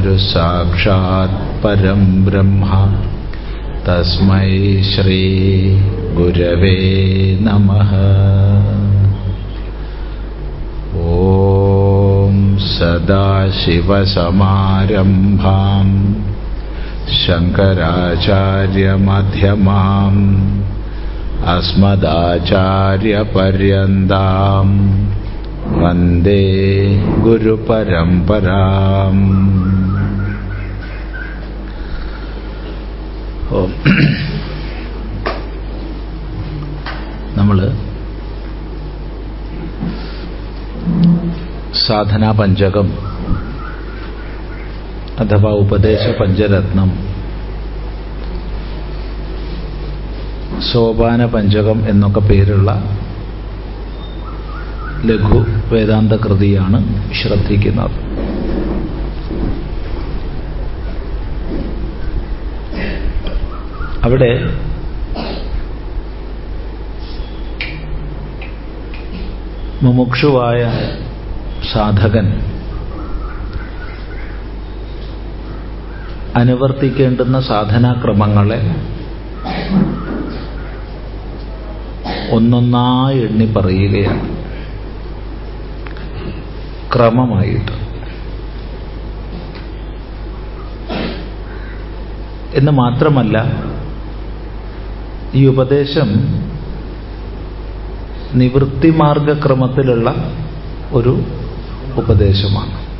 गुरुसाक्षात् परं ब्रह्म। तस्मै श्रीगुरवे नमः। ॐ सदाशिवसमारम्भाम् शङ्कराचार्यमध्यमाम् अस्मदाचार्यपर्यन्ताम् वन्दे गुरुपरम्पराम् നമ്മൾ സാധനാ പഞ്ചകം അഥവാ ഉപദേശ പഞ്ചരത്നം സോപാന പഞ്ചകം എന്നൊക്കെ പേരുള്ള ലഘു വേദാന്ത കൃതിയാണ് ശ്രദ്ധിക്കുന്നത്. അവിടെ മുമുക്ഷുവായ സാധകൻ അനുവർത്തിക്കേണ്ടുന്ന സാധനാക്രമങ്ങളെ ഒന്നൊന്നായി എണ്ണി പറയുകയാണ്. ക്രമമായിട്ട്. എന്ന് മാത്രമല്ല ഈ ഉപദേശം നിവൃത്തിമാർഗക്രമത്തിലുള്ള ഒരു ഉപദേശമാണ്.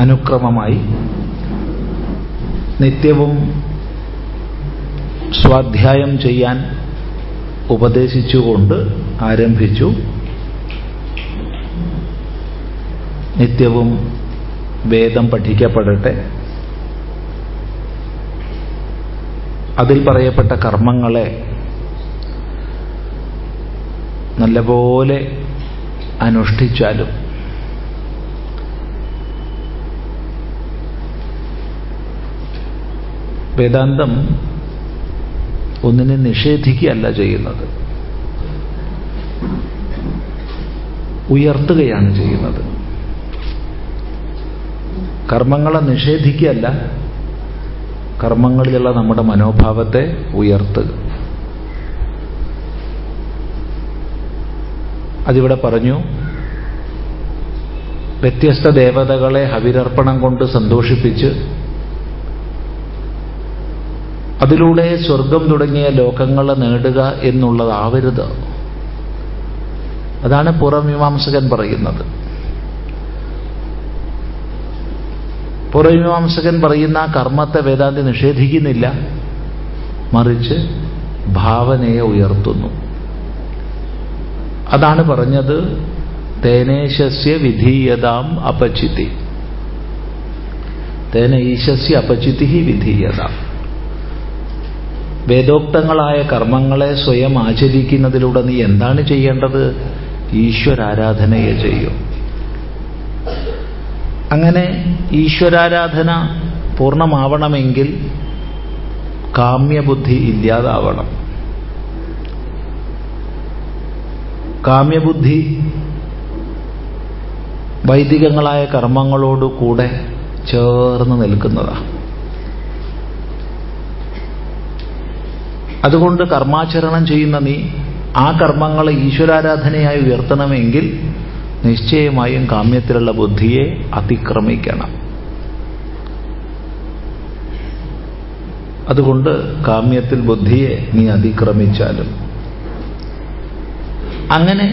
അനുക്രമമായി നിത്യവും സ്വാധ്യായം ചെയ്യാൻ ഉപദേശിച്ചുകൊണ്ട് ആരംഭിച്ചു. നിത്യവും വേദം പഠിക്കപ്പെടട്ടെ. അതിൽ പറയപ്പെട്ട കർമ്മങ്ങളെ നല്ലപോലെ അനുഷ്ഠിച്ചാലും വേദാന്തം ഒന്നിനെ നിഷേധിക്കുകയല്ല ചെയ്യുന്നത്. ഉയർത്തുകയാണ് ചെയ്യുന്നത്. കർമ്മങ്ങളെ നിഷേധിക്കുകയല്ല. കർമ്മങ്ങളിലുള്ള നമ്മുടെ മനോഭാവത്തെ ഉയർത്തുക അതിവിടെ പറഞ്ഞു വ്യത്യസ്ത ദേവതകളെ ഹവിരർപ്പണം കൊണ്ട് സന്തോഷിപ്പിച്ച് അതിലൂടെ സ്വർഗം തുടങ്ങിയ ലോകങ്ങൾ നേടുക എന്നുള്ളതാവരുത്. അതാണ് പുറമീമാംസകൻ പറയുന്നത്. പുറമീമാംസകൻ പറയുന്ന കർമ്മത്തെ വേദാന്തി നിഷേധിക്കുന്നില്ല. മറിച്ച് ഭാവനയെ ഉയർത്തുന്നു. അതാണ് പറഞ്ഞത് തേനേശസ്യ വിധീയതാം അപചിതി തേന ഈശസ്യ അപചിതി വിധീയതാം. വേദോക്തങ്ങളായ കർമ്മങ്ങളെ സ്വയം ആചരിക്കുന്നതിലൂടെ നീ എന്താണ് ചെയ്യേണ്ടത്? ഈശ്വരാരാധനയെ ചെയ്യും. അങ്ങനെ ഈശ്വരാരാധന പൂർണമാവണമെങ്കിൽ കാമ്യബുദ്ധി ഇല്ലാതാവണം. കാമ്യബുദ്ധി വൈദികങ്ങളായ കർമ്മങ്ങളോടുകൂടെ ചേർന്ന് നിൽക്കുന്നതാണ് അതുകൊണ്ട് കർമാചരണം ചെയ്യുന്ന നീ ആ കർമ്മങ്ങളെ ഈശ്വരാരാധനയായി ഉയർത്തണമെങ്കിൽ നിശ്ചയമായും കാമ്യത്തിലുള്ള ബുദ്ധിയെ അതിക്രമിക്കണം. അതുകൊണ്ട് കാമ്യത്തിൽ ബുദ്ധിയെ നീ അതിക്രമിച്ചാലും. അങ്ങനെ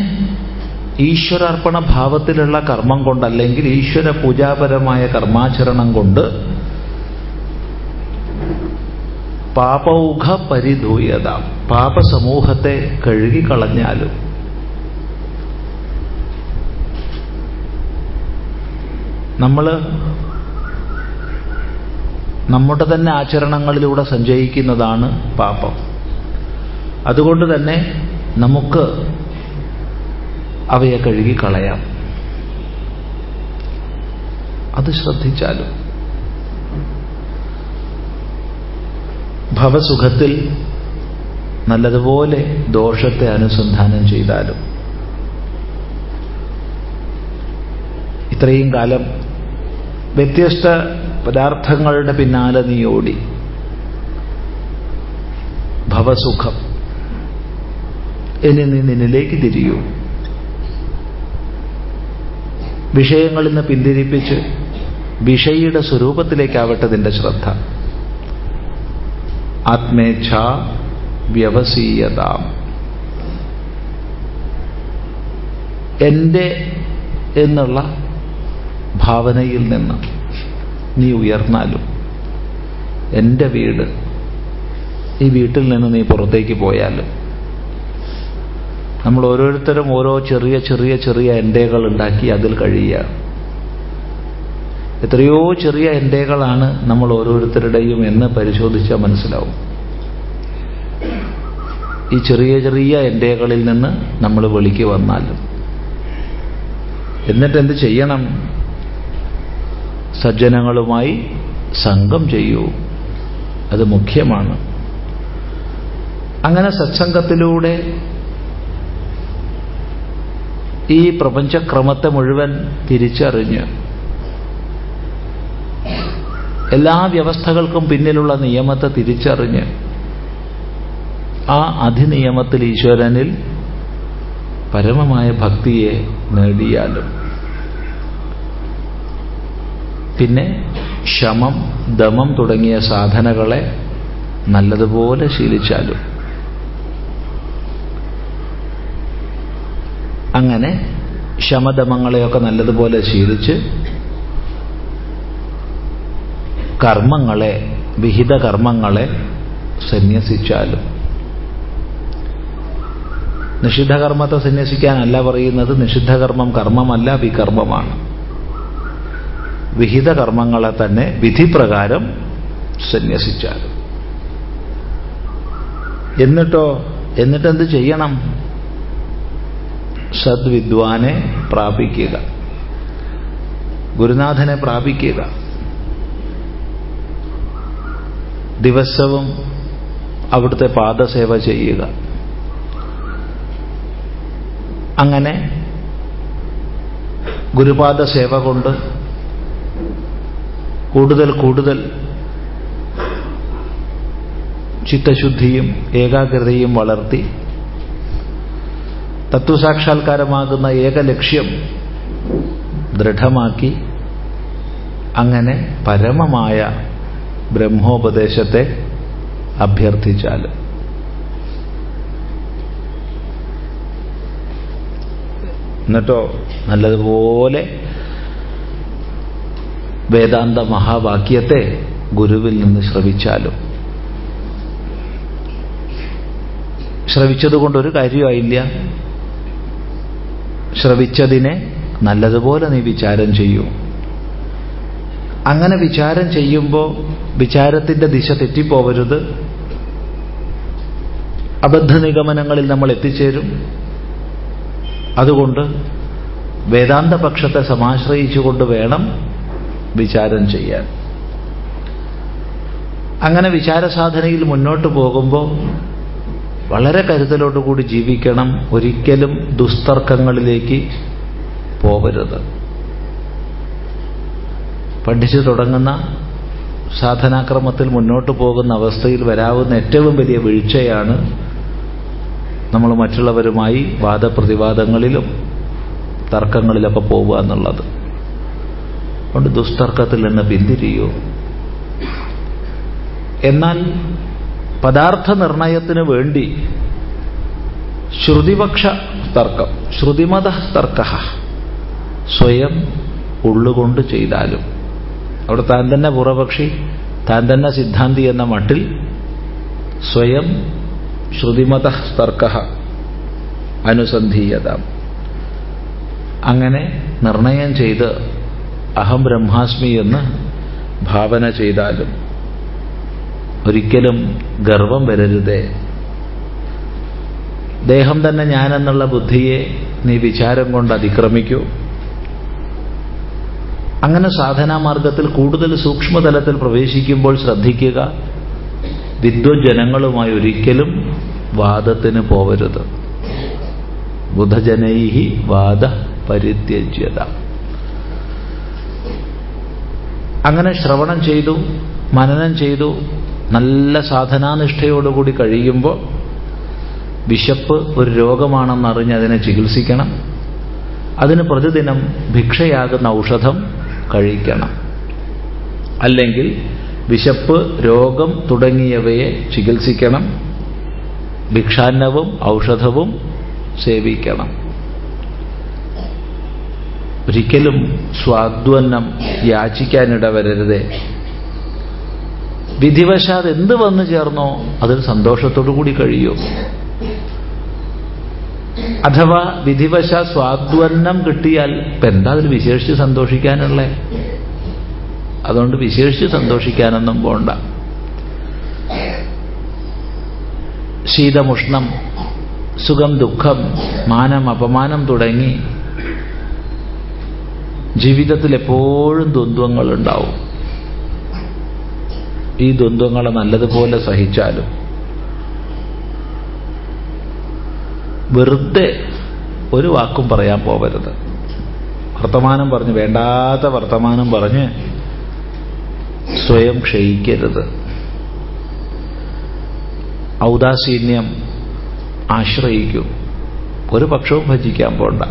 ഈശ്വരാർപ്പണ ഭാവത്തിലുള്ള കർമ്മം കൊണ്ട് അല്ലെങ്കിൽ ഈശ്വര പൂജാപരമായ കർമാചരണം കൊണ്ട് പാപൗഘ പരിധൂയത പാപസമൂഹത്തെ കഴുകിക്കളഞ്ഞാലും നമ്മൾ നമ്മുടെ തന്നെ ആചരണങ്ങളിലൂടെ സഞ്ചയിക്കുന്നതാണ് പാപം. അതുകൊണ്ട് തന്നെ നമുക്ക് അവയെ കഴുകി കളയാം. അത് ശ്രദ്ധിച്ചാലും. ഭവസുഖത്തിൽ നല്ലതുപോലെ ദോഷത്തെ അനുസന്ധാനം ചെയ്താലും. ഇത്രയും കാലം വ്യത്യസ്ത പദാർത്ഥങ്ങളുടെ പിന്നാലെ നീ ഓടി. ഭവസുഖം. ഇനി നീ നിന്നിലേക്ക് തിരിയൂ. വിഷയങ്ങളിൽ നിന്ന് പിന്തിരിപ്പിച്ച് വിഷയുടെ സ്വരൂപത്തിലേക്കാവട്ടെ നിന്റെ ശ്രദ്ധ. ആത്മേച്ഛ വ്യവസീയതാം. എന്റെ എന്നുള്ള ഭാവനയിൽ നിന്ന് നീ ഉയർന്നാലും എന്റെ വീട് ഈ വീട്ടിൽ നിന്ന് നീ പുറത്തേക്ക് പോയാലും നമ്മൾ ഓരോരുത്തരും ഓരോ ചെറിയ ചെറിയ ചെറിയ എന്റെകൾ ഉണ്ടാക്കി അതിൽ കഴിയുക. എത്രയോ ചെറിയ എന്റെകളാണ് നമ്മൾ ഓരോരുത്തരുടെയും എന്ന് പരിശോധിച്ചാൽ മനസ്സിലാവും. ഈ ചെറിയ ചെറിയ എന്റെകളിൽ നിന്ന് നമ്മൾ വെളിക്ക് വന്നാലും. എന്നിട്ട് എന്ത് ചെയ്യണം? സജ്ജനങ്ങളുമായി സംഘം ചെയ്യൂ. അത് മുഖ്യമാണ്. അങ്ങനെ സത്സംഗത്തിലൂടെ ഈ പ്രപഞ്ചക്രമത്തെ മുഴുവൻ തിരിച്ചറിഞ്ഞ് എല്ലാ വ്യവസ്ഥകൾക്കും പിന്നിലുള്ള നിയമത്തെ തിരിച്ചറിഞ്ഞ് ആ അധിനിയമത്തിൽ ഈശ്വരനിൽ പരമമായ ഭക്തിയെ നേടിയാലും പിന്നെ ശമം ദമം തുടങ്ങിയ സാധനകളെ നല്ലതുപോലെ ശീലിച്ചാലും. അങ്ങനെ ശമദമങ്ങളെയൊക്കെ നല്ലതുപോലെ ശീലിച്ച് കർമ്മങ്ങളെ വിഹിത കർമ്മങ്ങളെ സന്യസിച്ചാലും. നിഷിദ്ധകർമ്മത്തെ സന്യസിക്കാനല്ല പറയുന്നത് നിഷിദ്ധകർമ്മം കർമ്മമല്ല വികർമ്മമാണ്. വിഹിത കർമ്മങ്ങളെ തന്നെ വിധിപ്രകാരം സന്യസിച്ചാലും. എന്നിട്ടോ എന്നിട്ടെന്ത് ചെയ്യണം? സദ്വിദ്വാനെ പ്രാപിക്കുക. ഗുരുനാഥനെ പ്രാപിക്കുക. ദിവസവും അവിടുത്തെ പാദസേവ ചെയ്യുക. അങ്ങനെ ഗുരുപാദ സേവ കൊണ്ട് കൂടുതൽ കൂടുതൽ ചിത്തശുദ്ധിയും ഏകാഗ്രതയും വളർത്തി തത്വസാക്ഷാത്കാരമാകുന്ന ഏകലക്ഷ്യം ദൃഢമാക്കി അങ്ങനെ പരമമായ ബ്രഹ്മോപദേശത്തെ അഭ്യർത്ഥിച്ചാൽ. എന്നിട്ടോ നല്ലതുപോലെ വേദാന്ത മഹാവാക്യത്തെ ഗുരുവിൽ നിന്ന് ശ്രവിച്ചാലും? ശ്രവിച്ചതുകൊണ്ടൊരു കാര്യമായില്ല ശ്രവിച്ചതിനെ നല്ലതുപോലെ നീ വിചാരം ചെയ്യൂ. അങ്ങനെ വിചാരം ചെയ്യുമ്പോൾ വിചാരത്തിന്റെ ദിശ തെറ്റിപ്പോവരുത്. അബദ്ധ നിഗമനങ്ങളിൽ നമ്മൾ എത്തിച്ചേരും. അതുകൊണ്ട് വേദാന്തപക്ഷത്തെ സമാശ്രയിച്ചുകൊണ്ട് വേണം വിചാരം ചെയ്യാൻ. അങ്ങനെ വിചാരസാധനയിൽ മുന്നോട്ട് പോകുമ്പോൾ വളരെ കരുതലോടുകൂടി ജീവിക്കണം ഒരിക്കലും ദുസ്തർക്കങ്ങളിലേക്ക് പോകരുത്. പഠിച്ചു തുടങ്ങുന്ന സാധനാക്രമത്തിൽ മുന്നോട്ട് പോകുന്ന അവസ്ഥയിൽ വരാവുന്ന ഏറ്റവും വലിയ വീഴ്ചയാണ് നമ്മൾ മറ്റുള്ളവരുമായി വാദപ്രതിവാദങ്ങളിലും തർക്കങ്ങളിലൊക്കെ പോവുക എന്നുള്ളത്. അതുകൊണ്ട് ദുസ്തർക്കത്തിൽ നിന്ന് പിന്തിരിയൂ. എന്നാൽ പദാർത്ഥ നിർണയത്തിന് വേണ്ടി ശ്രുതിപക്ഷ തർക്കം ശ്രുതിമത തർക്ക സ്വയം ഉള്ളുകൊണ്ട് ചെയ്താലും. അവിടെ താൻ തന്നെ പുറപക്ഷി താൻ തന്നെ സിദ്ധാന്തി എന്ന മട്ടിൽ സ്വയം ശ്രുതിമത തർക്ക അനുസന്ധീയത. അങ്ങനെ നിർണയം ചെയ്ത് അഹം ബ്രഹ്മാസ്മി എന്ന് ഭാവന ചെയ്താലും ഒരിക്കലും ഗർവം വരരുതേ. ദേഹം തന്നെ ഞാനെന്നുള്ള ബുദ്ധിയെ നീ വിചാരം കൊണ്ട് അതിക്രമിക്കൂ. അങ്ങനെ സാധനാമാർഗത്തിൽ കൂടുതൽ സൂക്ഷ്മതലത്തിൽ പ്രവേശിക്കുമ്പോൾ ശ്രദ്ധിക്കുക. വിദ്വജനങ്ങളുമായി ഒരിക്കലും വാദത്തിന് പോവരുത്. ബുധജനൈഹി വാദ പരിത്യജ്യത. അങ്ങനെ ശ്രവണം ചെയ്തു മനനം ചെയ്തു നല്ല സാധനാനിഷ്ഠയോടുകൂടി കഴിയുമ്പോൾ വിശപ്പ് ഒരു രോഗമാണെന്നറിഞ്ഞ് അതിനെ ചികിത്സിക്കണം. അതിന് പ്രതിദിനം ഭിക്ഷയാകുന്ന ഔഷധം കഴിക്കണം. അല്ലെങ്കിൽ വിശപ്പ് രോഗം തുടങ്ങിയവയെ ചികിത്സിക്കണം. ഭിക്ഷാന്നവും ഔഷധവും സേവിക്കണം. ഒരിക്കലും സ്വാദ്വന്നം യാചിക്കാനിടവരരുതേ. വിധിവശാത് എന്ത് വന്നു ചേർന്നോ അതിൽ സന്തോഷത്തോടു കൂടി കഴിയൂ. അഥവാ വിധിവശ സ്വാധ്വന്നം കിട്ടിയാൽ ഇപ്പം എന്താ അതിൽ വിശേഷിച്ച് സന്തോഷിക്കാനുള്ളേ? അതുകൊണ്ട് വിശേഷിച്ച് സന്തോഷിക്കാനൊന്നും പോണ്ട. ശീതമുഷ്ണം സുഖം ദുഃഖം മാനം അപമാനം തുടങ്ങി ജീവിതത്തിൽ എപ്പോഴും ദ്വന്ദ്വങ്ങൾ ഉണ്ടാവും ഈ ദ്വന്ദ്വങ്ങളെ നല്ലതുപോലെ സഹിച്ചാലും വെറുതെ ഒരു വാക്കും പറയാൻ പോകരുത് വർത്തമാനം പറഞ്ഞ് വേണ്ടാത്ത വർത്തമാനം പറഞ്ഞ് സ്വയം ക്ഷയിക്കരുത്. ഔദാസീന്യം ആശ്രയിക്കും. ഒരു പക്ഷവും ഭജിക്കാൻ പോണ്ട.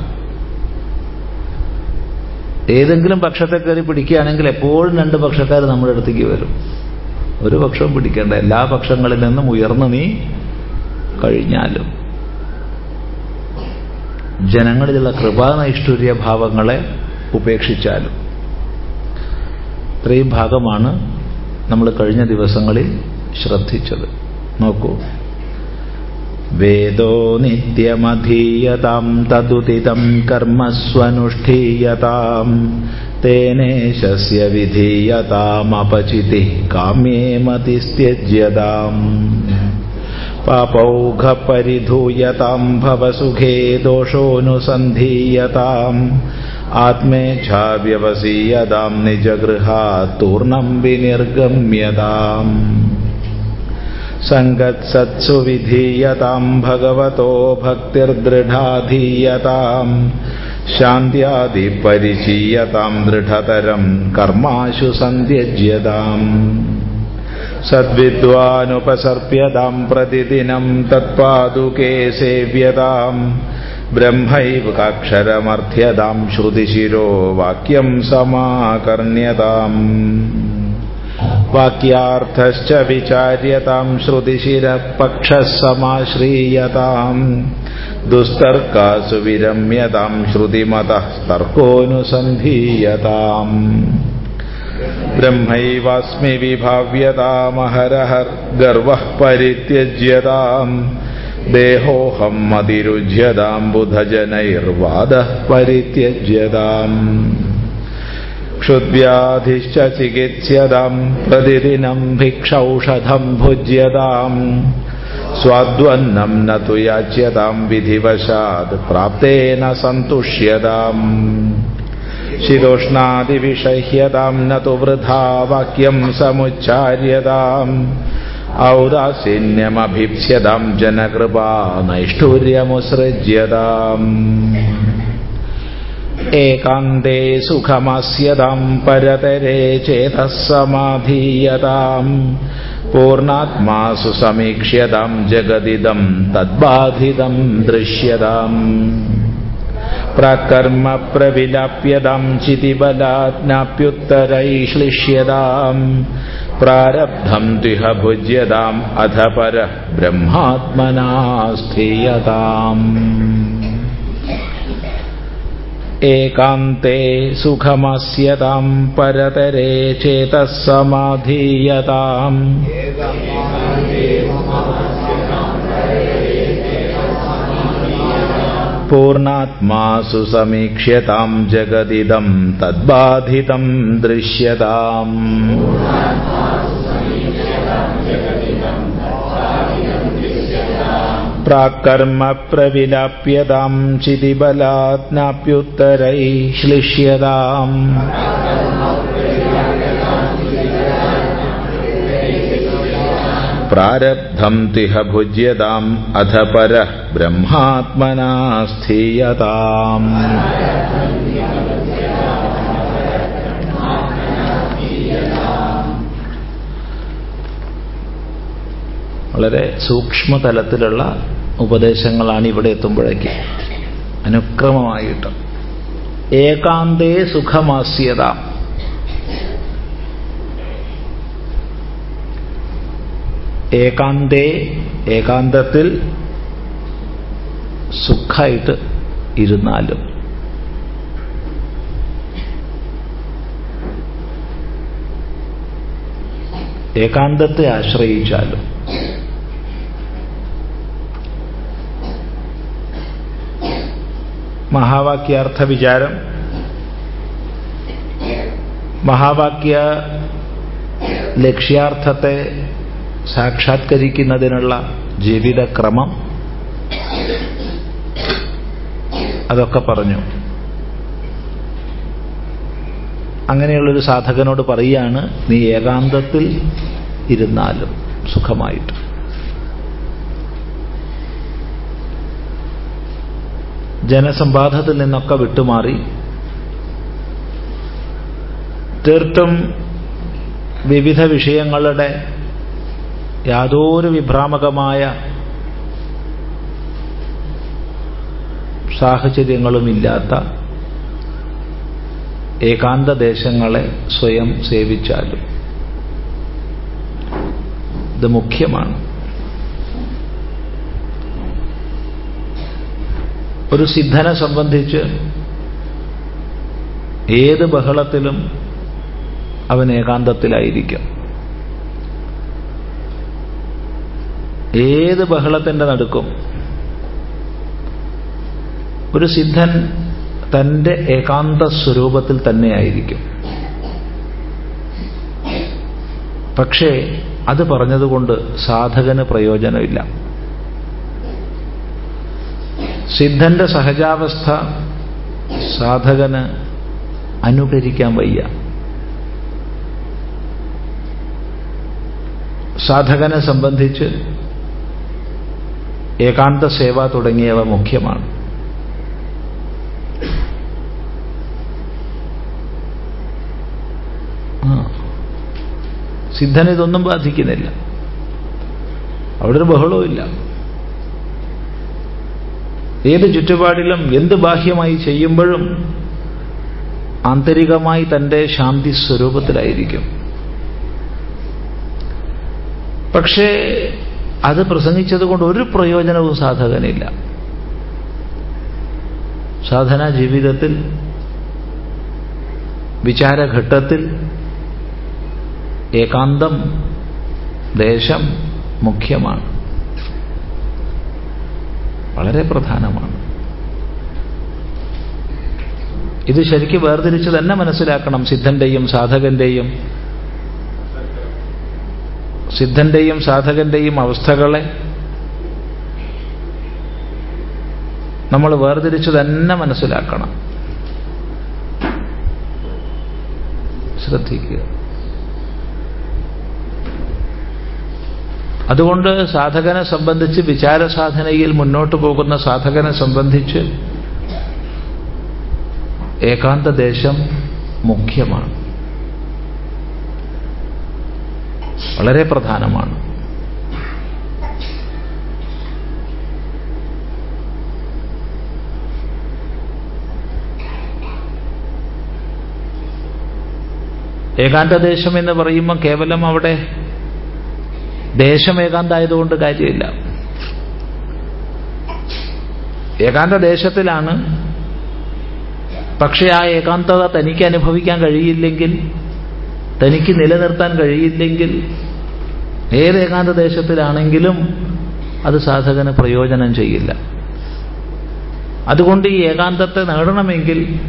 ഏതെങ്കിലും പക്ഷത്തെ കയറി പിടിക്കുകയാണെങ്കിൽ എപ്പോഴും രണ്ട് പക്ഷക്കാർ നമ്മുടെ അടുത്തേക്ക് വരും. ഒരു പക്ഷവും പിടിക്കേണ്ട. എല്ലാ പക്ഷങ്ങളിൽ നിന്നും ഉയർന്നു നീ കഴിഞ്ഞാലും. ജനങ്ങളിലുള്ള കൃപാനൈഷ്ഠുര്യ ഭാവങ്ങളെ ഉപേക്ഷിച്ചാലും. ഇത്രയും ഭാഗമാണ് നമ്മൾ കഴിഞ്ഞ ദിവസങ്ങളിൽ ശ്രദ്ധിച്ചത്. നോക്കൂ. वेदो नित्यमधीयताम् तदुदितम् कर्मस्वनुष्ठीयताम् तेनेशस्य विधीयतामपचितिः काम्ये मतिस्त्यज्यताम् पापौघपरिधूयताम् भवसुखे दोषोऽनुसन्धीयताम्। आत्मेच्छा व्यवसीयताम् निजगृहात् विनिर्गम्यताम्। സങ്കത്സത്സു भगवतो ഭഗവതോ ഭക്തിർദൃഢാധീയതാം ശാന്ത്യാദിപരിചീയതാം ദൃഢതരം കർമാശു സന്ധ്യജ്യതാം സദ്വിദ്വാനുപസർപ്യതാം പ്രതിദിനം തത്പാദുകേ സേവ്യതാം ബ്രഹ്മൈവാക്ഷരമർത്ഥ്യതാം ശ്രുതിശിരോ വാക്യം वाक्यार्थश्च विचार्यतां श्रुतिशिरः पक्षः दुस्तर्कासु विरम्यतां श्रुतिमतः तर्कोऽनुसन्धीयताम् ब्रह्मैवास्मि विभाव्यतामहरः गर्वः परित्यज्यताम्। देहोऽहं मतिरुज्यताम् बुधजनैर्वादः परित्यज्यताम्। क्षुद्व्याधिश्च चिकित्स्यताम् प्रतिदिनम् भिक्षौषधम् भुज्यताम्। स्वाद्वन्नम् न तु याच्यताम् विधिवशात् प्राप्तेन सन्तुष्यताम्। शीतोष्णादिविषह्यताम् न तु वृथा वाक्यम् समुच्चार्यताम्। औदासीन्यमभीप्स्यताम् जनकृपा नैष्ठुर्यमुसृज्यताम्। एकान्ते सुखमस्यताम् परतरे चेतः समाधीयताम्। पूर्णात्मासु समीक्ष्यताम् जगदिदम् तद्बाधितम् दृश्यताम्। प्रकर्म प्रविलाप्यताम् चितिबलाज्ञाप्युत्तरैश्लिष्यताम्। प्रारब्धम् तिह भुज्यताम् अथ परः ब्रह्मात्मना स्थीयताम् एकान्ते सुखमस्यतां परतरे चेतः समाधीयताम् पूर्णात्मा सुसमीक्ष्यतां जगदिदं तद्बाधितं दृश्यताम्। പ്രാക്കർമ്മ പ്രവിലാപ്യതാം ചിതിബലാത്നാപ്യുത്തരൈ ശ്ലിഷ്യതാം. പ്രാരബ്ധം തിഹ ഭുജ്യതാം അധ പര ബ്രഹ്മാത്മനാ വളരെ സൂക്ഷ്മതലത്തിലുള്ള ഉപദേശങ്ങളാണ് ഇവിടെ എത്തുമ്പോഴേക്ക്. അനുക്രമമായിട്ട്. ഏകാന്തേ സുഖമാസ്യത. ഏകാന്തേ ഏകാന്തത്തിൽ സുഖമായിട്ട് ഇരുന്നാലും. ഏകാന്തത്തെ ആശ്രയിച്ചാലും. മഹാവാക്യാർത്ഥ വിചാരം മഹാവാക്യ ലക്ഷ്യാർത്ഥത്തെ സാക്ഷാത്കരിക്കുന്നതിനുള്ള ജീവിതക്രമം. അതൊക്കെ പറഞ്ഞു. അങ്ങനെയുള്ളൊരു സാധകനോട് പറയുകയാണ് നീ ഏകാന്തത്തിൽ ഇരുന്നാലും സുഖമായിട്ട്. ജനസമ്പാദത്തിൽ നിന്നൊക്കെ വിട്ടുമാറി. തീർത്തും വിവിധ വിഷയങ്ങളുടെ യാതൊരു വിഭ്രാമകമായ സാഹചര്യങ്ങളുമില്ലാത്ത ഏകാന്തദേശങ്ങളെ സ്വയം സേവിച്ചാലും ഇത് മുഖ്യമാണ്. ഒരു സിദ്ധനെ സംബന്ധിച്ച് ഏത് ബഹളത്തിലും അവൻ ഏകാന്തത്തിലായിരിക്കും. ഏത് ബഹളത്തിന്റെ നടുക്കും ഒരു സിദ്ധൻ തന്റെ ഏകാന്ത സ്വരൂപത്തിൽ തന്നെയായിരിക്കും. പക്ഷേ അത് പറഞ്ഞതുകൊണ്ട് സാധകന് പ്രയോജനമില്ല. സിദ്ധന്റെ സഹജാവസ്ഥ സാധകന് അനുകരിക്കാൻ വയ്യ. സാധകനെ സംബന്ധിച്ച് ഏകാന്ത സേവ തുടങ്ങിയവ മുഖ്യമാണ്. സിദ്ധനിതൊന്നും ബാധിക്കുന്നില്ല. അവിടെ ഒരു ബഹളവുമില്ല. ഏത് ചുറ്റുപാടിലും എന്ത് ബാഹ്യമായി ചെയ്യുമ്പോഴും ആന്തരികമായി തന്റെ ശാന്തി സ്വരൂപത്തിലായിരിക്കും. പക്ഷേ അത് പ്രസംഗിച്ചതുകൊണ്ട് ഒരു പ്രയോജനവും സാധകനില്ല. സാധന ജീവിതത്തിൽ വിചാരഘട്ടത്തിൽ ഏകാന്തം ദേശം മുഖ്യമാണ്. വളരെ പ്രധാനമാണ്. ഇത് ശരിക്ക് വേർതിരിച്ച് തന്നെ മനസ്സിലാക്കണം സിദ്ധന്റെയും സാധകന്റെയും. സിദ്ധന്റെയും സാധകന്റെയും അവസ്ഥകളെ നമ്മൾ വേർതിരിച്ച് തന്നെ മനസ്സിലാക്കണം. ശ്രദ്ധിക്കുക. അതുകൊണ്ട് സാധകനെ സംബന്ധിച്ച് വിചാര സാധനയിൽ മുന്നോട്ട് പോകുന്ന സാധകനെ സംബന്ധിച്ച് ഏകാന്തദേശം മുഖ്യമാണ്. വളരെ പ്രധാനമാണ്. ഏകാന്തദേശം എന്ന് പറയുമ്പോൾ കേവലം അവിടെ ദേശം ഏകാന്തായതുകൊണ്ട് കാര്യമില്ല. ഏകാന്ത ദേശത്തിലാണ്. പക്ഷെ ആ ഏകാന്തത തനിക്ക് അനുഭവിക്കാൻ കഴിയില്ലെങ്കിൽ തനിക്ക് നിലനിർത്താൻ കഴിയില്ലെങ്കിൽ ഏത് ഏകാന്ത ദേശത്തിലാണെങ്കിലും അത് സാധകന് പ്രയോജനം ചെയ്യില്ല. അതുകൊണ്ട് ഈ ഏകാന്തത്തെ നേടണമെങ്കിൽ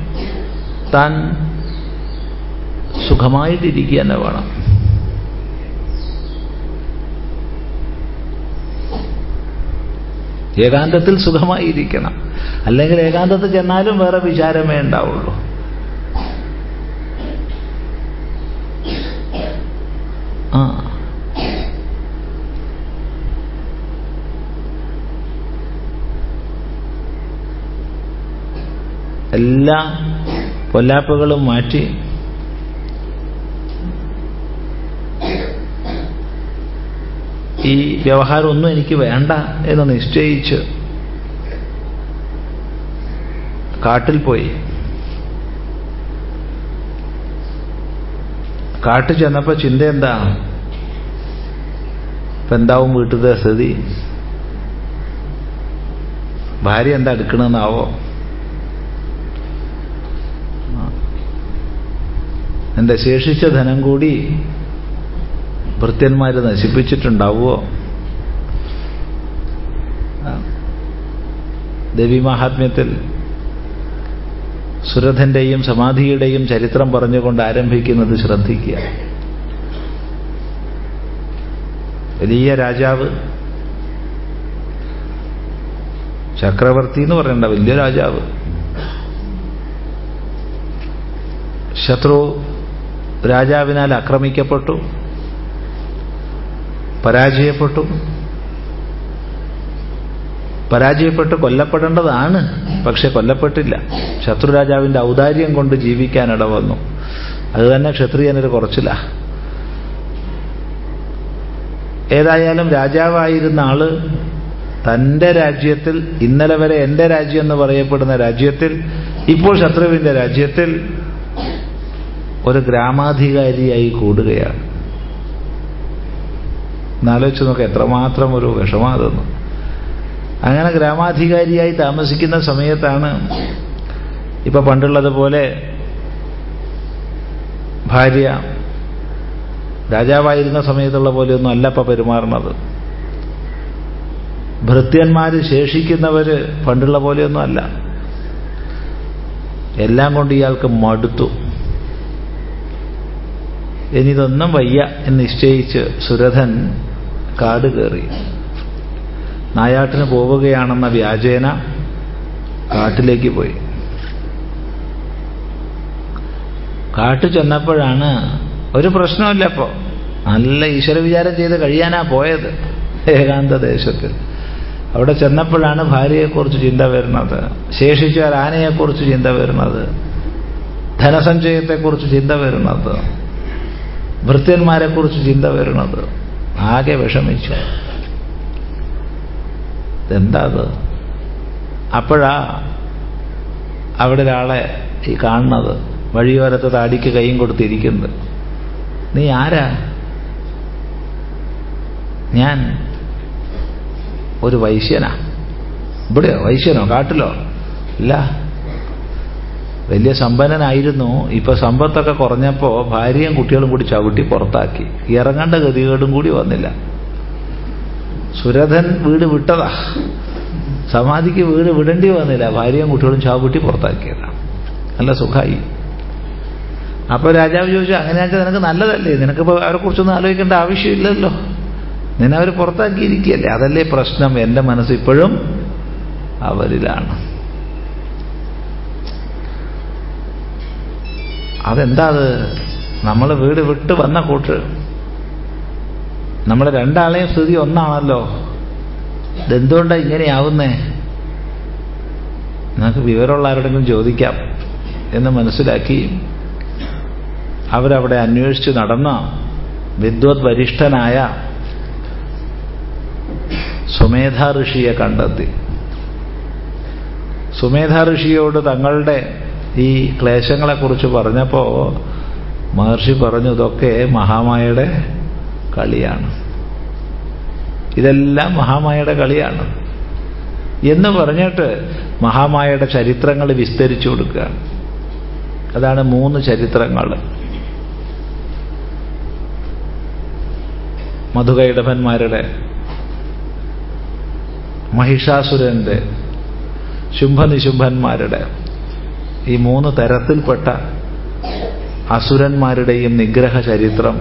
താൻ സുഖമായിട്ടിരിക്കുക തന്നെ വേണം. ഏകാന്തത്തിൽ സുഖമായിരിക്കണം. അല്ലെങ്കിൽ ഏകാന്തത്തിൽ ചെന്നാലും വേറെ വിചാരമേ ഉണ്ടാവുള്ളൂ. ആ. എല്ലാ പൊല്ലാപ്പുകളും മാറ്റി ഈ വ്യവഹാരമൊന്നും എനിക്ക് വേണ്ട എന്ന് നിശ്ചയിച്ച് കാട്ടിൽ പോയി. കാട്ടിൽ ചെന്നപ്പോ ചിന്ത എന്താ? ഇപ്പൊ എന്താവും വീട്ടിലത്തെ സ്ഥിതി? ഭാര്യ എന്താ എടുക്കണമെന്നാവോ എന്റെ ശേഷിച്ച ധനം കൂടി ഭൃത്യന്മാര് നശിപ്പിച്ചിട്ടുണ്ടാവുമോ ദേവീമാഹാത്മ്യത്തിൽ സുരഥന്റെയും സമാധിയുടെയും ചരിത്രം പറഞ്ഞുകൊണ്ട് ആരംഭിക്കുന്നത് ശ്രദ്ധിക്കുക. വലിയ രാജാവ് ചക്രവർത്തി എന്ന് പറയണ്ട വലിയ രാജാവ്. ശത്രു രാജാവിനാൽ ആക്രമിക്കപ്പെട്ടു. പരാജയപ്പെട്ടു. പരാജയപ്പെട്ട് കൊല്ലപ്പെടേണ്ടതാണ്. പക്ഷെ കൊല്ലപ്പെട്ടില്ല. ശത്രുരാജാവിന്റെ ഔദാര്യം കൊണ്ട് ജീവിക്കാനിട വന്നു അത് തന്നെ ക്ഷത്രിയനൊരു കുറച്ചില്ല ഏതായാലും രാജാവായിരുന്ന ആൾ തന്റെ രാജ്യത്തിൽ ഇന്നലെ വരെ എന്റെ രാജ്യം എന്ന് പറയപ്പെടുന്ന രാജ്യത്തിൽ ഇപ്പോൾ ശത്രുവിന്റെ രാജ്യത്തിൽ ഒരു ഗ്രാമാധികാരിയായി കൂടുകയാണ്. എന്നാലോചിച്ച് നോക്കാം എത്രമാത്രം ഒരു വിഷമാതെന്ന് അങ്ങനെ ഗ്രാമാധികാരിയായി താമസിക്കുന്ന സമയത്താണ് ഇപ്പൊ പണ്ടുള്ളതുപോലെ ഭാര്യ രാജാവായിരുന്ന സമയത്തുള്ള പോലെയൊന്നും അല്ല ഇപ്പൊ പെരുമാറുന്നത്. ഭൃത്യന്മാർ ശേഷിക്കുന്നവര് പണ്ടുള്ള പോലെയൊന്നും അല്ല. എല്ലാം കൊണ്ട് ഇയാൾക്ക് മടുത്തു. ഇനിതൊന്നും വയ്യ എന്ന് നിശ്ചയിച്ച് സുരഥൻ കാട് കയറി നായാട്ടിന് പോവുകയാണെന്ന വ്യാജേന കാട്ടിലേക്ക് പോയി. കാട്ടു ചെന്നപ്പോഴാണ് ഒരു പ്രശ്നമില്ല അപ്പോ നല്ല ഈശ്വര വിചാരം ചെയ്ത് കഴിയാനാ പോയത് ഏകാന്ത ദേശത്തിൽ അവിടെ ചെന്നപ്പോഴാണ് ഭാര്യയെക്കുറിച്ച് ചിന്ത വരുന്നത് ശേഷിച്ച ആനയെക്കുറിച്ച് ചിന്ത വരുന്നത് ധനസഞ്ചയത്തെക്കുറിച്ച് ചിന്ത വരുന്നത് ഭൃത്യന്മാരെക്കുറിച്ച് ചിന്ത വരുന്നത്. ആകെ വിഷമിച്ചു. എന്താ അത്? അപ്പോഴാ അവിടെ ഒരാളെ ഈ കാണുന്നത് വഴിയോരത്ത് താടിക്ക് കൈയും കൊടുത്തിരിക്കുന്നത്. നീ ആരാ? ഞാൻ ഒരു വൈശ്യനാ. ഇവിടെയോ? വൈശ്യനോ? കാട്ടിലോ? ഇല്ല. വലിയ സമ്പന്നനായിരുന്നു. ഇപ്പൊ സമ്പത്തൊക്കെ കുറഞ്ഞപ്പോ ഭാര്യയും കുട്ടികളും കൂടി ചവിട്ടി പുറത്താക്കി. ഇറങ്ങേണ്ട ഗതികേടും കൂടി വന്നില്ല. സുരഥൻ വീട് വിട്ടതാ. സമാധിക്ക് വീട് വിടേണ്ടി വന്നില്ല. ഭാര്യയും കുട്ടികളും ചാവുട്ടി പുറത്താക്കിയതാ. നല്ല സുഖമായി അപ്പൊ രാജാവ് ചോദിച്ചു അങ്ങനെയാച്ചാൽ നിനക്ക് നല്ലതല്ലേ? നിനക്കിപ്പോ അവരെ കുറിച്ചൊന്നും ആലോചിക്കേണ്ട ആവശ്യമില്ലല്ലോ. നിന്നെ അവർ പുറത്താക്കിയിരിക്കുകയല്ലേ? അതല്ലേ പ്രശ്നം? എന്റെ മനസ്സ് ഇപ്പോഴും അവരിലാണ്. അതെന്താ അത് നമ്മൾ വീട് വിട്ട് വന്ന കൂട്ട്. നമ്മളെ രണ്ടാളെയും സ്ഥിതി ഒന്നാണല്ലോ. ഇതെന്തുകൊണ്ടാണ് ഇങ്ങനെയാവുന്നേ? നമുക്ക് വിവരമുള്ള ആരോടെങ്കിലും ചോദിക്കാം എന്ന് മനസ്സിലാക്കി അവരവിടെ അന്വേഷിച്ച് നടന്ന വിദ്വത് വരിഷ്ഠനായ സുമേധ ഋഷിയെ കണ്ടെത്തി. സുമേധ ഋഷിയോട് തങ്ങളുടെ ഈ ക്ലേശങ്ങളെക്കുറിച്ച് പറഞ്ഞപ്പോൾ മഹർഷി പറഞ്ഞു ഇതൊക്കെ മഹാമായയുടെ കളിയാണ്. ഇതെല്ലാം മഹാമായയുടെ കളിയാണ്. എന്ന് പറഞ്ഞിട്ട് മഹാമായയുടെ ചരിത്രങ്ങൾ വിസ്തരിച്ചു കൊടുക്കുക അതാണ് മൂന്ന് ചരിത്രങ്ങൾ. മധുകൈടഭന്മാരുടെ മഹിഷാസുരന്റെ ശുംഭനിശുംഭന്മാരുടെ ഈ മൂന്ന് തരത്തിൽപ്പെട്ട അസുരന്മാരുടെയും നിഗ്രഹ ചരിത്രം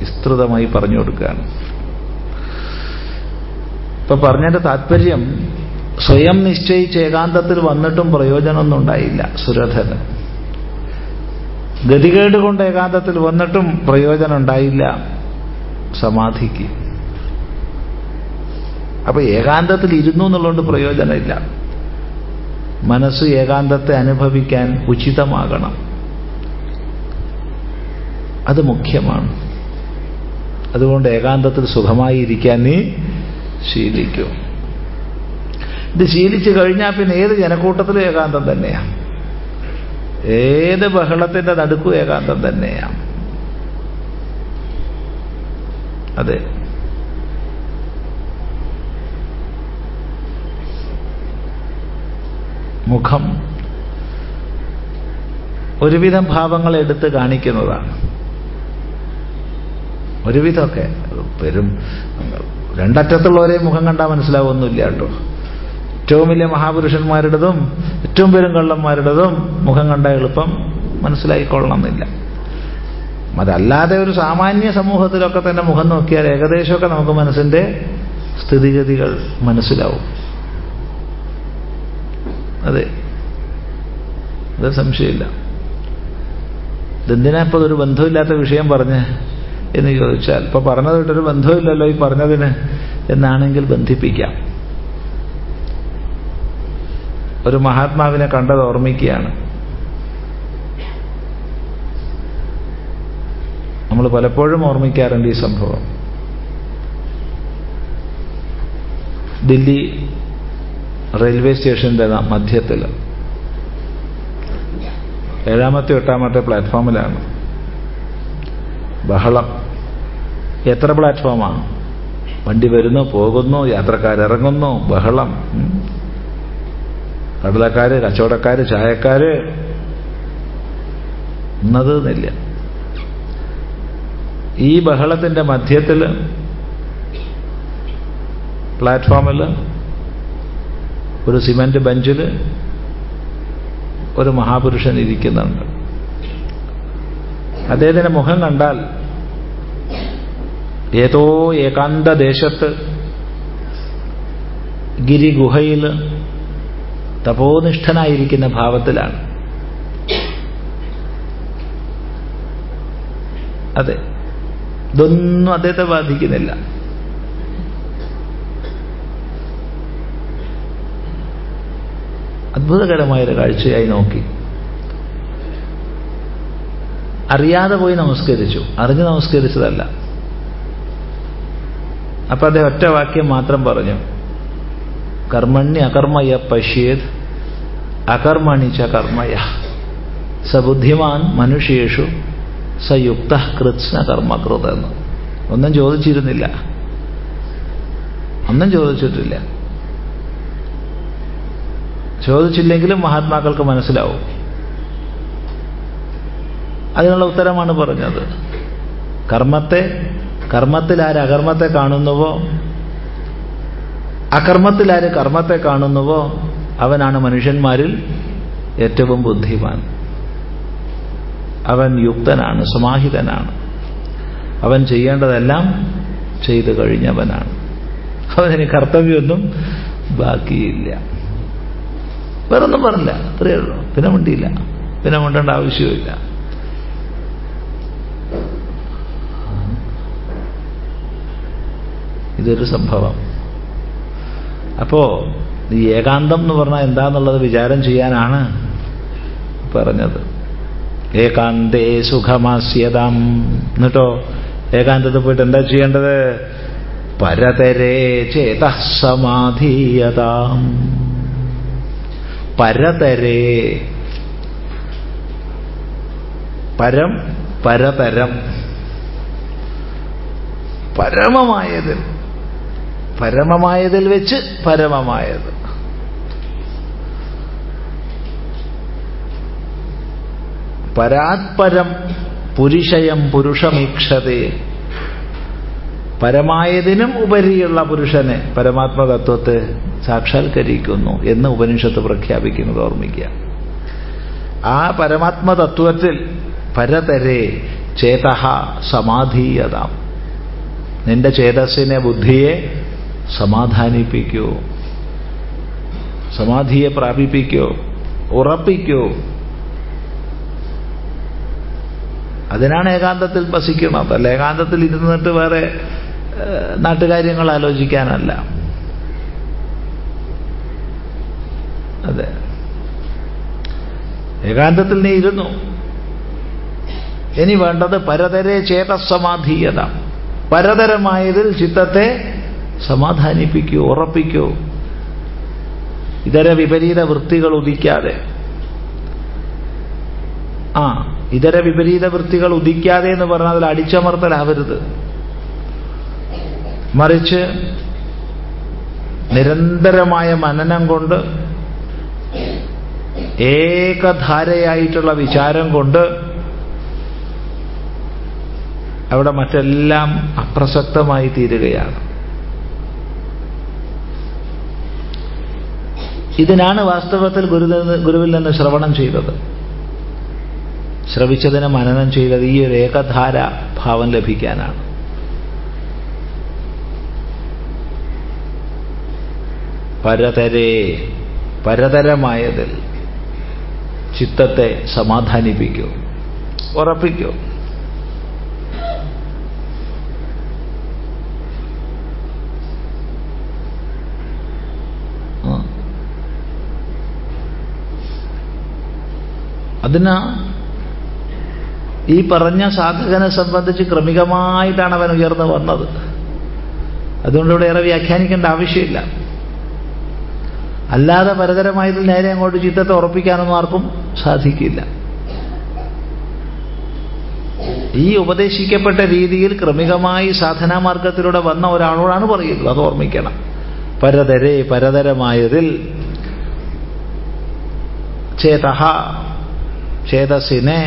വിസ്തൃതമായി പറഞ്ഞു കൊടുക്കുകയാണ്. ഇപ്പൊ പറഞ്ഞതിന്റെ താല്പര്യം സ്വയം നിശ്ചയിച്ച് ഏകാന്തത്തിൽ വന്നിട്ടും പ്രയോജനമൊന്നും ഉണ്ടായില്ല സുരഥന് ഗതികേട് കൊണ്ട് ഏകാന്തത്തിൽ വന്നിട്ടും പ്രയോജനം ഉണ്ടായില്ല സമാധിക്ക്. അപ്പൊ ഏകാന്തത്തിൽ ഇരുന്നു എന്നുള്ളതുകൊണ്ട് പ്രയോജനമില്ല. മനസ്സ് ഏകാന്തത്തെ അനുഭവിക്കാൻ ഉചിതമാകണം. അത് മുഖ്യമാണ്. അതുകൊണ്ട് ഏകാന്തത്തിൽ സുഖമായി ഇരിക്കാൻ നീ ശീലിക്കൂ. ഇത് ശീലിച്ചു കഴിഞ്ഞാൽ പിന്നെ ഏത് ജനക്കൂട്ടത്തിലും ഏകാന്തം തന്നെയാണ് ഏത് ബഹളത്തിന്റെ നടുക്കും ഏകാന്തം തന്നെയാണ് അതെ. മുഖം ഒരുവിധം ഭാവങ്ങൾ എടുത്ത് കാണിക്കുന്നതാണ്. ഒരുവിധമൊക്കെ. പെരും രണ്ടറ്റത്തുള്ളവരെ മുഖം കണ്ടാൽ മനസ്സിലാവുന്നില്ല കേട്ടോ. ഏറ്റവും വലിയ മഹാപുരുഷന്മാരുടേതും ഏറ്റവും പേരും കള്ളന്മാരുടേതും മുഖം കണ്ട എളുപ്പം മനസ്സിലായിക്കൊള്ളണമെന്നില്ല. അതല്ലാതെ ഒരു സാമാന്യ സമൂഹത്തിലൊക്കെ തന്നെ മുഖം നോക്കിയാൽ ഏകദേശമൊക്കെ നമുക്ക് മനസ്സിന്റെ സ്ഥിതിഗതികൾ മനസ്സിലാവും. അതെ. അത് സംശയമില്ല. ഇതെന്തിനാ ഇപ്പൊ ഒരു ബന്ധമില്ലാത്ത വിഷയം പറഞ്ഞ് എന്ന് ചോദിച്ചാൽ ഇപ്പൊ പറഞ്ഞതൊട്ടൊരു ബന്ധമില്ലല്ലോ ഈ പറഞ്ഞതിന് എന്നാണെങ്കിൽ ബന്ധിപ്പിക്കാം. ഒരു മഹാത്മാവിനെ കണ്ടത് ഓർമ്മിക്കുകയാണ്. നമ്മൾ പലപ്പോഴും ഓർമ്മിക്കാറുണ്ട് ഈ സംഭവം. ദില്ലി റെയിൽവേ സ്റ്റേഷന്റെ മധ്യത്തിൽ. ഏഴാമത്തെ എട്ടാമത്തെ പ്ലാറ്റ്ഫോമിലാണ്. ബഹളം. എത്ര പ്ലാറ്റ്ഫോമാണ്? വണ്ടി വരുന്നു പോകുന്നു യാത്രക്കാരിറങ്ങുന്നു ബഹളം. കടലക്കാര് കച്ചവടക്കാര് ചായക്കാര്. എന്നത് എന്നില്ല ഈ ബഹളത്തിന്റെ മധ്യത്തിൽ പ്ലാറ്റ്ഫോമിൽ ഒരു സിമന്റ് ബെഞ്ചിൽ ഒരു മഹാപുരുഷൻ ഇരിക്കുന്നുണ്ട്. അദ്ദേഹത്തിന്റെ മുഖം കണ്ടാൽ ഏതോ ഏകാന്ത ദേശത്ത് ഗിരിഗുഹയിൽ തപോനിഷ്ഠനായിരിക്കുന്ന ഭാവത്തിലാണ്. അതെ. ഇതൊന്നും അദ്ദേഹത്തെ ബാധിക്കുന്നില്ല. അത്ഭുതകരമായൊരു കാഴ്ചയായി നോക്കി. അറിയാതെ പോയി നമസ്കരിച്ചു. അറിഞ്ഞ് നമസ്കരിച്ചതല്ല. അപ്പൊ അദ്ദേഹം ഒറ്റ വാക്യം മാത്രം പറഞ്ഞു. കർമ്മണ്യ അകർമ്മയ പശ്യേത് അകർമ്മണി ച കർമ്മയ. സബുദ്ധിമാൻ മനുഷ്യേഷു സയുക്ത കൃത്സ്ന കർമ്മകൃതെന്ന് ഒന്നും ചോദിച്ചിരുന്നില്ല. ഒന്നും ചോദിച്ചിട്ടില്ല. ചോദിച്ചില്ലെങ്കിലും മഹാത്മാക്കൾക്ക് മനസ്സിലാവും. അതിനുള്ള ഉത്തരമാണ് പറഞ്ഞത്. കർമ്മത്തെ കർമ്മത്തിൽ ആര് അകർമ്മത്തെ കാണുന്നുവോ അകർമ്മത്തിൽ ആര് കർമ്മത്തെ കാണുന്നുവോ അവനാണ് മനുഷ്യന്മാരിൽ ഏറ്റവും ബുദ്ധിമാൻ. അവൻ യുക്തനാണ് സമാഹിതനാണ്. അവൻ ചെയ്യേണ്ടതെല്ലാം ചെയ്തു കഴിഞ്ഞവനാണ്. അവന് കർത്തവ്യമൊന്നും ബാക്കിയില്ല. വേറൊന്നും പറഞ്ഞില്ല. അത്രയേ ഉള്ളൂ. പിന്നെ മുണ്ടിയില്ല. പിന്നെ മുണ്ടേണ്ട ആവശ്യമില്ല ഇതൊരു സംഭവം. അപ്പോ ഈ ഏകാന്തം എന്ന് പറഞ്ഞാൽ എന്താന്നുള്ളത് വിചാരം ചെയ്യാനാണ് പറഞ്ഞത്. ഏകാന്തേ സുഖമാസ്യതാം. എന്നിട്ടോ ഏകാന്തത്തിൽ പോയിട്ട് എന്താ ചെയ്യേണ്ടത്? പരതരേ ചേത സമാധീയതാം. പരതരേ. പരം പരതരം. പരമമായതിൽ പരമമായതിൽ വെച്ച് പരമമായത്. പരാത്പരം പുരുഷയം പുരുഷമീക്ഷതേ. പരമായതിനും ഉപരിയുള്ള പുരുഷനെ പരമാത്മതത്വത്തെ സാക്ഷാത്കരിക്കുന്നു എന്ന് ഉപനിഷത്ത് പ്രഖ്യാപിക്കുന്നത് ഓർമ്മിക്കുക. ആ പരമാത്മതത്വത്തിൽ പരതരെ ചേത സമാധീയതാം. നിന്റെ ചേതസ്സിനെ ബുദ്ധിയെ സമാധാനിപ്പിക്കൂ. സമാധിയെ പ്രാപിപ്പിക്കൂ. ഉറപ്പിക്കൂ. അതിനാണ് ഏകാന്തത്തിൽ വസിക്കുന്നത് അല്ല ഏകാന്തത്തിൽ ഇരുന്നിട്ട് വേറെ നാട്ടുകാര്യങ്ങൾ ആലോചിക്കാനല്ല. അതെ. ഏകാന്തത്തിൽ നീ ഇരുന്നു. ഇനി വേണ്ടത് പരതരെ ചേതസമാധീയത. പരതരമായതിൽ ചിത്തത്തെ സമാധാനിപ്പിക്കൂ ഉറപ്പിക്കൂ. ഇതര വിപരീത വൃത്തികൾ ഉദിക്കാതെ. ആ ഇതര വിപരീത വൃത്തികൾ ഉദിക്കാതെ എന്ന് പറഞ്ഞാൽ അതിൽ അടിച്ചമർത്തലാവരുത്. മറിച്ച് നിരന്തരമായ മനനം കൊണ്ട് ഏകധാരയായിട്ടുള്ള വിചാരം കൊണ്ട് അവിടെ മറ്റെല്ലാം അപ്രസക്തമായി തീരുകയാണ്. ഇതിനാണ് വാസ്തവത്തിൽ ഗുരു ഗുരുവിൽ നിന്ന് ശ്രവണം ചെയ്തത്. ശ്രവിച്ചതിന് മനനം ചെയ്തത് ഈ ഒരു ഏകധാര ഭാവം ലഭിക്കാനാണ്. പരതരേ പരതരമായതിൽ ചിത്തത്തെ സമാധാനിപ്പിക്കൂ. ഉറപ്പിക്കൂ. അതിന് ഈ പറഞ്ഞ സാധകനെ സംബന്ധിച്ച് ക്രമികമായിട്ടാണ് അവൻ ഉയർന്നു വന്നത്. അതുകൊണ്ട് ഇവിടെ ഏറെ വ്യാഖ്യാനിക്കേണ്ട ആവശ്യമില്ല. അല്ലാതെ പരതരമായതിൽ നേരെ അങ്ങോട്ട് ചിത്തത്തെ ഉറപ്പിക്കാനൊന്നും ആർക്കും സാധിക്കില്ല. ഈ ഉപദേശിക്കപ്പെട്ട രീതിയിൽ ക്രമികമായി സാധനാമാർഗത്തിലൂടെ വന്ന ഒരാളോടാണ് പറയുന്നത്. അത് ഓർമ്മിക്കണം. പരതരെ പരതരമായതിൽ ചേതഹ ചേതസിനെ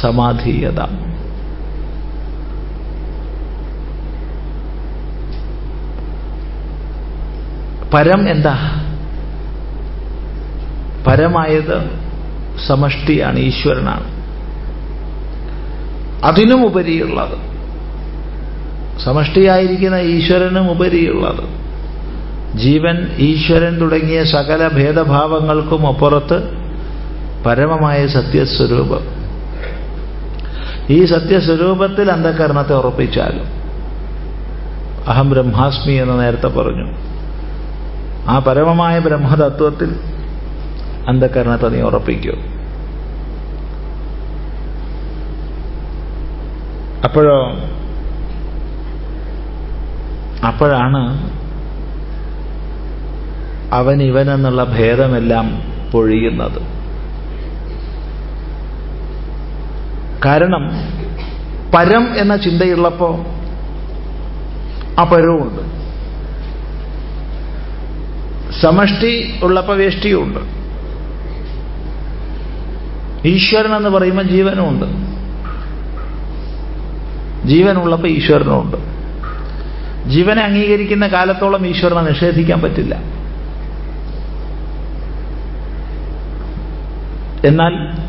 സമാധീയത. പരം എന്താ? പരമായത് സമഷ്ടിയാണ് ഈശ്വരനാണ്. അതിനും ഉപരിയുള്ളത് സമഷ്ടിയായിരിക്കുന്ന ഈശ്വരനും ഉപരിയുള്ളത് ജീവൻ ഈശ്വരൻ തുടങ്ങിയ സകല ഭേദഭാവങ്ങൾക്കും അപ്പുറത്ത് പരമമായ സത്യസ്വരൂപം. ഈ സത്യസ്വരൂപത്തിൽ അന്ധകരണത്തെ ഉറപ്പിച്ചാലും. അഹം ബ്രഹ്മാസ്മി എന്ന് നേരത്തെ പറഞ്ഞു. ആ പരമമായ ബ്രഹ്മതത്വത്തിൽ അന്ധകരണത്തെ നീ ഉറപ്പിക്കൂ. അപ്പോഴോ? അപ്പോഴാണ് അവൻ ഇവൻ എന്നുള്ള ഭേദമെല്ലാം പൊഴിയുന്നത്. കാരണം പരം എന്ന ചിന്തയുള്ളപ്പോ അപരവുമുണ്ട് സമഷ്ടി ഉള്ളപ്പോൾ വേഷ്ടിയുമുണ്ട് ഈശ്വരൻ എന്ന് പറയുമ്പോൾ ജീവനുമുണ്ട്. ജീവനുള്ളപ്പോൾ ഈശ്വരനുമുണ്ട്. ജീവനെ അംഗീകരിക്കുന്ന കാലത്തോളം ഈശ്വരനെ നിഷേധിക്കാൻ പറ്റില്ല. എന്നാൽ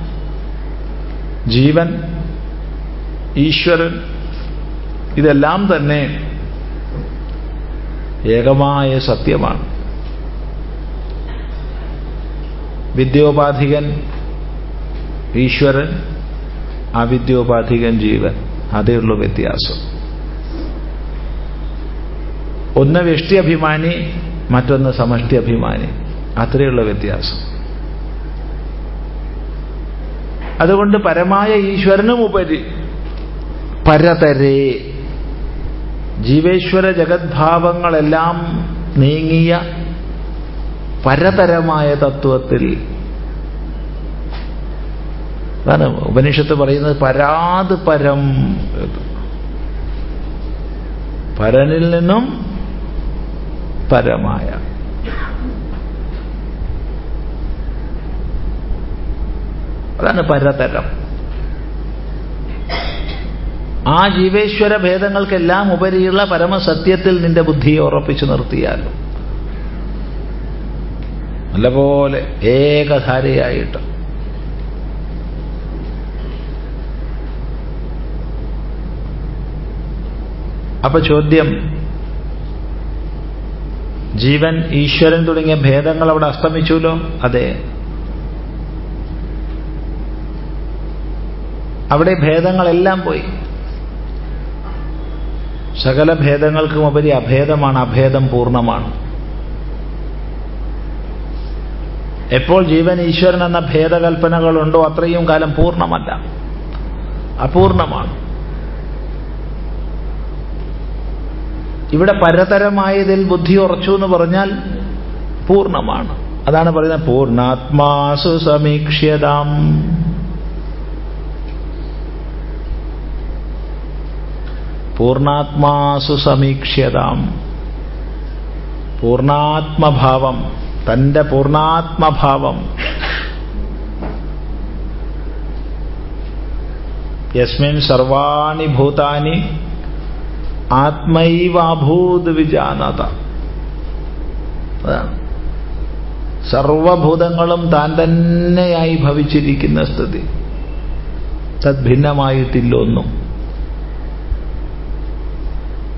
ജീവൻ ഈശ്വരൻ ഇതെല്ലാം തന്നെ ഏകമായ സത്യമാണ്. വിദ്യോപാധികൻ ഈശ്വരൻ അവിദ്യോപാധികൻ ജീവൻ. അതേ ഉള്ളൂ വ്യത്യാസം. ഒന്ന് വ്യഷ്ടി അഭിമാനി മറ്റൊന്ന് സമഷ്ടി അഭിമാനി. അത്രയുള്ള വ്യത്യാസം. അതുകൊണ്ട് പരമായ ഈശ്വരനും ഉപരി പരതരേ. ജീവേശ്വര ജഗദ്ഭാവങ്ങളെല്ലാം നീങ്ങിയ പരതരമായ തത്വത്തിൽ. അതാണ് ഉപനിഷത്ത് പറയുന്നത് പരാത് പരം പരനിൽ നിന്നും പരമായ. അതാണ് പരതരം. ആ ജീവേശ്വര ഭേദങ്ങൾക്കെല്ലാം ഉപരിയുള്ള പരമസത്യത്തിൽ നിന്റെ ബുദ്ധിയെ ഉറപ്പിച്ചു നിർത്തിയാലും നല്ലപോലെ ഏകധാരയായിട്ട്. അപ്പൊ ചോദ്യം ജീവൻ ഈശ്വരൻ തുടങ്ങിയ ഭേദങ്ങൾ അവിടെ അസ്തമിച്ചുല്ലോ? അതെ. അവിടെ ഭേദങ്ങളെല്ലാം പോയി. സകല ഭേദങ്ങൾക്കും ഉപരി അഭേദമാണ് അഭേദം പൂർണമാണ്. എപ്പോൾ ജീവൻ ഈശ്വരൻ എന്ന ഭേദകൽപ്പനകളുണ്ടോ അത്രയും കാലം പൂർണമല്ല. അപൂർണമാണ്. ഇവിടെ പരതരമായതിൽ ബുദ്ധി ഉറച്ചു എന്ന് പറഞ്ഞാൽ പൂർണമാണ്. അതാണ് പറയുന്നത് പൂർണാത്മാസു സമീക്ഷ്യതാം. പൂർണാത്മാസു സമീക്ഷ്യതാം. പൂർണാത്മഭാവം. തന്റെ പൂർണാത്മഭാവം യസ്മിൻ സർവാണി ഭൂതാനി ആത്മൈവാഭൂത് വിജാനത. സർവഭൂതങ്ങളും താൻ തന്നെയായി ഭവിച്ചിരിക്കുന്ന സ്ഥിതി. തദ്ഭിന്നമായിട്ടില്ലൊന്നും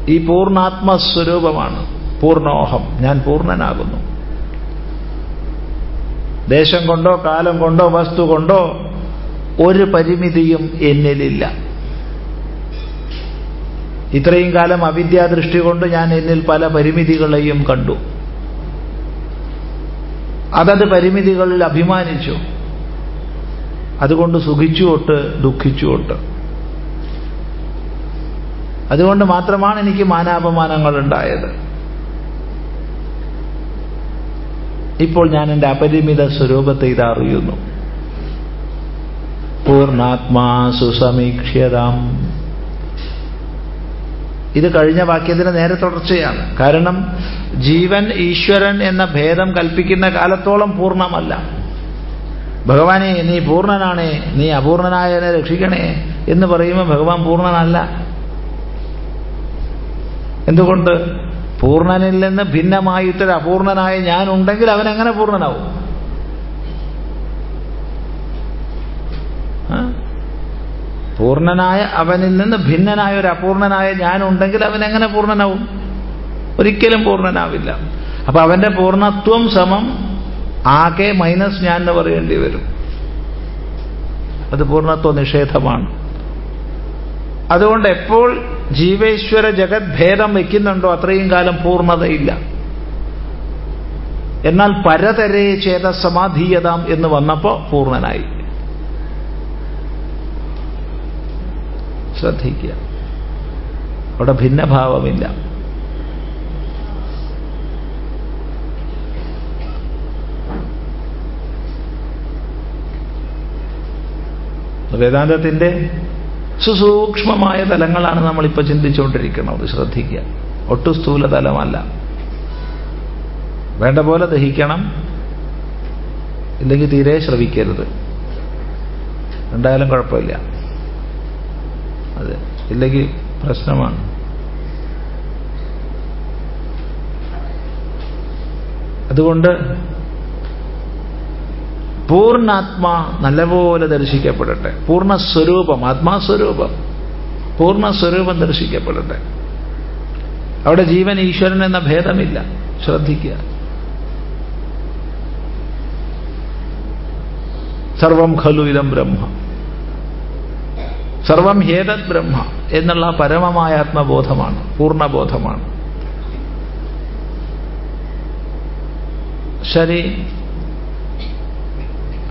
ഈ പൂർണാത്മസ്വരൂപമാണ് പൂർണോഹം. ഞാൻ പൂർണനാകുന്നു. ദേശം കൊണ്ടോ കാലം കൊണ്ടോ വസ്തു കൊണ്ടോ ഒരു പരിമിതിയും എന്നിലില്ല. ഇത്രയും കാലം അവിദ്യാദൃഷ്ടി കൊണ്ട് ഞാൻ എന്നിൽ പല പരിമിതികളെയും കണ്ടു. അതത് പരിമിതികളിൽ അഭിമാനിച്ചു. അതുകൊണ്ട് സുഖിച്ചുകൊട്ട് ദുഃഖിച്ചുകൊട്ട് അതുകൊണ്ട് മാത്രമാണ് എനിക്ക് മാനാപമാനങ്ങൾ ഉണ്ടായത് ഇപ്പോൾ ഞാൻ എന്റെ അപരിമിത സ്വരൂപത്തെ ഇത് അറിയുന്നു പൂർണാത്മാ സുസമീക്ഷ്യതാം. ഇത് കഴിഞ്ഞ വാക്യത്തിന് നേരെ തുടർച്ചയാണ്. കാരണം ജീവൻ ഈശ്വരൻ എന്ന ഭേദം കൽപ്പിക്കുന്ന കാലത്തോളം പൂർണമല്ല ഭഗവാനെ നീ പൂർണനാണേ നീ അപൂർണനായതിനെ രക്ഷിക്കണേ എന്ന് പറയുമ്പോൾ ഭഗവാൻ പൂർണനല്ല എന്തുകൊണ്ട്? പൂർണനിൽ നിന്ന് ഭിന്നമായിട്ടൊരു അപൂർണനായ ഞാൻ ഉണ്ടെങ്കിൽ അവൻ എങ്ങനെ പൂർണനാവും പൂർണനായ അവനിൽ നിന്ന് ഭിന്നനായ ഒരു അപൂർണനായ ഞാൻ ഉണ്ടെങ്കിൽ അവൻ എങ്ങനെ പൂർണനാവും? ഒരിക്കലും പൂർണനാവില്ല. അപ്പൊ അവന്റെ പൂർണത്വം സമം ആകെ മൈനസ് ഞാൻ എന്ന് പറയേണ്ടി വരും. അത് പൂർണത്വ നിഷേധമാണ് അതുകൊണ്ട് എപ്പോൾ ജീവേശ്വര ജഗത് ഭേദം വയ്ക്കുന്നുണ്ടോ അത്രയും കാലം പൂർണതയില്ല. എന്നാൽ പരതരേ ചേത സമാധീയതാം എന്ന് വന്നപ്പോ പൂർണനായി. ശ്രദ്ധിക്കുക. അവിടെ ഭിന്നഭാവമില്ല. വേദാന്തത്തിന്റെ സുസൂക്ഷ്മമായ തലങ്ങളാണ് നമ്മളിപ്പോൾ ചിന്തിച്ചുകൊണ്ടിരിക്കുന്നത്. ശ്രദ്ധിക്കുക. ഒട്ടു സ്ഥൂല തലമല്ല. വേണ്ട പോലെ ദഹിക്കണം. ഇല്ലെങ്കിൽ തീരെ ശ്രവിക്കരുത്. എന്തായാലും കുഴപ്പമില്ല. അതെ. ഇല്ലെങ്കിൽ പ്രശ്നമാണ്. അതുകൊണ്ട് പൂർണാത്മാ നല്ലപോലെ ദർശിക്കപ്പെടട്ടെ. പൂർണസ്വരൂപം ആത്മാസ്വരൂപം. പൂർണസ്വരൂപം ദർശിക്കപ്പെടട്ടെ. അവിടെ ജീവൻ ഈശ്വരൻ എന്ന ഭേദമില്ല. ശ്രദ്ധിക്കുക. സർവം ഖലു ഇതം ബ്രഹ്മ. സർവം ഹേതത് ബ്രഹ്മ എന്നുള്ള പരമമായ ആത്മബോധമാണ് പൂർണബോധമാണ്. ശരി.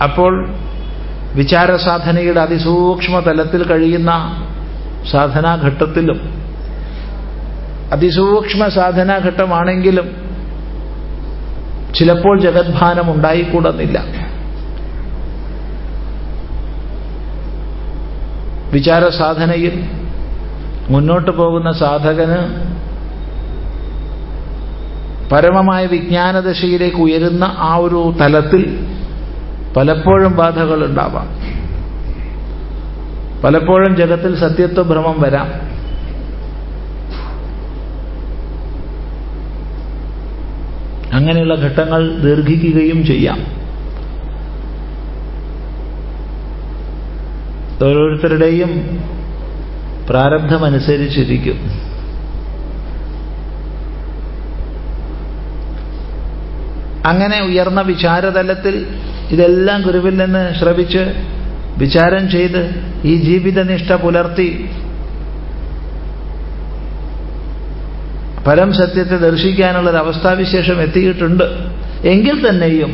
അപ്പോൾ വിചാരസാധനയുടെ അതിസൂക്ഷ്മ തലത്തിൽ കഴിയുന്ന സാധനാഘട്ടത്തിലും അതിസൂക്ഷ്മ സാധനാഘട്ടമാണെങ്കിലും ചിലപ്പോൾ ജഗദ്ഭാനം ഉണ്ടായിക്കൂടുന്നില്ല. വിചാരസാധനയിൽ മുന്നോട്ട് പോകുന്ന സാധകന് പരമമായ വിജ്ഞാനദശയിലേക്ക് ഉയരുന്ന ആ ഒരു തലത്തിൽ പലപ്പോഴും ബാധകൾ ഉണ്ടാവാം. പലപ്പോഴും ജഗത്തിൽ സത്യത്വ ഭ്രമം വരാം. അങ്ങനെയുള്ള ഘട്ടങ്ങൾ ദീർഘിക്കുകയും ചെയ്യാം. ഓരോരുത്തരുടെയും പ്രാരബ്ധമനുസരിച്ചിരിക്കും. അങ്ങനെ ഉയർന്ന വിചാരതലത്തിൽ ഇതെല്ലാം ഗുരുവിൽ നിന്ന് ശ്രവിച്ച് വിചാരം ചെയ്ത് ഈ ജീവിതനിഷ്ഠ പുലർത്തി പരം സത്യത്തെ ദർശിക്കാനുള്ള ഒരു അവസ്ഥാവിശേഷം എത്തിയിട്ടുണ്ട്. എങ്കിൽ തന്നെയും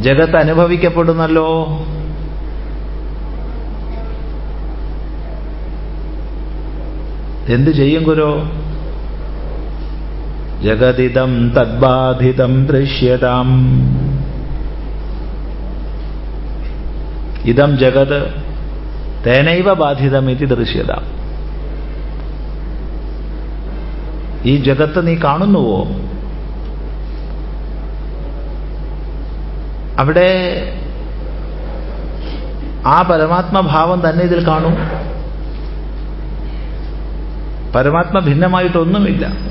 ജഗത്ത് അനുഭവിക്കപ്പെടുന്നല്ലോ. എന്തു ചെയ്യും ഗുരു? ജഗതിദം തദ്ബാധിതം ദൃശ്യതാം. ഇതം ജഗത് തേനൈവ ബാധിതം ഇത് ദൃശ്യത. ഈ ജഗത്ത് നീ കാണുന്നുവോ? അവിടെ ആ പരമാത്മഭാവം തന്നെ ഇതിൽ കാണും. പരമാത്മ ഭിന്നമായിട്ടൊന്നുമില്ല.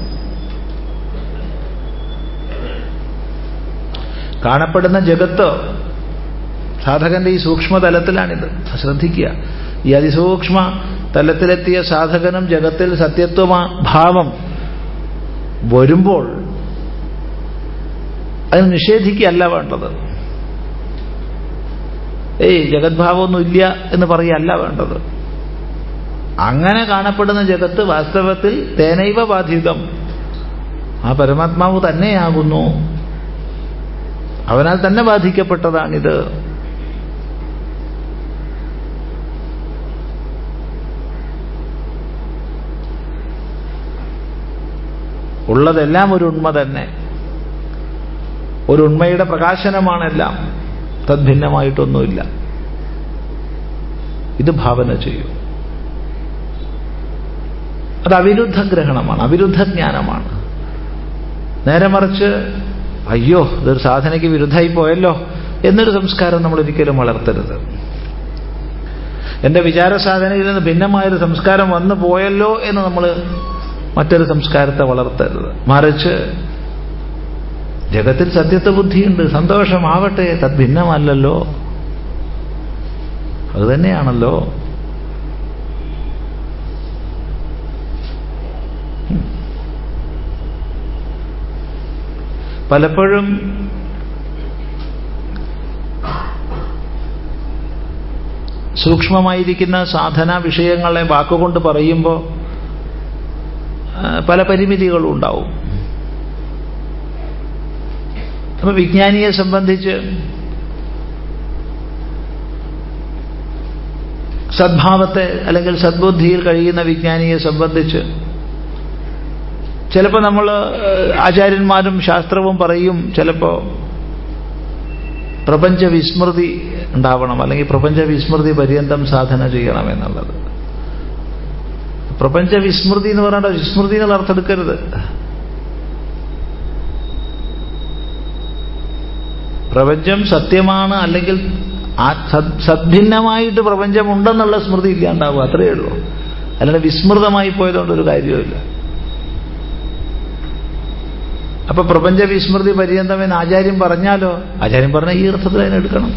കാണപ്പെടുന്ന ജഗത്ത് സാധകന്റെ ഈ സൂക്ഷ്മതലത്തിലാണിത്. ശ്രദ്ധിക്കുക. ഈ അതിസൂക്ഷ്മ തലത്തിലെത്തിയ സാധകനും ജഗത്തിൽ സത്യത്വ ഭാവം വരുമ്പോൾ അത് നിഷേധിക്കുകയല്ല വേണ്ടത്. ഏയ് ജഗത്ഭാവമൊന്നുമില്ല എന്ന് പറയല്ല വേണ്ടത്. അങ്ങനെ കാണപ്പെടുന്ന ജഗത്ത് വാസ്തവത്തിൽ തേനൈവ ബാധിതം. ആ പരമാത്മാവ് തന്നെയാകുന്നു. അവനാൽ തന്നെ ബാധിക്കപ്പെട്ടതാണിത്. ഉള്ളതെല്ലാം ഒരു ഉണ്മ തന്നെ. ഒരു ഉണ്മയുടെ പ്രകാശനമാണെല്ലാം തദ്ഭിന്നമായിട്ടൊന്നുമില്ല. ഇത് ഭാവന ചെയ്യൂ. അത് അവിരുദ്ധ ഗ്രഹണമാണ് അവിരുദ്ധ ജ്ഞാനമാണ് നേരെ മറിച്ച് അയ്യോ ഇതൊരു സാധനയ്ക്ക് വിരുദ്ധമായി പോയല്ലോ. എന്നൊരു സംസ്കാരം നമ്മൾ ഒരിക്കലും വളർത്തരുത്. എന്റെ വിചാര സാധനയിൽ നിന്ന് ഭിന്നമായൊരു സംസ്കാരം വന്നു പോയല്ലോ എന്ന് നമ്മൾ മറ്റൊരു സംസ്കാരത്തെ വളർത്തരുത്. മറിച്ച് ജഗത്തിൽ സത്യത്വ ബുദ്ധിയുണ്ട് സന്തോഷമാവട്ടെ തദ്ഭിന്നമല്ലല്ലോ. അത് പലപ്പോഴും സൂക്ഷ്മമായിരിക്കുന്ന സാധനാ വിഷയങ്ങളെ വാക്കുകൊണ്ട് പറയുമ്പോൾ പല പരിമിതികളും ഉണ്ടാവും. അപ്പൊ വിജ്ഞാനിയെ സംബന്ധിച്ച് സദ്ഭാവത്തെ അല്ലെങ്കിൽ സദ്ബുദ്ധിയിൽ കഴിയുന്ന വിജ്ഞാനിയെ സംബന്ധിച്ച് ചിലപ്പോൾ നമ്മൾ ആചാര്യന്മാരും ശാസ്ത്രവും പറയും ചിലപ്പോൾ പ്രപഞ്ച വിസ്മൃതി ഉണ്ടാവണം അല്ലെങ്കിൽ പ്രപഞ്ച വിസ്മൃതി പര്യന്തം സാധന ചെയ്യണം എന്നുള്ളത്. പ്രപഞ്ച വിസ്മൃതി എന്ന് പറയേണ്ട വിസ്മൃതി എന്നുള്ള അർത്ഥം എടുക്കരുത്. പ്രപഞ്ചം സത്യമാണ് അല്ലെങ്കിൽ സദ്ഭിന്നമായിട്ട് പ്രപഞ്ചമുണ്ടെന്നുള്ള സ്മൃതി ഇല്ലാണ്ടാവുക അത്രയേ ഉള്ളൂ. അല്ലാതെ വിസ്മൃതമായി പോയതുകൊണ്ടൊരു കാര്യമില്ല അപ്പൊ പ്രപഞ്ച വിസ്മൃതി പര്യന്തം എന്ന് ആചാര്യം പറഞ്ഞാലോ? ആചാര്യം പറഞ്ഞ ഈ അർത്ഥത്തിൽ അതിനെ എടുക്കണം.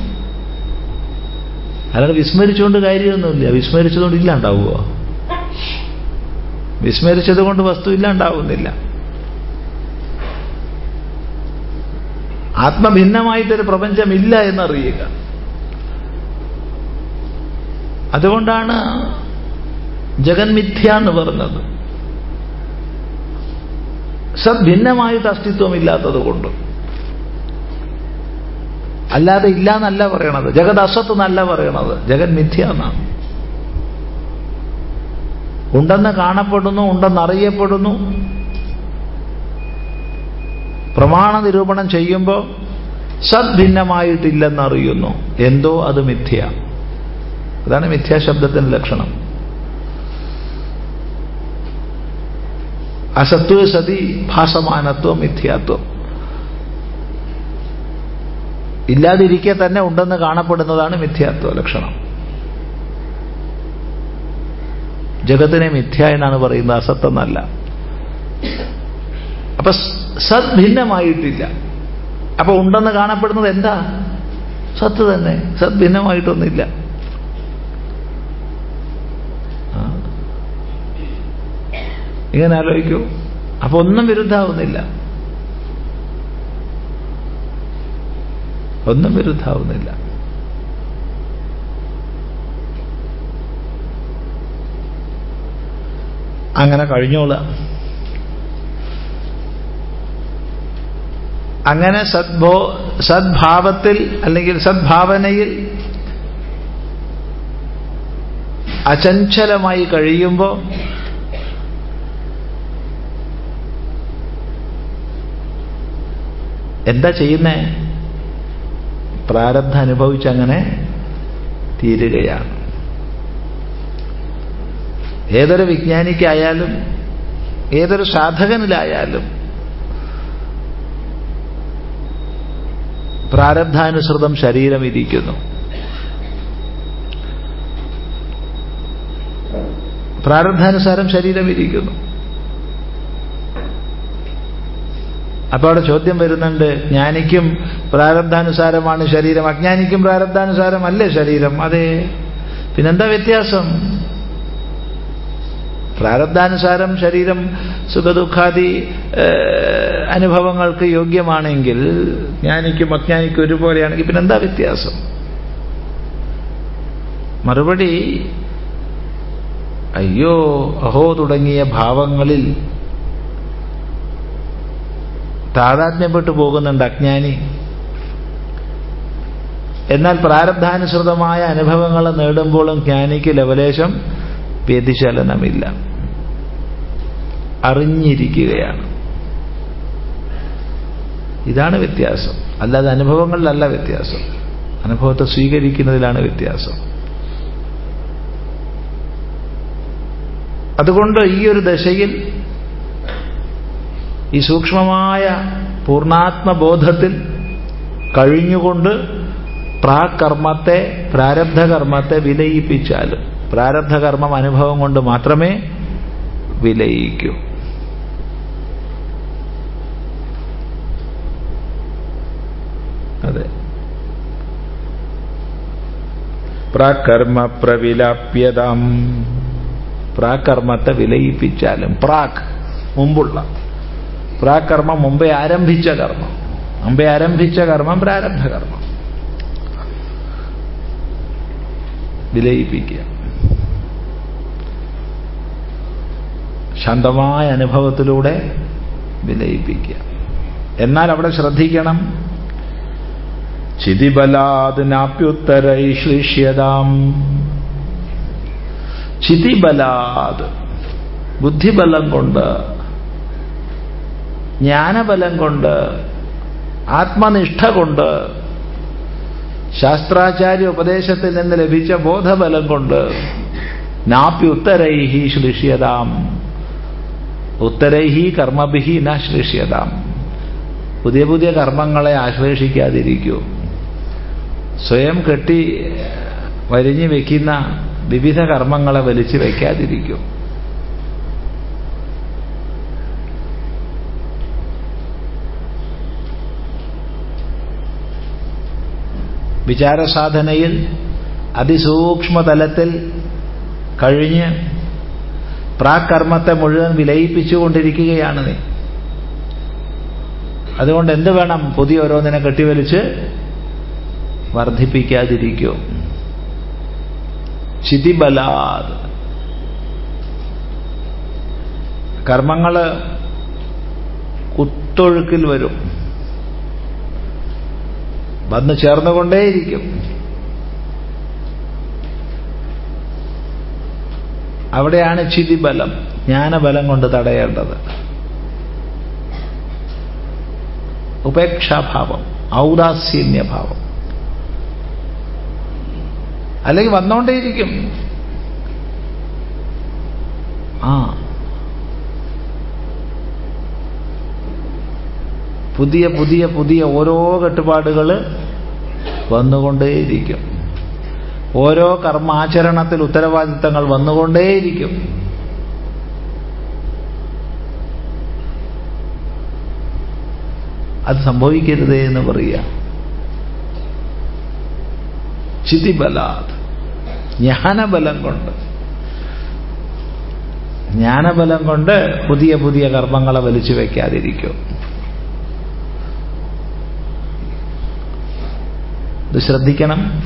അല്ലാതെ വിസ്മരിച്ചുകൊണ്ട് കാര്യമൊന്നുമില്ല. വിസ്മരിച്ചതുകൊണ്ട് ഇല്ലാണ്ടാവുമോ വിസ്മരിച്ചത് കൊണ്ട് വസ്തു ഇല്ലാണ്ടാവുന്നില്ല ആത്മഭിന്നമായിട്ടൊരു പ്രപഞ്ചമില്ല എന്നറിയുക. അതുകൊണ്ടാണ് ജഗന്മിഥ്യ എന്ന് പറഞ്ഞത്. സദ്ഭിന്നമായിട്ട് അസ്തിത്വമില്ലാത്തത് കൊണ്ട്. അല്ലാതെ ഇല്ല എന്നല്ല പറയണത്. ജഗത് അസത്ത് എന്നല്ല പറയണത്. ജഗൻ മിഥ്യ എന്നാണ്. ഉണ്ടെന്ന് കാണപ്പെടുന്നു ഉണ്ടെന്നറിയപ്പെടുന്നു. പ്രമാണ നിരൂപണം ചെയ്യുമ്പോൾ സദ്ഭിന്നമായിട്ടില്ലെന്നറിയുന്നു. എന്തോ അത് മിഥ്യ. അതാണ് മിഥ്യാശബ്ദത്തിന്റെ ലക്ഷണം. അസത്വ സതി ഭാസമാനത്വം മിഥ്യാത്വം ഇല്ലാതിരിക്കെ തന്നെ ഉണ്ടെന്ന് കാണപ്പെടുന്നതാണ് മിഥ്യാത്വ ലക്ഷണം. ജഗത്തിനെ മിഥ്യ എന്നാണ് പറയുന്നത് അസത്തെന്നല്ല. അപ്പൊ സത് ഭിന്നമായിട്ടില്ല. അപ്പൊ ഉണ്ടെന്ന് കാണപ്പെടുന്നത് എന്താ? സത്ത് തന്നെ. സത് ഇങ്ങനെ ആലോചിക്കൂ. അപ്പൊ ഒന്നും വിരുദ്ധാവുന്നില്ല. ഒന്നും വിരുദ്ധാവുന്നില്ല. അങ്ങനെ കഴിഞ്ഞോള. അങ്ങനെ സദ്ഭോ സദ്ഭാവത്തിൽ അല്ലെങ്കിൽ സദ്ഭാവനയിൽ അചഞ്ചലമായി കഴിയുമ്പോൾ എന്താ ചെയ്യുന്നേ? പ്രാരബ്ധ അനുഭവിച്ചങ്ങനെ തീരുകയാണ്. ഏതൊരു വിജ്ഞാനിക്കായാലും ഏതൊരു സാധകനിലായാലും പ്രാരബ്ധാനുസൃതം ശരീരം ഇരിക്കുന്നു പ്രാരബ്ധാനുസാരം ശരീരം ഇരിക്കുന്നു അപ്പൊ അവിടെ ചോദ്യം വരുന്നുണ്ട് ജ്ഞാനിക്കും പ്രാരബ്ധാനുസാരമാണ് ശരീരം അജ്ഞാനിക്കും പ്രാരബ്ധാനുസാരമല്ലേ ശരീരം? അതെ. പിന്നെന്താ വ്യത്യാസം? പ്രാരബ്ധാനുസാരം ശരീരം സുഖദുഃഖാദി അനുഭവങ്ങൾക്ക് യോഗ്യമാണെങ്കിൽ ജ്ഞാനിക്കും അജ്ഞാനിക്കും ഒരുപോലെയാണെങ്കിൽ പിന്നെന്താ വ്യത്യാസം? മറുപടി അയ്യോ അഹോ തുടങ്ങിയ ഭാവങ്ങളിൽ താതാത്മ്യപ്പെട്ടു പോകുന്നുണ്ട് അജ്ഞാനി. എന്നാൽ പ്രാരബ്ധാനുസൃതമായ അനുഭവങ്ങൾ നേടുമ്പോഴും ജ്ഞാനിക്ക് ലവലേശം വ്യതിചലനമില്ല. അറിഞ്ഞിരിക്കുകയാണ്. ഇതാണ് വ്യത്യാസം. അല്ലാതെ അനുഭവങ്ങളിലല്ല വ്യത്യാസം. അനുഭവത്തെ സ്വീകരിക്കുന്നതിലാണ് വ്യത്യാസം. അതുകൊണ്ട് ഈ ഒരു ദശയിൽ ഈ സൂക്ഷ്മമായ പൂർണാത്മബോധത്തിൽ കഴിഞ്ഞുകൊണ്ട് പ്രാകർമ്മത്തെ പ്രാരബ്ധകർമ്മത്തെ വിലയിപ്പിച്ചാലും പ്രാരബ്ധകർമ്മം അനുഭവം കൊണ്ട് മാത്രമേ വിലയിക്കൂ. അതെ. പ്രാകർമ്മ പ്രവിലാപ്യതാം പ്രാകർമ്മത്തെ വിലയിപ്പിച്ചാലും പ്രാക് മുമ്പുള്ള പ്രാകർമ്മം മുമ്പേ ആരംഭിച്ച കർമ്മം. മുമ്പേ ആരംഭിച്ച കർമ്മം പ്രാരബ്ധകർമ്മം വിലയിപ്പിക്കുക. ശാന്തമായ അനുഭവത്തിലൂടെ വിലയിപ്പിക്കുക. എന്നാൽ അവിടെ ശ്രദ്ധിക്കണം. ചിതിബലാത് നാപ്യുത്തരൈശ്ലിഷ്യതാം ചിതിബലാത് ബുദ്ധിബലം കൊണ്ട് ജ്ഞാനബലം കൊണ്ട് ആത്മനിഷ്ഠ കൊണ്ട് ശാസ്ത്രാചാര്യ ഉപദേശത്തിൽ നിന്ന് ലഭിച്ച ബോധബലം കൊണ്ട് ഉത്തരൈഹി ശ്ലിഷ്യതാം ഉത്തരൈഹി കർമ്മഭിഹി ന ശ്ലിഷ്യതാം പുതിയ പുതിയ കർമ്മങ്ങളെ ആശ്ലേഷിക്കാതിരിക്കൂ. സ്വയം കെട്ടി വരിഞ്ഞു വെക്കുന്ന വിവിധ കർമ്മങ്ങളെ വലിച്ചു വയ്ക്കാതിരിക്കൂ വിചാരസാധനയിൽ അതിസൂക്ഷ്മതലത്തിൽ കഴിഞ്ഞ് പ്രാകർമ്മത്തെ മുഴുവൻ വിലയിപ്പിച്ചുകൊണ്ടിരിക്കുകയാണ് നീ. അതുകൊണ്ട് എന്ത് വേണം പുതിയ ഓരോന്നിനെ കെട്ടിവലിച്ച്? വർദ്ധിപ്പിക്കാതിരിക്കൂ. ചിതിബലാത്. കർമ്മങ്ങൾ കുത്തൊഴുക്കിൽ വരും. വന്ന് ചേർന്നുകൊണ്ടേയിരിക്കും. അവിടെയാണ് ചിതിബലം ജ്ഞാനബലം കൊണ്ട് തടയേണ്ടത്. ഉപേക്ഷാഭാവം ഔദാസീന്യഭാവം. അല്ലെങ്കിൽ വന്നോണ്ടേയിരിക്കും. ആ പുതിയ പുതിയ പുതിയ ഓരോ കെട്ടുപാടുകൾ വന്നുകൊണ്ടേയിരിക്കും. ഓരോ കർമാചരണത്തിൽ ഉത്തരവാദിത്തങ്ങൾ വന്നുകൊണ്ടേയിരിക്കും. അത് സംഭവിക്കരുതേ എന്ന് പറയുക. ചിതിബലാത്. ജ്ഞാനബലം കൊണ്ട്. ജ്ഞാനബലം കൊണ്ട് പുതിയ പുതിയ കർമ്മങ്ങളെ വലിച്ചു വയ്ക്കാതിരിക്കും ഇത് ശ്രദ്ധിക്കണം.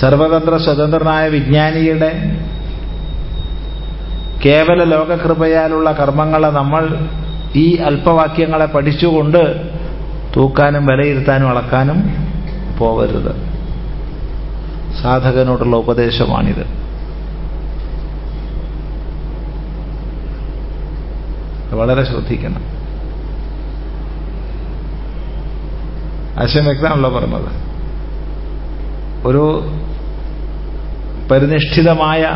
സർവതന്ത്ര സ്വതന്ത്രനായ വിജ്ഞാനിയുടെ കേവല ലോകകൃപയാലുള്ള കർമ്മങ്ങളെ നമ്മൾ ഈ അല്പവാക്യങ്ങളെ പഠിച്ചുകൊണ്ട് തൂക്കാനും വിലയിരുത്താനും അളക്കാനും പോവരുത്. സാധകനോടുള്ള ഉപദേശമാണിത്. വളരെ ശ്രദ്ധിക്കണം. ആശയം വ്യക്തമാണല്ലോ പറഞ്ഞത്. ഒരു പരിനിഷ്ഠിതമായ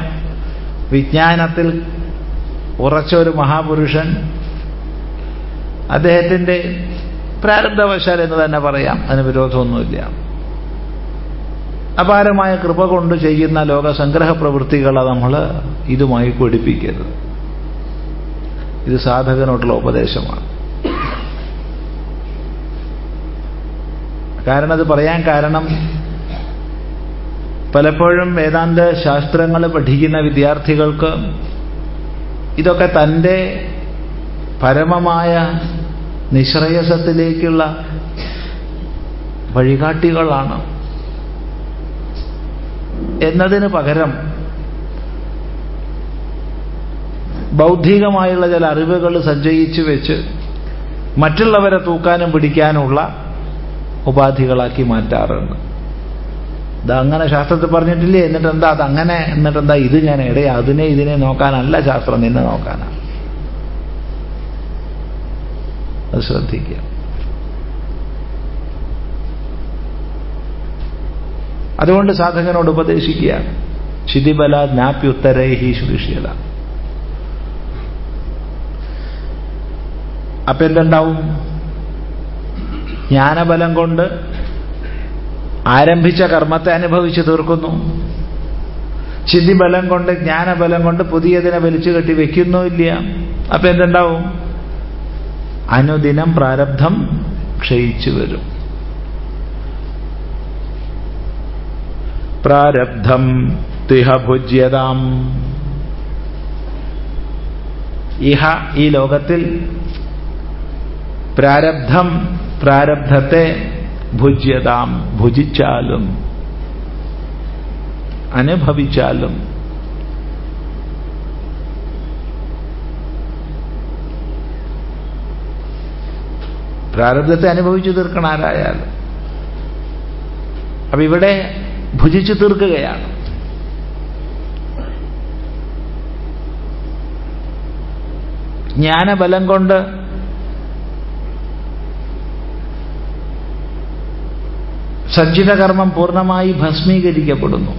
വിജ്ഞാനത്തിൽ ഉറച്ച ഒരു മഹാപുരുഷൻ അദ്ദേഹത്തിന്റെ പ്രാരബ്ധവശാൽ എന്ന് തന്നെ പറയാം. അതിന് വിരോധമൊന്നുമില്ല. അപാരമായ കൃപ കൊണ്ട് ചെയ്യുന്ന ലോകസംഗ്രഹ പ്രവൃത്തികളെ നമ്മൾ ഇതുമായി പഠിപ്പിക്കരുത് ഇത് സാധകനോട്ടുള്ള ഉപദേശമാണ്. കാരണം അത് പറയാൻ കാരണം പലപ്പോഴും വേദാന്ത ശാസ്ത്രങ്ങൾ പഠിക്കുന്ന വിദ്യാർത്ഥികൾക്ക് ഇതൊക്കെ തന്റെ പരമമായ നിശ്രയസത്തിലേക്കുള്ള വഴികാട്ടികളാണ്. എന്നതിന് പകരം ബൗദ്ധികമായുള്ള ചില അറിവുകൾ സഞ്ചയിച്ചു വെച്ച് മറ്റുള്ളവരെ തൂക്കാനും പിടിക്കാനുള്ള ഉപാധികളാക്കി മാറ്റാറുണ്ട്. അങ്ങനെ ശാസ്ത്രത്തിൽ പറഞ്ഞിട്ടില്ലേ? എന്നിട്ട് എന്താ അതങ്ങനെ? എന്നിട്ട് എന്താ ഇത് ഞാൻ ഇടയെ അതിനെ ഇതിനെ നോക്കാനല്ല ശാസ്ത്രം നിന്നെ നോക്കാനാണ് അത് ശ്രദ്ധിക്കുക. അതുകൊണ്ട് സാധകനോട് ഉപദേശിക്കുകയാണ്. ജ്ഞാപ്യുത്തരേ ജ്ഞാപ്യുത്തരൈഹി ശ്രീഷ്യത അപ്പൊ എന്തുണ്ടാവും? ജ്ഞാനബലം കൊണ്ട് ആരംഭിച്ച കർമ്മത്തെ അനുഭവിച്ചു തീർക്കുന്നു. ചിന്തിബലം കൊണ്ട് ജ്ഞാനബലം കൊണ്ട് പുതിയതിനെ വലിച്ചു കെട്ടി വെക്കുന്നുമില്ല അപ്പൊ എന്തുണ്ടാവും? അനുദിനം പ്രാരബ്ധം ക്ഷയിച്ചു വരും. പ്രാരബ്ധം തിഹ ഭുജ്യതാം. ഇഹ ഈ ലോകത്തിൽ പ്രാരബ്ധം പ്രാരബ്ധത്തെ ഭുജ്യതാം ഭുജിച്ചാലും അനുഭവിച്ചാലും പ്രാരബ്ധത്തെ അനുഭവിച്ചു തീർക്കണം ആരായാലും അപ്പൊ ഇവിടെ ഭുജിച്ചു തീർക്കുകയാണ്. ജ്ഞാനബലം കൊണ്ട് സഞ്ചിത കർമ്മം പൂർണമായി ഭസ്മീകരിക്കപ്പെടുന്നു.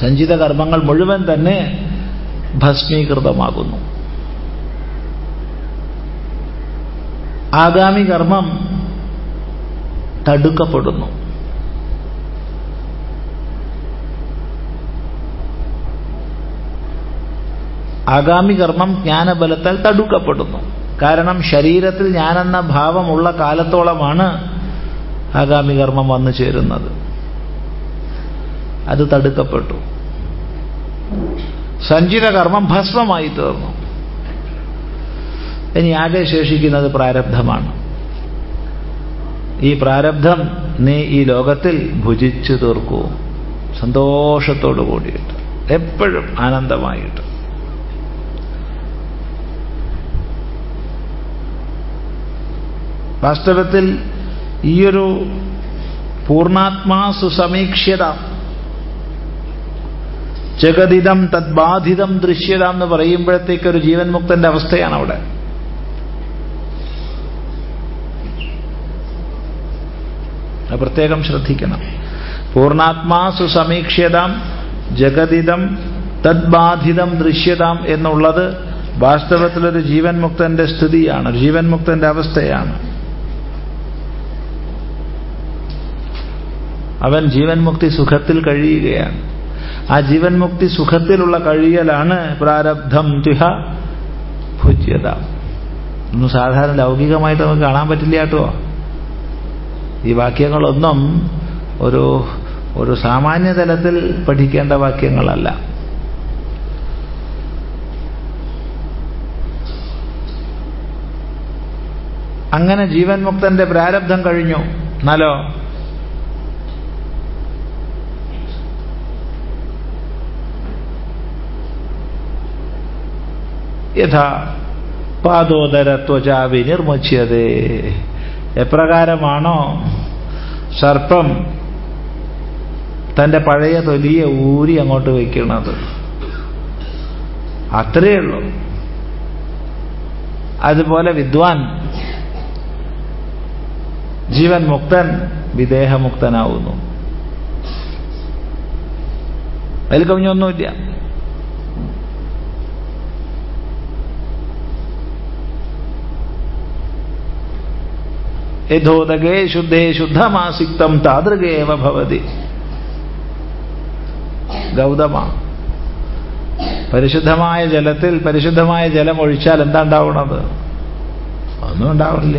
സഞ്ചിത കർമ്മങ്ങൾ മുഴുവൻ തന്നെ ഭസ്മീകൃതമാകുന്നു. ആഗാമി കർമ്മം തടുക്കപ്പെടുന്നു. ആഗാമി കർമ്മം ജ്ഞാനബലത്താൽ തടുക്കപ്പെടുന്നു. കാരണം ശരീരത്തിൽ ഞാനെന്ന ഭാവമുള്ള കാലത്തോളമാണ് ആഗാമി കർമ്മം വന്നു ചേരുന്നത്. അത് തടുക്കപ്പെട്ടു. സഞ്ചിത കർമ്മം ഭസ്മമായി തീർന്നു. ഇനി ആകെ ശേഷിക്കുന്നത് പ്രാരബ്ധമാണ്. ഈ പ്രാരബ്ധം നീ ഈ ലോകത്തിൽ ഭുജിച്ചു തീർക്കൂ. സന്തോഷത്തോടു കൂടിയിട്ട് എപ്പോഴും ആനന്ദമായിട്ട്. വാസ്തവത്തിൽ ഈയൊരു പൂർണാത്മാ സുസമീക്ഷ്യത ജഗതിതം തദ്ബാധിതം ദൃശ്യത എന്ന് പറയുമ്പോഴത്തേക്ക് ഒരു ജീവൻ മുക്തന്റെ അവസ്ഥയാണ് അവിടെ പ്രത്യേകം ശ്രദ്ധിക്കണം. പൂർണാത്മാ സുസമീക്ഷ്യതാം ജഗതിതം തദ്ബാധിതം ദൃശ്യതാം എന്നുള്ളത് വാസ്തവത്തിലൊരു ജീവൻ മുക്തന്റെ സ്ഥിതിയാണ് ജീവൻ മുക്തന്റെ അവസ്ഥയാണ്. അവൻ ജീവൻ മുക്തി സുഖത്തിൽ കഴിയുകയാണ്. ആ ജീവൻ മുക്തി സുഖത്തിലുള്ള കഴിയലാണ് പ്രാരബ്ധം ത്വിഹ ഭുജ്യത. ഒന്നും സാധാരണ ലൗകികമായിട്ട് നമുക്ക് കാണാൻ പറ്റില്ല കേട്ടോ. ഈ വാക്യങ്ങളൊന്നും ഒരു ഒരു സാമാന്യ തലത്തിൽ പഠിക്കേണ്ട വാക്യങ്ങളല്ല. അങ്ങനെ ജീവൻ മുക്തന്റെ പ്രാരബ്ധം കഴിഞ്ഞു. എന്നാലോ? യഥാ പാദോദര ത്വചാ വിനിർമ്മിച്ചത് എപ്രകാരമാണോ സർപ്പം തന്റെ പഴയ തൊലിയെ ഊരി അങ്ങോട്ട് വയ്ക്കുന്നത് അത്രയേ ഉള്ളൂ. അതുപോലെ വിദ്വാൻ ജീവൻ മുക്തൻ വിദേഹമുക്തനാവുന്നു. അതിൽ കവിഞ്ഞൊന്നുമില്ല. യഥോദകേ ശുദ്ധേ ശുദ്ധമാസിക്തം താതൃകേവ ഭവതി ഗൗതമ പരിശുദ്ധമായ ജലത്തിൽ പരിശുദ്ധമായ ജലം ഒഴിച്ചാൽ എന്താ ഉണ്ടാവുന്നത് ഒന്നും ഉണ്ടാവില്ല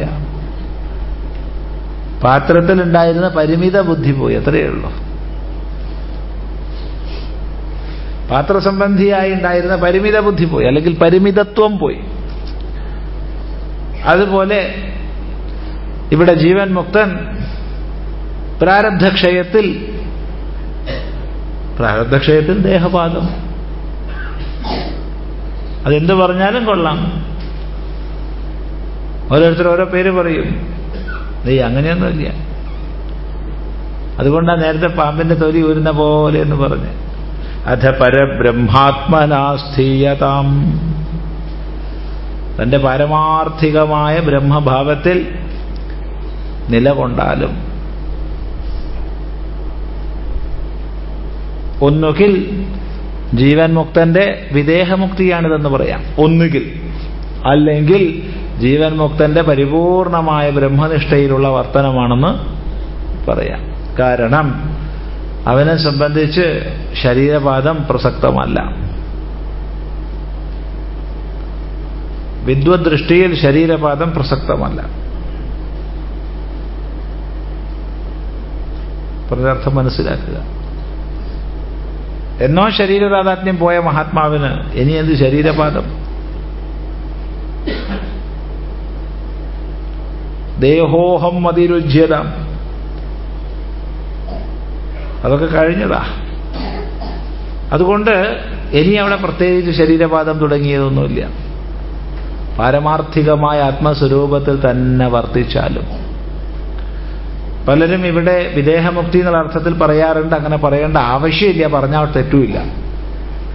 പാത്രത്തിൽ ഉണ്ടായിരുന്ന പരിമിത ബുദ്ധി പോയി അത്രയേ ഉള്ളൂ. പാത്രസംബന്ധിയായി ഉണ്ടായിരുന്ന പരിമിത ബുദ്ധി പോയി അല്ലെങ്കിൽ പരിമിതത്വം പോയി. അതുപോലെ ഇവിടെ ജീവൻ മുക്തൻ പ്രാരബ്ധക്ഷയത്തിൽ പ്രാരബ്ധക്ഷയത്തിൽ ദേഹപാതം അതെന്ത് പറഞ്ഞാലും കൊള്ളാം. ഓരോരുത്തർ ഓരോ പേര് പറയും. നീ അങ്ങനെയൊന്നുമില്ല. അതുകൊണ്ടാണ് നേരത്തെ പാമ്പിന്റെ തൊലി ഊരുന്ന പോലെ എന്ന് പറഞ്ഞ്. അധ പരബ്രഹ്മാത്മനാസ്ഥീയതാം. തന്റെ പാരമാർത്ഥികമായ ബ്രഹ്മഭാവത്തിൽ നിലകൊണ്ടാലും. ഒന്നുകിൽ ജീവൻ മുക്തന്റെ വിദേഹമുക്തിയാണിതെന്ന് പറയാം. ഒന്നുകിൽ. അല്ലെങ്കിൽ ജീവൻ മുക്തന്റെ പരിപൂർണമായ ബ്രഹ്മനിഷ്ഠയിലുള്ള വർത്തനമാണെന്ന് പറയാം. കാരണം അവനെ സംബന്ധിച്ച് ശരീരപാദം പ്രസക്തമല്ല. വിദ്വദൃഷ്ടിയിൽ ശരീരപാദം പ്രസക്തമല്ല. പറഞ്ഞർത്ഥം മനസ്സിലാക്കുക. എന്നോ ശരീരതാതാത്മ്യം പോയ മഹാത്മാവിന് ഇനി എന്ത് ശരീരപാദം? ദേഹോഹം അതിരുജ്യത അതൊക്കെ കഴിഞ്ഞതാ. അതുകൊണ്ട് ഇനി അവിടെ പ്രത്യേകിച്ച് ശരീരപാദം തുടങ്ങിയതൊന്നുമില്ല. പാരമാർത്ഥികമായ ആത്മസ്വരൂപത്തിൽ തന്നെ വർത്തിച്ചാലും. പലരും ഇവിടെ വിദേഹമുക്തി എന്നുള്ള അർത്ഥത്തിൽ പറയാറുണ്ട് അങ്ങനെ പറയേണ്ട ആവശ്യമില്ല പറഞ്ഞാൽ തെറ്റുമില്ല.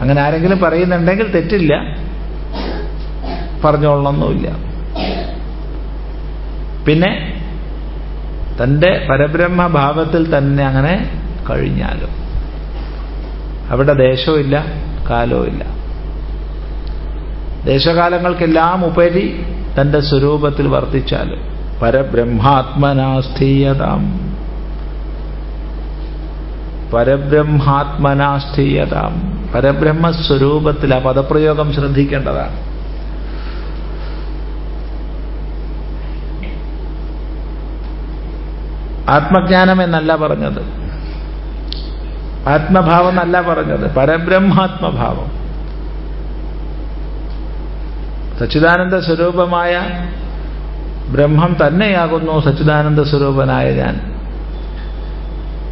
അങ്ങനെ ആരെങ്കിലും പറയുന്നുണ്ടെങ്കിൽ തെറ്റില്ല. പറഞ്ഞോളണമെന്നുമില്ല പിന്നെ തന്റെ പരബ്രഹ്മഭാവത്തിൽ തന്നെ അങ്ങനെ കഴിഞ്ഞാലും? അവിടെ ദേശവുമില്ല കാലവുമില്ല. ദേശകാലങ്ങൾക്കെല്ലാം ഉപരി തന്റെ സ്വരൂപത്തിൽ വർത്തിച്ചാലും? പരബ്രഹ്മാത്മനാസ്ഥീയതാം. പരബ്രഹ്മാത്മനാസ്ഥീയതാം. പരബ്രഹ്മസ്വരൂപത്തിൽ ആ പദപ്രയോഗം ശ്രദ്ധിക്കേണ്ടതാണ്. ആത്മജ്ഞാനം എന്നല്ല പറഞ്ഞത്. ആത്മഭാവം എന്നല്ല പറഞ്ഞത്. പരബ്രഹ്മാത്മഭാവം. സച്ചിദാനന്ദ സ്വരൂപമായ ബ്രഹ്മം തന്നെയാകുന്നു സച്ചിദാനന്ദ സ്വരൂപനായ ഞാൻ.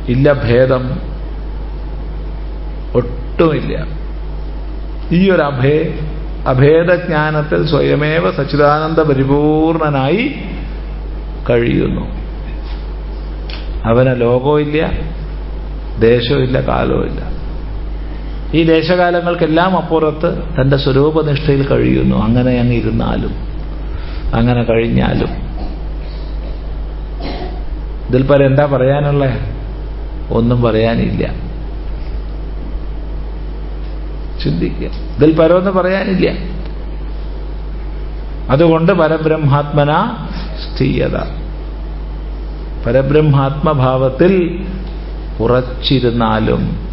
ഇല്ല ഭേദം. ഒട്ടുമില്ല. ഈ ഒരു അഭേ അഭേദജ്ഞാനത്തിൽ സ്വയമേവ സച്ചിദാനന്ദ പരിപൂർണനായി കഴിയുന്നു. അവന് ലോകവുമില്ല ദേശവുമില്ല കാലവുമില്ല. ഈ ദേശകാലങ്ങൾക്കെല്ലാം അപ്പുറത്ത് തന്റെ സ്വരൂപനിഷ്ഠയിൽ കഴിയുന്നു. അങ്ങനെ അങ്ങ് ഇരുന്നാലും. അങ്ങനെ കഴിഞ്ഞാലും. ഇതിൽ പല എന്താ പറയാനുള്ള? ഒന്നും പറയാനില്ല. ചിന്തിക്കുക ഇതിൽ പരമൊന്നും പറയാനില്ല. അതുകൊണ്ട് പരബ്രഹ്മാത്മന സ്ഥീയത പരബ്രഹ്മാത്മഭാവത്തിൽ ഉറച്ചിരുന്നാലും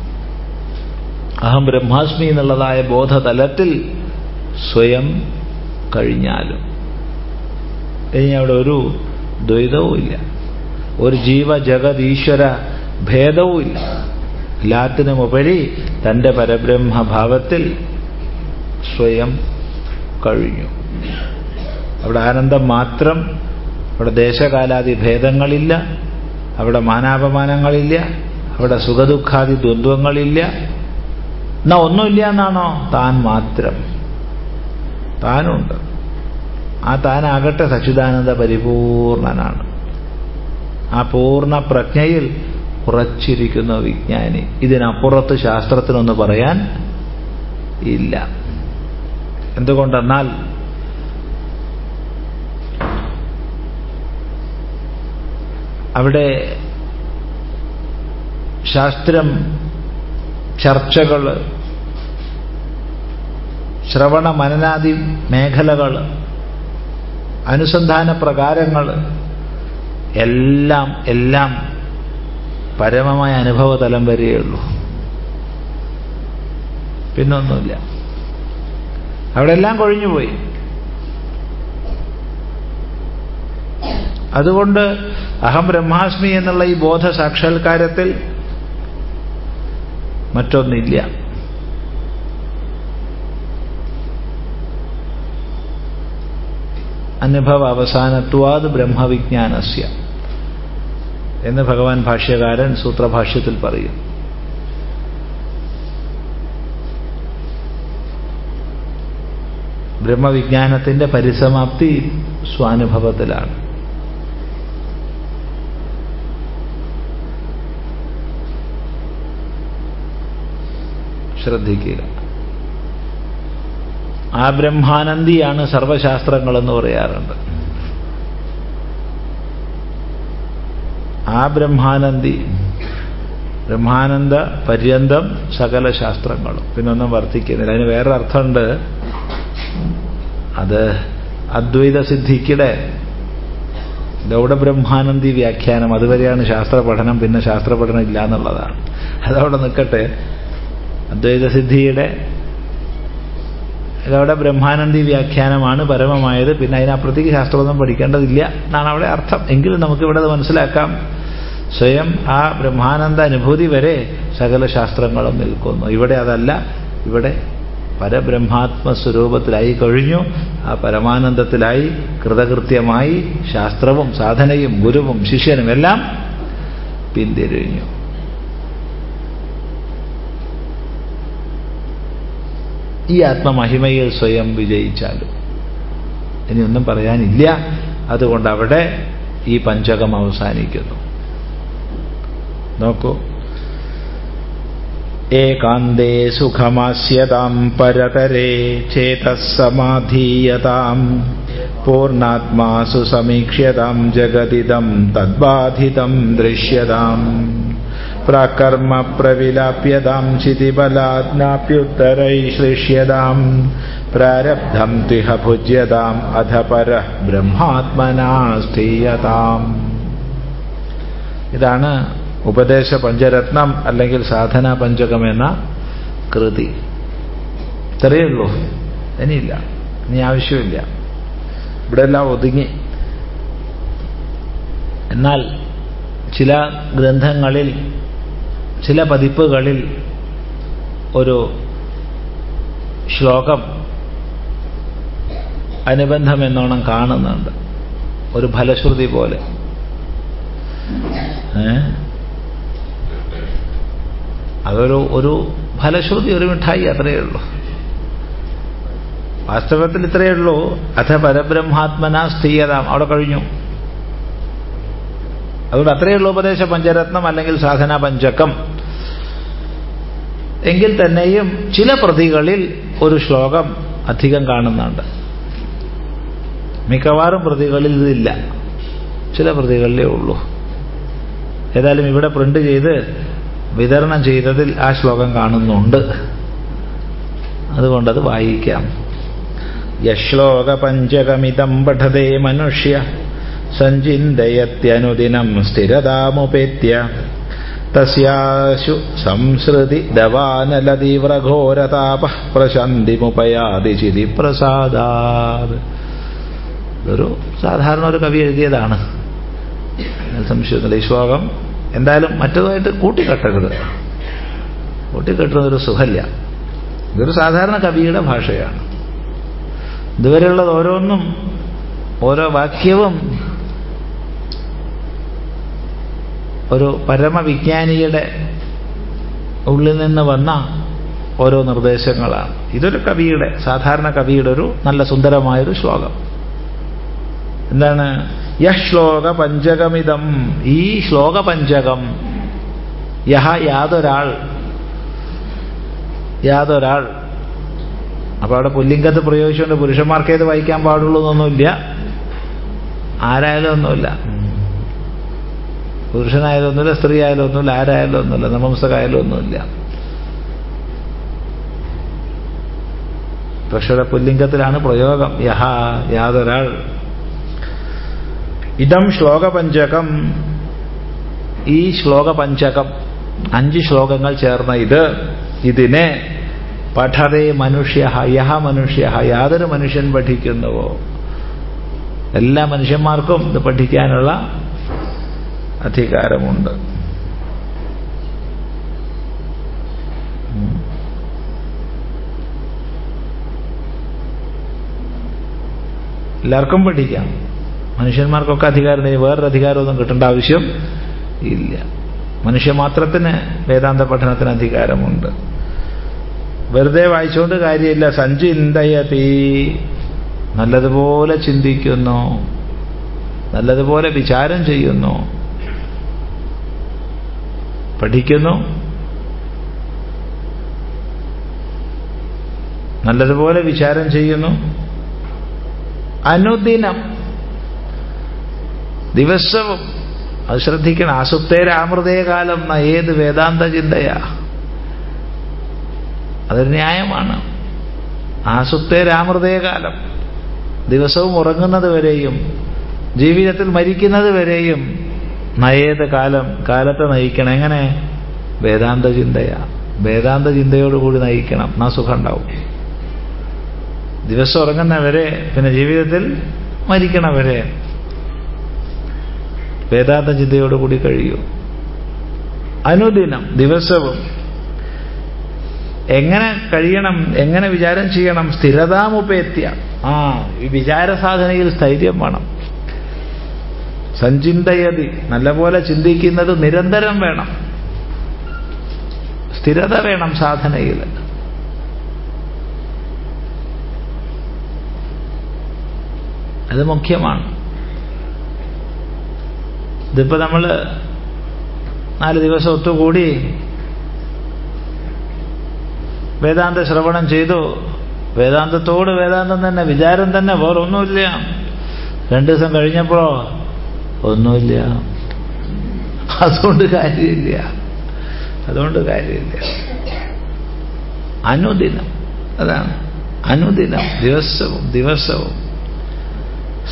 അഹം ബ്രഹ്മാസ്മി എന്നുള്ളതായ ബോധതലത്തിൽ സ്വയം കഴിഞ്ഞാലും. ഇനി അവിടെ ഒരു ദ്വൈതവുമില്ല ഒരു ജീവ ജഗത് ഈശ്വര ഭേദവുമില്ല എല്ലാത്തിനുമുപരി തന്റെ പരബ്രഹ്മഭാവത്തിൽ സ്വയം കഴിഞ്ഞു. അവിടെ ആനന്ദം മാത്രം അവിടെ ദേശകാലാദി ഭേദങ്ങളില്ല അവിടെ മാനാപമാനങ്ങളില്ല അവിടെ സുഖദുഃഖാദി ദ്വന്ദ്വങ്ങളില്ല. എന്നാ ഒന്നുമില്ല എന്നാണോ? താൻ മാത്രം. താനുണ്ട്. ആ താനാകട്ടെ സച്ചിദാനന്ദ പരിപൂർണനാണ്. ആ പൂർണ പ്രജ്ഞയിൽ ഉറച്ചിരിക്കുന്ന വിജ്ഞാനി. ഇതിനപ്പുറത്ത് ശാസ്ത്രത്തിനൊന്ന് പറയാൻ ഇല്ല. എന്തുകൊണ്ടെന്നാൽ അവിടെ ശാസ്ത്രം ചർച്ചകൾ ശ്രവണ മനനാദി മേഖലകൾ അനുസന്ധാന പ്രകാരങ്ങൾ എല്ലാം എല്ലാം പരമമായ അനുഭവ അനുഭവതലം വരെയുള്ളൂ പിന്നൊന്നുമില്ല. അവിടെ എല്ലാം കൊഴിഞ്ഞുപോയി അതുകൊണ്ട് അഹം ബ്രഹ്മാസ്മി എന്നുള്ള ഈ ബോധ സാക്ഷാത്കാരത്തിൽ മറ്റൊന്നില്ല. അനുഭവ അവസാനത്വാത് ബ്രഹ്മവിജ്ഞാനസ്യ. എന്ന് ഭഗവാൻ ഭാഷ്യകാരൻ സൂത്രഭാഷ്യത്തിൽ പറയും. ബ്രഹ്മവിജ്ഞാനത്തിന്റെ പരിസമാപ്തി സ്വാനുഭവത്തിലാണ്. ശ്രദ്ധിക്കുക. ആ ബ്രഹ്മാനന്ദിയാണ് സർവശാസ്ത്രങ്ങളെന്ന് പറയാറുണ്ട്. ആ ബ്രഹ്മാനന്ദി ബ്രഹ്മാനന്ദ പര്യന്തം സകല ശാസ്ത്രങ്ങളും. പിന്നൊന്നും വർദ്ധിക്കുന്നില്ല അതിന് വേറെ അർത്ഥമുണ്ട് അത് അദ്വൈത സിദ്ധിക്കിടെ ഗൗഡ ബ്രഹ്മാനന്ദി വ്യാഖ്യാനം അതുവരെയാണ് ശാസ്ത്ര പഠനം പിന്നെ ശാസ്ത്ര പഠനം ഇല്ല എന്നുള്ളതാണ് അതവിടെ നിൽക്കട്ടെ. അദ്വൈത സിദ്ധിയുടെ അതവിടെ ബ്രഹ്മാനന്ദി വ്യാഖ്യാനമാണ് പരമമായത്. പിന്നെ അതിനപ്പുറത്തേക്ക് ശാസ്ത്രമൊന്നും പഠിക്കേണ്ടതില്ല എന്നാണ് അവിടെ അർത്ഥം. എങ്കിലും നമുക്കിവിടെ അത് മനസ്സിലാക്കാം. സ്വയം ആ ബ്രഹ്മാനന്ദ അനുഭൂതി വരെ സകല ശാസ്ത്രങ്ങളും നിൽക്കുന്നു. ഇവിടെ അതല്ല. ഇവിടെ പരബ്രഹ്മാത്മ സ്വരൂപത്തിലായി കഴിഞ്ഞു. ആ പരമാനന്ദത്തിലായി കൃതകൃത്യമായി ശാസ്ത്രവും സാധനയും ഗുരുവും ശിഷ്യനും എല്ലാം പിന്തിരിഞ്ഞു. ഈ ആത്മമഹിമയിൽ സ്വയം വിജയിച്ചാലും. ഇനി ഒന്നും പറയാനില്ല. അതുകൊണ്ട് അവിടെ ഈ പഞ്ചകം അവസാനിക്കുന്നു. നോക്കൂ. ഏകാന്തേ സുഖമാസ്യതാം പരതരേ ചേതസമാധീയതാം. പൂർണാത്മാസു സമീക്ഷ്യതാം ജഗതിദം തദ്ബാധിതം ദൃശ്യതാം. പ്രാകർമ്മ പ്രവിലാപ്യതാം ചിതിബലാജ്ഞാപ്യുത്തരൈശ്ലിഷ്യതാം പ്രാരബ്ധം തിഹ ഭുജ്യതാം അധ പര ബ്രഹ്മാത്മനാ ഇതാണ് ഉപദേശ പഞ്ചരത്നം അല്ലെങ്കിൽ സാധന പഞ്ചകം എന്ന കൃതി. ഇത്രയേ ഉള്ളൂ. ഇനിയില്ല. ഇനി ആവശ്യമില്ല. ഇവിടെ എല്ലാം ഒതുങ്ങി. എന്നാൽ ചില ഗ്രന്ഥങ്ങളിൽ ചില പതിപ്പുകളിൽ ഒരു ശ്ലോകം അനുബന്ധം എന്നോണം കാണുന്നുണ്ട്. ഒരു ഫലശ്രുതി പോലെ. അതൊരു ഒരു ഫലശ്രുതി ഒരു മിഠായി അത്രയേ ഉള്ളൂ. വാസ്തവത്തിൽ ഇത്രയേ ഉള്ളൂ. അഥ പരബ്രഹ്മാത്മന സ്ഥീയതാം അവിടെ കഴിഞ്ഞു. അതുകൊണ്ട് അത്രയുള്ള ഉപദേശ പഞ്ചരത്നം അല്ലെങ്കിൽ സാധന പഞ്ചകം എങ്കിൽ തന്നെയും ചില പ്രതികളിൽ ഒരു ശ്ലോകം അധികം കാണുന്നുണ്ട്. മിക്കവാറും പ്രതികളിൽ ഇതില്ല. ചില പ്രതികളിലേ ഉള്ളൂ. ഏതായാലും ഇവിടെ പ്രിന്റ് ചെയ്ത് വിതരണം ചെയ്തതിൽ ആ ശ്ലോകം കാണുന്നുണ്ട്. അതുകൊണ്ടത് വായിക്കാം. യശ്ലോക പഞ്ചകമിതം പഠതേ മനുഷ്യ സഞ്ചിന്തയത്യനുദിനം സ്ഥിരതാമുപേത്യ. തസ്യാശു സംസൃതി ദവാനലതീവ്രഘോരതാപ പ്രശാന്തിമുപയാതി ചിതി പ്രസാദാത് സാധാരണ ഒരു കവി എഴുതിയതാണ്. സംശയമൊന്നുമില്ല ഈ ശ്ലോകം എന്തായാലും മറ്റതുമായിട്ട് കൂട്ടിക്കെട്ടരുത്. കൂട്ടിക്കെട്ടുന്നതൊരു സുഖമില്ല ഇതൊരു സാധാരണ കവിയുടെ ഭാഷയാണ്. ഇതുവരെയുള്ളത് ഓരോന്നും ഓരോ വാക്യവും ഒരു പരമവിജ്ഞാനിയുടെ ഉള്ളിൽ നിന്ന് വന്ന ഓരോ നിർദ്ദേശങ്ങളാണ്. ഇതൊരു കവിയുടെ സാധാരണ കവിയുടെ ഒരു നല്ല സുന്ദരമായൊരു ശ്ലോകം. എന്താണ്? യഹ് ശ്ലോക പഞ്ചകമിതം ഈ ശ്ലോക പഞ്ചകം യഹ യാതൊരാൾ യാതൊരാൾ. അപ്പൊ അവിടെ പുല്ലിംഗത്ത് പ്രയോഗിച്ചുകൊണ്ട് പുരുഷന്മാർക്കേത് വായിക്കാൻ പാടുള്ളൂ എന്നൊന്നുമില്ല. ആരായാലും ഒന്നുമില്ല. പുരുഷനായാലും ഒന്നുമില്ല സ്ത്രീ ആയാലും ഒന്നുമില്ല ആരായാലും ഒന്നുമില്ല നമംസകായാലും ഒന്നുമില്ല പക്ഷേ പുല്ലിംഗത്തിലാണ് പ്രയോഗം. യഹ യാതൊരാൾ. ഇതം ശ്ലോകപഞ്ചകം. ഈ ശ്ലോകപഞ്ചകം അഞ്ച് ശ്ലോകങ്ങൾ ചേർന്ന ഇത് ഇതിനെ പഠരേ മനുഷ്യ യഹ മനുഷ്യ യാതൊരു മനുഷ്യൻ പഠിക്കുന്നുവോ? എല്ലാ മനുഷ്യന്മാർക്കും ഇത് പഠിക്കാനുള്ള അധികാരമുണ്ട്. എല്ലാവർക്കും പഠിക്കാം. മനുഷ്യന്മാർക്കൊക്കെ അധികാരം വേറൊരു അധികാരമൊന്നും കിട്ടേണ്ട ആവശ്യം ഇല്ല. മനുഷ്യ മാത്രത്തിന് വേദാന്ത പഠനത്തിന് അധികാരമുണ്ട്. വെറുതെ വായിച്ചുകൊണ്ട് കാര്യമില്ല. സഞ്ജു ചിന്തയതി നല്ലതുപോലെ ചിന്തിക്കുന്നു. നല്ലതുപോലെ വിചാരം ചെയ്യുന്നു. പഠിക്കുന്നു. നല്ലതുപോലെ വിചാരം ചെയ്യുന്നു. അനുദിനം. ദിവസവും. അത് ശ്രദ്ധിക്കണം. ആസുപ്തേരാമൃതേ കാലം ഏത് വേദാന്ത ചിന്തയാ. അതൊരു ന്യായമാണ്. ആസുപ്തേരാമൃതേ കാലം ദിവസവും ഉറങ്ങുന്നത് വരെയും ജീവിതത്തിൽ മരിക്കുന്നത് വരെയും നയേത് കാലം കാലത്തെ നയിക്കണം. എങ്ങനെ? വേദാന്ത ചിന്തയാ. വേദാന്ത ചിന്തയോടുകൂടി നയിക്കണം. എന്നാ സുഖം ഉണ്ടാവും ദിവസം ഉറങ്ങുന്നവരെ പിന്നെ ജീവിതത്തിൽ മരിക്കണവരെ വേദാന്ത ചിന്തയോടുകൂടി കഴിയൂ. അനുദിനം ദിവസവും എങ്ങനെ കഴിയണം എങ്ങനെ വിചാരം ചെയ്യണം സ്ഥിരതാമുപേത്യ. ആ ഈ വിചാര സാധനയിൽ സ്ഥൈര്യം വേണം. സഞ്ചിന്തയതി. നല്ലപോലെ ചിന്തിക്കുന്നത് നിരന്തരം വേണം. സ്ഥിരത വേണം സാധനയിൽ. അത് മുഖ്യമാണ്. ഇതിപ്പോ നമ്മൾ നാല് ദിവസം ഒത്തുകൂടി വേദാന്ത ശ്രവണം ചെയ്തു. വേദാന്തത്തോട് വേദാന്തം തന്നെ വിചാരം തന്നെ വേറൊന്നുമില്ല. രണ്ടു ദിവസം കഴിഞ്ഞപ്പോഴോ ഒന്നുമില്ല. അതുകൊണ്ട് കാര്യമില്ല. അതുകൊണ്ട് കാര്യമില്ല. അനുദിനം. അതാണ്. അനുദിനം. ദിവസവും ദിവസവും.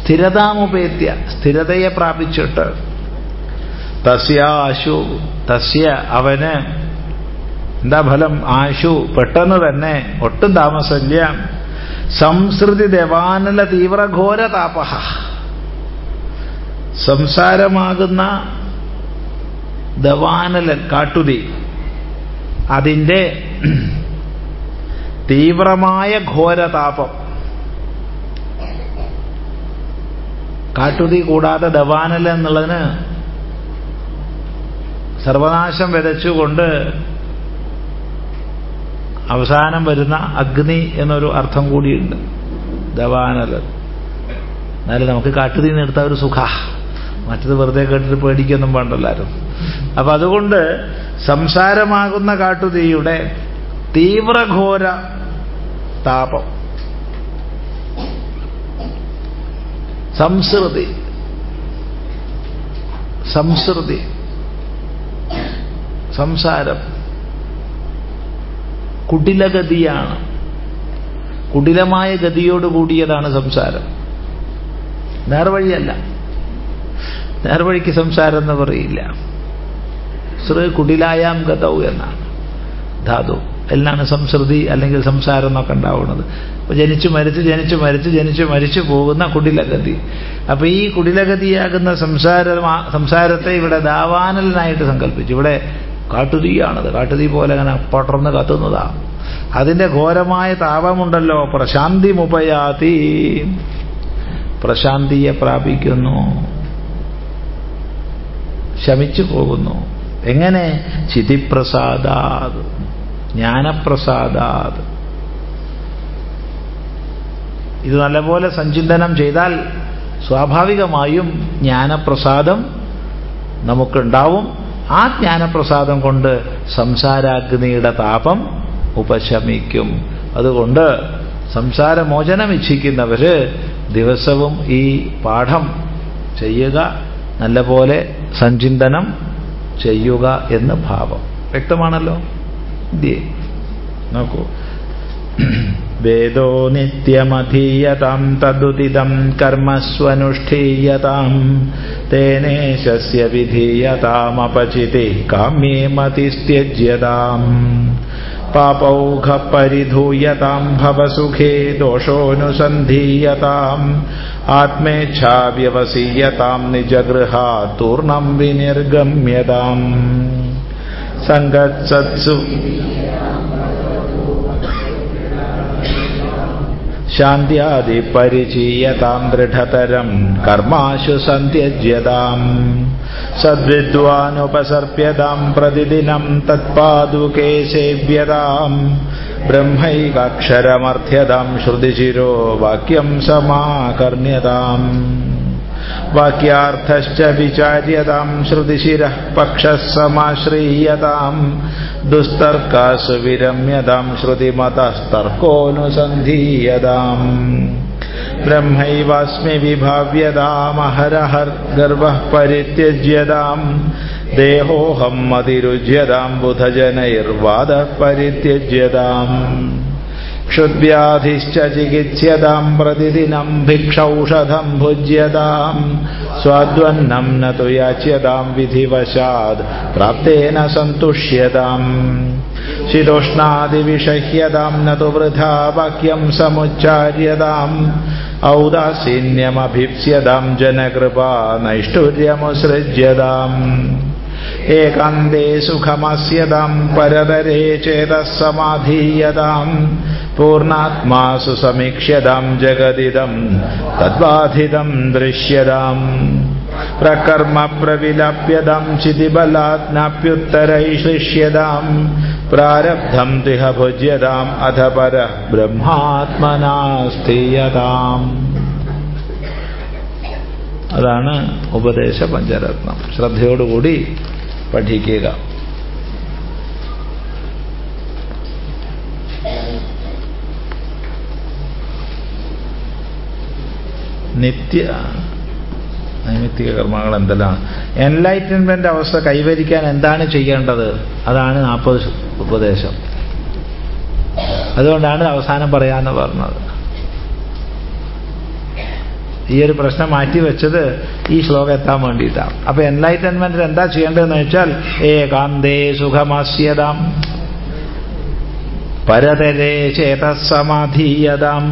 സ്ഥിരതാമുപേത്യ. സ്ഥിരതയെ പ്രാപിച്ചിട്ട്. തസ്യ ആശു തസ്യ അവന് എന്താ ഫലം? ആശു പെട്ടെന്ന് തന്നെ ഒട്ടും താമസമില്ല. സംസ്കൃതി ദേവാനല തീവ്രഘോര താപഹ സംസാരമാകുന്ന ദവാനല കാട്ടുതീ. അതിന്റെ തീവ്രമായ ഘോരതാപം. കാട്ടുതീ കൂടാതെ ദവാനല എന്നുള്ളതിന് സർവനാശം വിതച്ചുകൊണ്ട് അവസാനം വരുന്ന അഗ്നി എന്നൊരു അർത്ഥം കൂടിയുണ്ട്. ദവാനല എന്നാലും നമുക്ക് കാട്ടുതീ നിർത്താൻ ഒരു സുഖ. മറ്റത് വെറുതെ കേട്ടിട്ട് പേടിക്കൊന്നും വേണ്ടല്ലാരും അപ്പൊ അതുകൊണ്ട് സംസാരമാകുന്ന കാട്ടുതീയുടെ തീവ്രഘോര താപം. സംസ്കൃതി. സംസ്കൃതി. സംസാരം. കുടിലഗതിയാണ്. കുടിലമായ ഗതിയോട് കൂടിയതാണ് സംസാരം. നേർവഴിയല്ല നേർവഴിക്ക് സംസാരം എന്ന് പറയില്ല. ശ്രീ കുടിലായാം ഗതൗ എന്നാണ്. ധാതു. എല്ലാണ് സംസൃതി അല്ലെങ്കിൽ സംസാരം എന്നൊക്കെ ഉണ്ടാവുന്നത്. അപ്പൊ ജനിച്ചു മരിച്ച് ജനിച്ചു മരിച്ച് ജനിച്ചു മരിച്ചു പോകുന്ന കുടിലഗതി. അപ്പൊ ഈ കുടിലഗതിയാകുന്ന സംസാര സംസാരത്തെ ഇവിടെ ദാവാനലിനായിട്ട് സങ്കല്പിച്ചു. ഇവിടെ കാട്ടുതീയാണത്. കാട്ടുതീ പോലെ അങ്ങനെ പടർന്ന് കത്തുന്നതാ. അതിന്റെ ഘോരമായ താപമുണ്ടല്ലോ. പ്രശാന്തി മുപയാതി പ്രശാന്തിയെ പ്രാപിക്കുന്നു. ശമിച്ചു പോകുന്നു. എങ്ങനെ? ചിതിപ്രസാദാത്. ജ്ഞാനപ്രസാദാത്. ഇത് നല്ലപോലെ സഞ്ചിന്തനം ചെയ്താൽ സ്വാഭാവികമായും ജ്ഞാനപ്രസാദം നമുക്കുണ്ടാവും. ആ ജ്ഞാനപ്രസാദം കൊണ്ട് സംസാരാഗ്നിയുടെ താപം ഉപശമിക്കും. അതുകൊണ്ട് സംസാരമോചനം ഇച്ഛിക്കുന്നവര് ദിവസവും ഈ പാഠം ചെയ്യുക നല്ലപോലെ സഞ്ചിന്തനം ചെയ്യുക എന്ന് ഭാവം. വ്യക്തമാണല്ലോ? നോക്കൂ. വേദോ നിത്യമധീയതാം തദുദിതം കർമ്മസ്വനുഷ്ഠീയതാം തേനേശസ്യ വിധീയതാമപചിതി കാമ്യേ മതിസ്ത്യജ്യതാം. പാപൗഘപരിധൂയതാം ഭവസുഖേ ദോഷോനുസന്ധീയതാം आत्मेच्छाव्यवसीयतां विगम्यता संगत्सत्सु शांत्यादि परचीयता दृढ़तरम कर्माशु संत्यज्यता सद्विद्वानुपसर्प्यता प्रतिदिनं तत्पादुके सेव्यता ब्रह्मैकाक्षरमर्थ्यतां श्रुतिशिरो वाक्यं समाकर्ण्यताम्। वाक्यार्थश्च विचार्यतां श्रुतिशिरः पक्षः समाश्रीयताम्। दुस्तर्कासु विरम्यतां श्रुतिमतस्तर्कोऽनुसन्धीयताम्। ब्रह्मैवास्मि विभाव्यतामहरहर्गर्वः परित्यज्यताम्। ദേഹോഹം അതിരുജ്യതാം ബുധജനൈർവാദ പരിത്യജ്യതാം क्षुद्व्याधिश्च ചികിത്സ്യതാം പ്രതിദിനം ഭിക്ഷൌഷധം ഭുജ്യതാം. സ്വാദ്വന്നം ന തു യാച്യതാം വിധിവശാത് പ്രാപ്തേന സന്തുഷ്യതാം. ശീതോഷ്ണാദിവിഷഹ്യതാം ന തു വൃഥാ വാക്യം സമുച്ചാര്യതാം. ഔദാസീന്യമഭീപ്സ്യതാം ജനകൃപാ നൈഷ്ഠുര്യമുസൃജ്യതാം ഏകാന്തേ സുഖമസ്യതാം പരതരേ ചേതഃ സമാധീയതാം പൂർണാത്മാസു സമീക്ഷ്യതാം ജഗദിദം തദ്ബാധിതം ദൃശ്യതാം പ്രകർമ്മ പ്രവിലപ്യതാം ചിതിബലാത്നാപ്യുത്തരൈശ്ലിഷ്യതാം പ്രാരബ്ധം തിഹ ഭുജ്യതാം അധ പര ബ്രഹ്മാത്മനാ സ്ഥീയതാം അതാണ് ഉപദേശ പഞ്ചരത്നം ശ്രദ്ധയോടുകൂടി പഠിക്കുക. നിത്യ നൈമിത്തിക കർമ്മങ്ങൾ എന്തെല്ലാം? എൻലൈറ്റൻമെന്റ് അവസ്ഥ കൈവരിക്കാൻ എന്താണ് ചെയ്യേണ്ടത്? അതാണ് നാൽപ്പത് ഉപദേശം. അതുകൊണ്ടാണ് അവസാനം പറയാമെന്ന് പറഞ്ഞത്. ഈ ഒരു പ്രശ്നം മാറ്റിവെച്ചത് ഈ ശ്ലോകം എത്താൻ വേണ്ടിയിട്ടാണ്. അപ്പൊ എൻലൈറ്റൻമെന്റിൽ എന്താ ചെയ്യേണ്ടതെന്ന് വെച്ചാൽ ഏകാന്തേ സുഖമാസ്യതാം. പരതരേ ചേതസമാധീയതാം.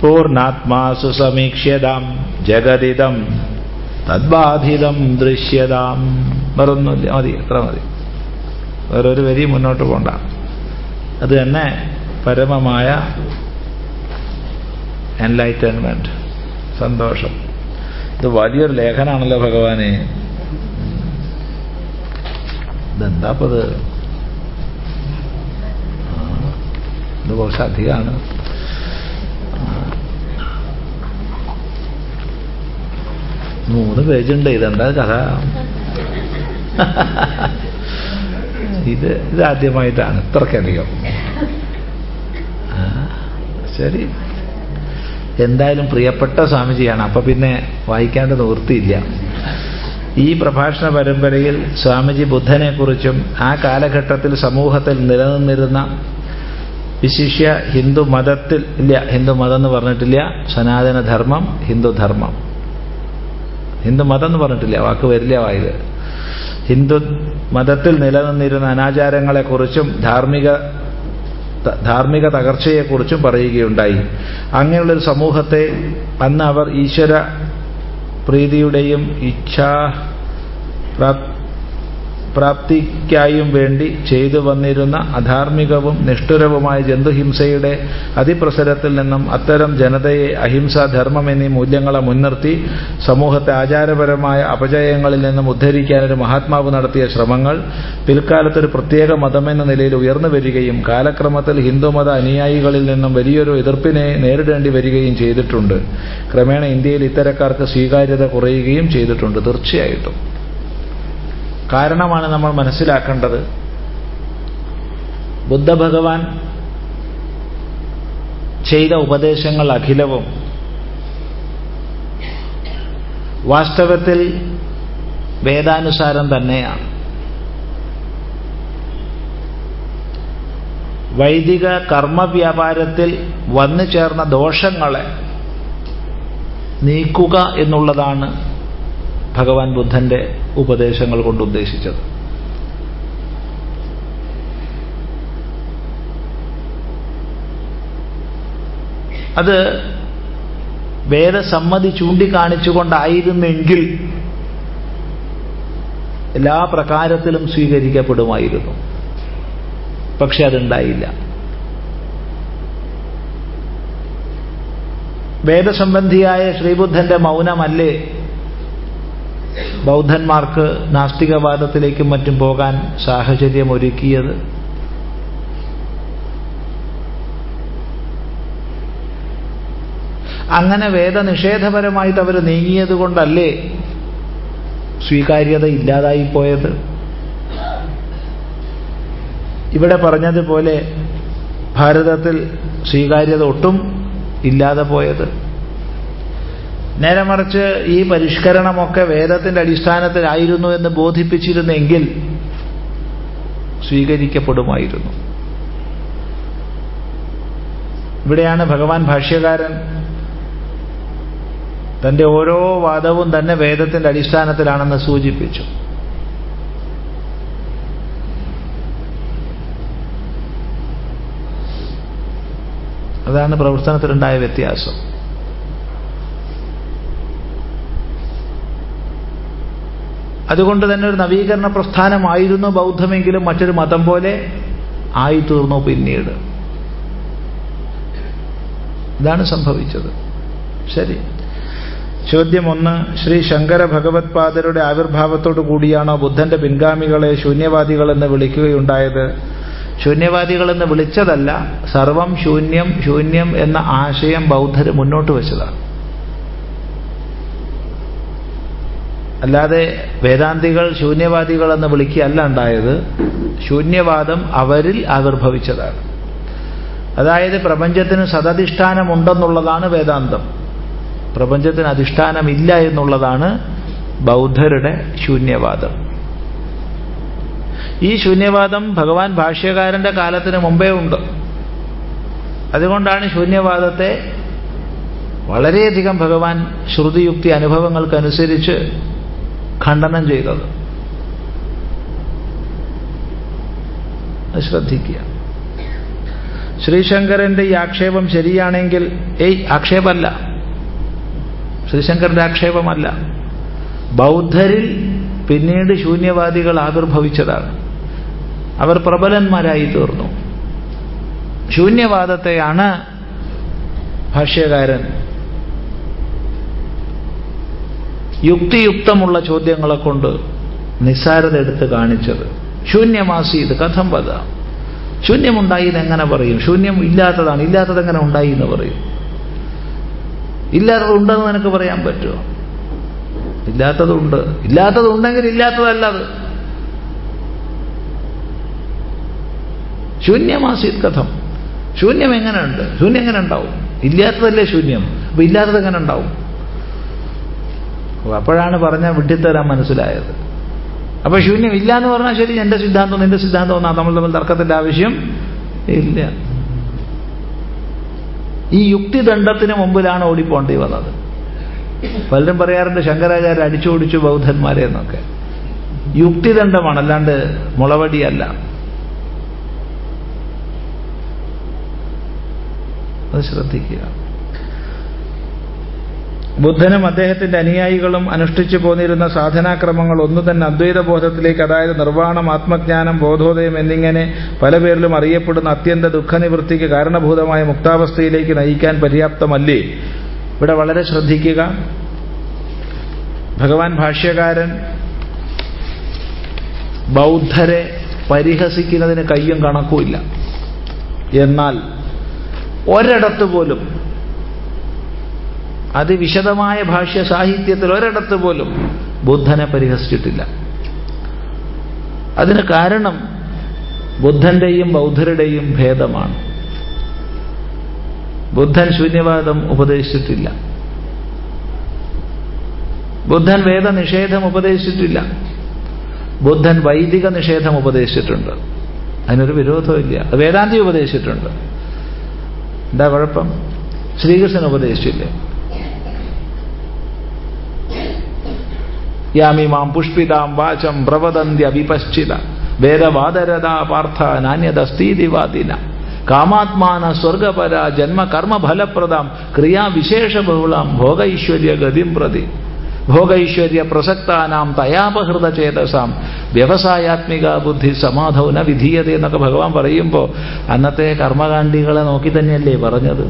പൂർണാത്മാസു സമീക്ഷ്യതാം. ജഗതിദം തദ്ബാധിതം ദൃശ്യതാം. വേറൊന്നുമില്ല. മതി എത്ര മതി. വേറൊരു വരി മുന്നോട്ട് പോണ്ട. അത് തന്നെ പരമമായ എൻലൈറ്റൻമെന്റ് സന്തോഷം. ഇത് വലിയൊരു ലേഖനാണല്ലോ ഭഗവാനെ. ഇതെന്താപ്പത്? ഇത് കുറച്ച് അധികമാണ്. മൂന്ന് പേജുണ്ട് ഇതെന്താ കഥ? ഇത് ഇതാദ്യമായിട്ടാണ് ഇത്രക്കധികം ശരി. എന്തായാലും പ്രിയപ്പെട്ട സ്വാമിജിയാണ്. അപ്പൊ പിന്നെ വായിക്കാണ്ട് നിവൃത്തിയില്ല. ഈ പ്രഭാഷണ പരമ്പരയിൽ സ്വാമിജി ബുദ്ധനെക്കുറിച്ചും ആ കാലഘട്ടത്തിൽ സമൂഹത്തിൽ നിലനിന്നിരുന്ന വിശിഷ്യ ഹിന്ദു മതത്തിൽ ഇല്ല. ഹിന്ദു മതം എന്ന് പറഞ്ഞിട്ടില്ല. സനാതനധർമ്മം ഹിന്ദുധർമ്മം. ഹിന്ദു മതം എന്ന് പറഞ്ഞിട്ടില്ല. വാക്ക് വരില്ല വായത് ഹിന്ദു മതത്തിൽ നിലനിന്നിരുന്ന അനാചാരങ്ങളെക്കുറിച്ചും ധാർമ്മിക ധാർമ്മിക തകർച്ചയെക്കുറിച്ചും പറയുകയുണ്ടായി. അങ്ങനെയുള്ളൊരു സമൂഹത്തെ അന്ന് അവർ ഈശ്വര പ്രീതിയുടെയും ഇച്ഛാ പ്രാപ്തിക്കായും വേണ്ടി ചെയ്തു വന്നിരുന്ന അധാർമികവും നിഷ്ഠുരവുമായ ജന്തുഹിംസയുടെ അതിപ്രസരത്തിൽ നിന്നും അത്തരം ജനതയെ അഹിംസാധർമ്മം എന്നീ മൂല്യങ്ങളെ മുൻനിർത്തി സമൂഹത്തെ ആചാരപരമായ അപജയങ്ങളിൽ നിന്നും ഉദ്ധരിക്കാൻ ഒരു മഹാത്മാവ് നടത്തിയ ശ്രമങ്ങൾ പിൽക്കാലത്തൊരു പ്രത്യേക മതമെന്ന നിലയിൽ ഉയർന്നു വരികയും കാലക്രമത്തിൽ ഹിന്ദുമത അനുയായികളിൽ നിന്നും വലിയൊരു എതിർപ്പിനെ നേരിടേണ്ടി വരികയും ചെയ്തിട്ടുണ്ട്. ക്രമേണ ഇന്ത്യയിൽ ഇത്തരക്കാർക്ക് സ്വീകാര്യത കുറയുകയും ചെയ്തിട്ടുണ്ട്. തീർച്ചയായിട്ടും. കാരണമാണ് നമ്മൾ മനസ്സിലാക്കേണ്ടത്. ബുദ്ധഭഗവാൻ ചെയ്ത ഉപദേശങ്ങൾ അഖിലവും വാസ്തവത്തിൽ വേദാനുസാരം തന്നെയാണ്. വൈദിക കർമ്മവ്യാപാരത്തിൽ വന്നു ചേർന്ന ദോഷങ്ങളെ നീക്കുക എന്നുള്ളതാണ് ഭഗവാൻ ബുദ്ധന്റെ ഉപദേശങ്ങൾ കൊണ്ട് ഉദ്ദേശിച്ചത്. അത് വേദസമ്മതി ചൂണ്ടിക്കാണിച്ചുകൊണ്ടായിരുന്നെങ്കിൽ എല്ലാ പ്രകാരത്തിലും സ്വീകരിക്കപ്പെടുമായിരുന്നു. പക്ഷെ അതുണ്ടായില്ല. വേദസംബന്ധിയായ ശ്രീബുദ്ധന്റെ മൗനമല്ലേ ബൗദ്ധന്മാർക്ക് നാസ്തികവാദത്തിലേക്കും മറ്റും പോകാൻ സാഹചര്യം ഒരുക്കിയത്? അങ്ങനെ വേദനിഷേധപരമായിട്ട് അവർ നീങ്ങിയത് കൊണ്ടല്ലേ സ്വീകാര്യത ഇല്ലാതായിപ്പോയത് ഇവിടെ പറഞ്ഞതുപോലെ ഭാരതത്തിൽ സ്വീകാര്യത ഒട്ടും ഇല്ലാതെ പോയത്. നേരെ മറിച്ച് ഈ പരിഷ്കരണമൊക്കെ വേദത്തിന്റെ അടിസ്ഥാനത്തിലായിരുന്നു എന്ന് ബോധിപ്പിച്ചിരുന്നെങ്കിൽ സ്വീകരിക്കപ്പെടുമായിരുന്നു. ഇവിടെയാണ് ഭഗവാൻ ഭാഷ്യകാരൻ തന്റെ ഓരോ വാദവും തന്നെ വേദത്തിന്റെ അടിസ്ഥാനത്തിലാണെന്ന് സൂചിപ്പിച്ചു. അതാണ് പ്രവർത്തനത്തിലുണ്ടായ വ്യത്യാസം. അതുകൊണ്ട് തന്നെ ഒരു നവീകരണ പ്രസ്ഥാനമായിരുന്നു ബൗദ്ധമെങ്കിലും മറ്റൊരു മതം പോലെ ആയിത്തീർന്നു പിന്നീട്. ഇതാണ് സംഭവിച്ചത്. ശരി. ചോദ്യം ഒന്ന് ശ്രീ ശങ്കര ഭഗവത് പാദരുടെ ആവിർഭാവത്തോടു കൂടിയാണോ ബുദ്ധന്റെ പിൻഗാമികളെ ശൂന്യവാദികളെന്ന് വിളിക്കുകയുണ്ടായത്? ശൂന്യവാദികളെന്ന് വിളിച്ചതല്ല സർവം ശൂന്യം ശൂന്യം എന്ന ആശയം ബൗദ്ധര് മുന്നോട്ട് വെച്ചതാണ്. അല്ലാതെ വേദാന്തികൾ ശൂന്യവാദികൾ എന്ന് വിളിക്കുകയല്ല ഉണ്ടായത്. ശൂന്യവാദം അവരിൽ ആവിർഭവിച്ചതാണ്. അതായത് പ്രപഞ്ചത്തിന് സദധിഷ്ഠാനമുണ്ടെന്നുള്ളതാണ് വേദാന്തം. പ്രപഞ്ചത്തിന് അധിഷ്ഠാനമില്ല എന്നുള്ളതാണ് ബൗദ്ധരുടെ ശൂന്യവാദം. ഈ ശൂന്യവാദം ഭഗവാൻ ഭാഷ്യകാരന്റെ കാലത്തിന് മുമ്പേ ഉണ്ട്. അതുകൊണ്ടാണ് ശൂന്യവാദത്തെ വളരെയധികം ഭഗവാൻ ശ്രുതിയുക്തി അനുഭവങ്ങൾക്കനുസരിച്ച് ഖണ്ഡനം ചെയ്തത്. ശ്രദ്ധിക്കുക. ശ്രീശങ്കരന്റെ ഈ ആക്ഷേപം ശരിയാണെങ്കിൽ ഏയ് ആക്ഷേപമല്ല. ശ്രീശങ്കരന്റെ ആക്ഷേപമല്ല. ബൗദ്ധരിൽ പിന്നീട് ശൂന്യവാദികൾ ആവിർഭവിച്ചതാണ്. അവർ പ്രബലന്മാരായി തീർന്നു. ശൂന്യവാദത്തെയാണ് ഭാഷ്യകാരൻ യുക്തിയുക്തമുള്ള ചോദ്യങ്ങളെ കൊണ്ട് നിസ്സാരത എടുത്ത് കാണിച്ചത്. ശൂന്യമാസി ഇത് കഥം വധ ശൂന്യമുണ്ടായി എന്നെങ്ങനെ പറയും? ശൂന്യം ഇല്ലാത്തതാണ്. ഇല്ലാത്തത് എങ്ങനെ ഉണ്ടായി എന്ന് പറയും. ഇല്ലാത്തത് ഉണ്ടെന്ന് നിനക്ക് പറയാൻ പറ്റുമോ? ഇല്ലാത്തതുണ്ട് ഇല്ലാത്തതുണ്ടെങ്കിൽ ഇല്ലാത്തതല്ല അത്. ശൂന്യമാസീത് കഥം. ശൂന്യം എങ്ങനെയുണ്ട്? ശൂന്യം എങ്ങനെ ഉണ്ടാവും? ഇല്ലാത്തതല്ലേ ശൂന്യം. അപ്പൊ ഇല്ലാത്തത് എങ്ങനെ ഉണ്ടാവും? അപ്പോഴാണ് പറഞ്ഞ വിഡ്ഢിത്തരാൻ മനസ്സിലായത്. അപ്പൊ ശൂന്യം ഇല്ല എന്ന് പറഞ്ഞാൽ ശരി എന്റെ സിദ്ധാന്തം നിന്റെ സിദ്ധാന്തം ഒന്നാ നമ്മൾ തമ്മിൽ തർക്കത്തിന്റെ ആവശ്യം ഇല്ല. ഈ യുക്തിദണ്ഡത്തിന് മുമ്പിലാണ് ഓടിപ്പോണ്ടി വന്നത്. പലരും പറയാറുണ്ട് ശങ്കരാചാര്യ അടിച്ചോടിച്ചു ബൗദ്ധന്മാരെ എന്നൊക്കെ. യുക്തിദണ്ഡമാണ് അല്ലാണ്ട് മുളവടിയല്ല. അത് ശ്രദ്ധിക്കുക. ബുദ്ധനും അദ്ദേഹത്തിന്റെ അനുയായികളും അനുഷ്ഠിച്ചു പോന്നിരുന്ന സാധനാക്രമങ്ങൾ ഒന്നു തന്നെ അദ്വൈത ബോധത്തിലേക്ക് അതായത് നിർവാണം ആത്മജ്ഞാനം ബോധോദയം എന്നിങ്ങനെ പല പേരിലും അറിയപ്പെടുന്ന അത്യന്ത ദുഃഖനിവൃത്തിക്ക് കാരണഭൂതമായ മുക്താവസ്ഥയിലേക്ക് നയിക്കാൻ പര്യാപ്തമല്ലേ? ഇവിടെ വളരെ ശ്രദ്ധിക്കുക. ഭഗവാൻ ഭാഷ്യകാരൻ ബൗദ്ധരെ പരിഹസിക്കുന്നതിന് കയ്യും കണക്കുമില്ല. എന്നാൽ ഒരിടത്ത് പോലും അതിവിശദമായ ഭാഷ്യ സാഹിത്യത്തിൽ ഒരിടത്ത് പോലും ബുദ്ധനെ പരിഹസിച്ചിട്ടില്ല. അതിന് കാരണം ബുദ്ധന്റെയും ബൗദ്ധരുടെയും ഭേദമാണ്. ബുദ്ധൻ ശൂന്യവാദം ഉപദേശിച്ചിട്ടില്ല. ബുദ്ധൻ വേദനിഷേധം ഉപദേശിച്ചിട്ടില്ല. ബുദ്ധൻ വൈദിക നിഷേധം ഉപദേശിച്ചിട്ടുണ്ട്. അതിനൊരു വിരോധമില്ല അത് വേദാന്തി ഉപദേശിച്ചിട്ടുണ്ട്. എന്താ കുഴപ്പം? ശ്രീകൃഷ്ണൻ ഉപദേശിച്ചില്ലേ? യാമിമാം പുഷ്പിതാം വാചം പ്രവദന്ത്യ വിപശ്ചിത. വേദവാദരതാ പാർത്ഥ നാന്യതസ്തീതിവാദിന കാമാത്മാന സ്വർഗപര ജന്മ കർമ്മഫലപ്രദം ക്രിയാവിശേഷ ബഹുളം ഭോഗൈശ്വര്യ ഗതിം പ്രതി. ഭോഗൈശ്വര്യ പ്രസക്താനാം തയാപഹൃത ചേതസാം വ്യവസായാത്മിക ബുദ്ധി സമാധൗന വിധീയത എന്നൊക്കെ ഭഗവാൻ പറയുമ്പോൾ അന്നത്തെ കർമ്മകാണ്ഡികളെ നോക്കി തന്നെയല്ലേ പറഞ്ഞത്.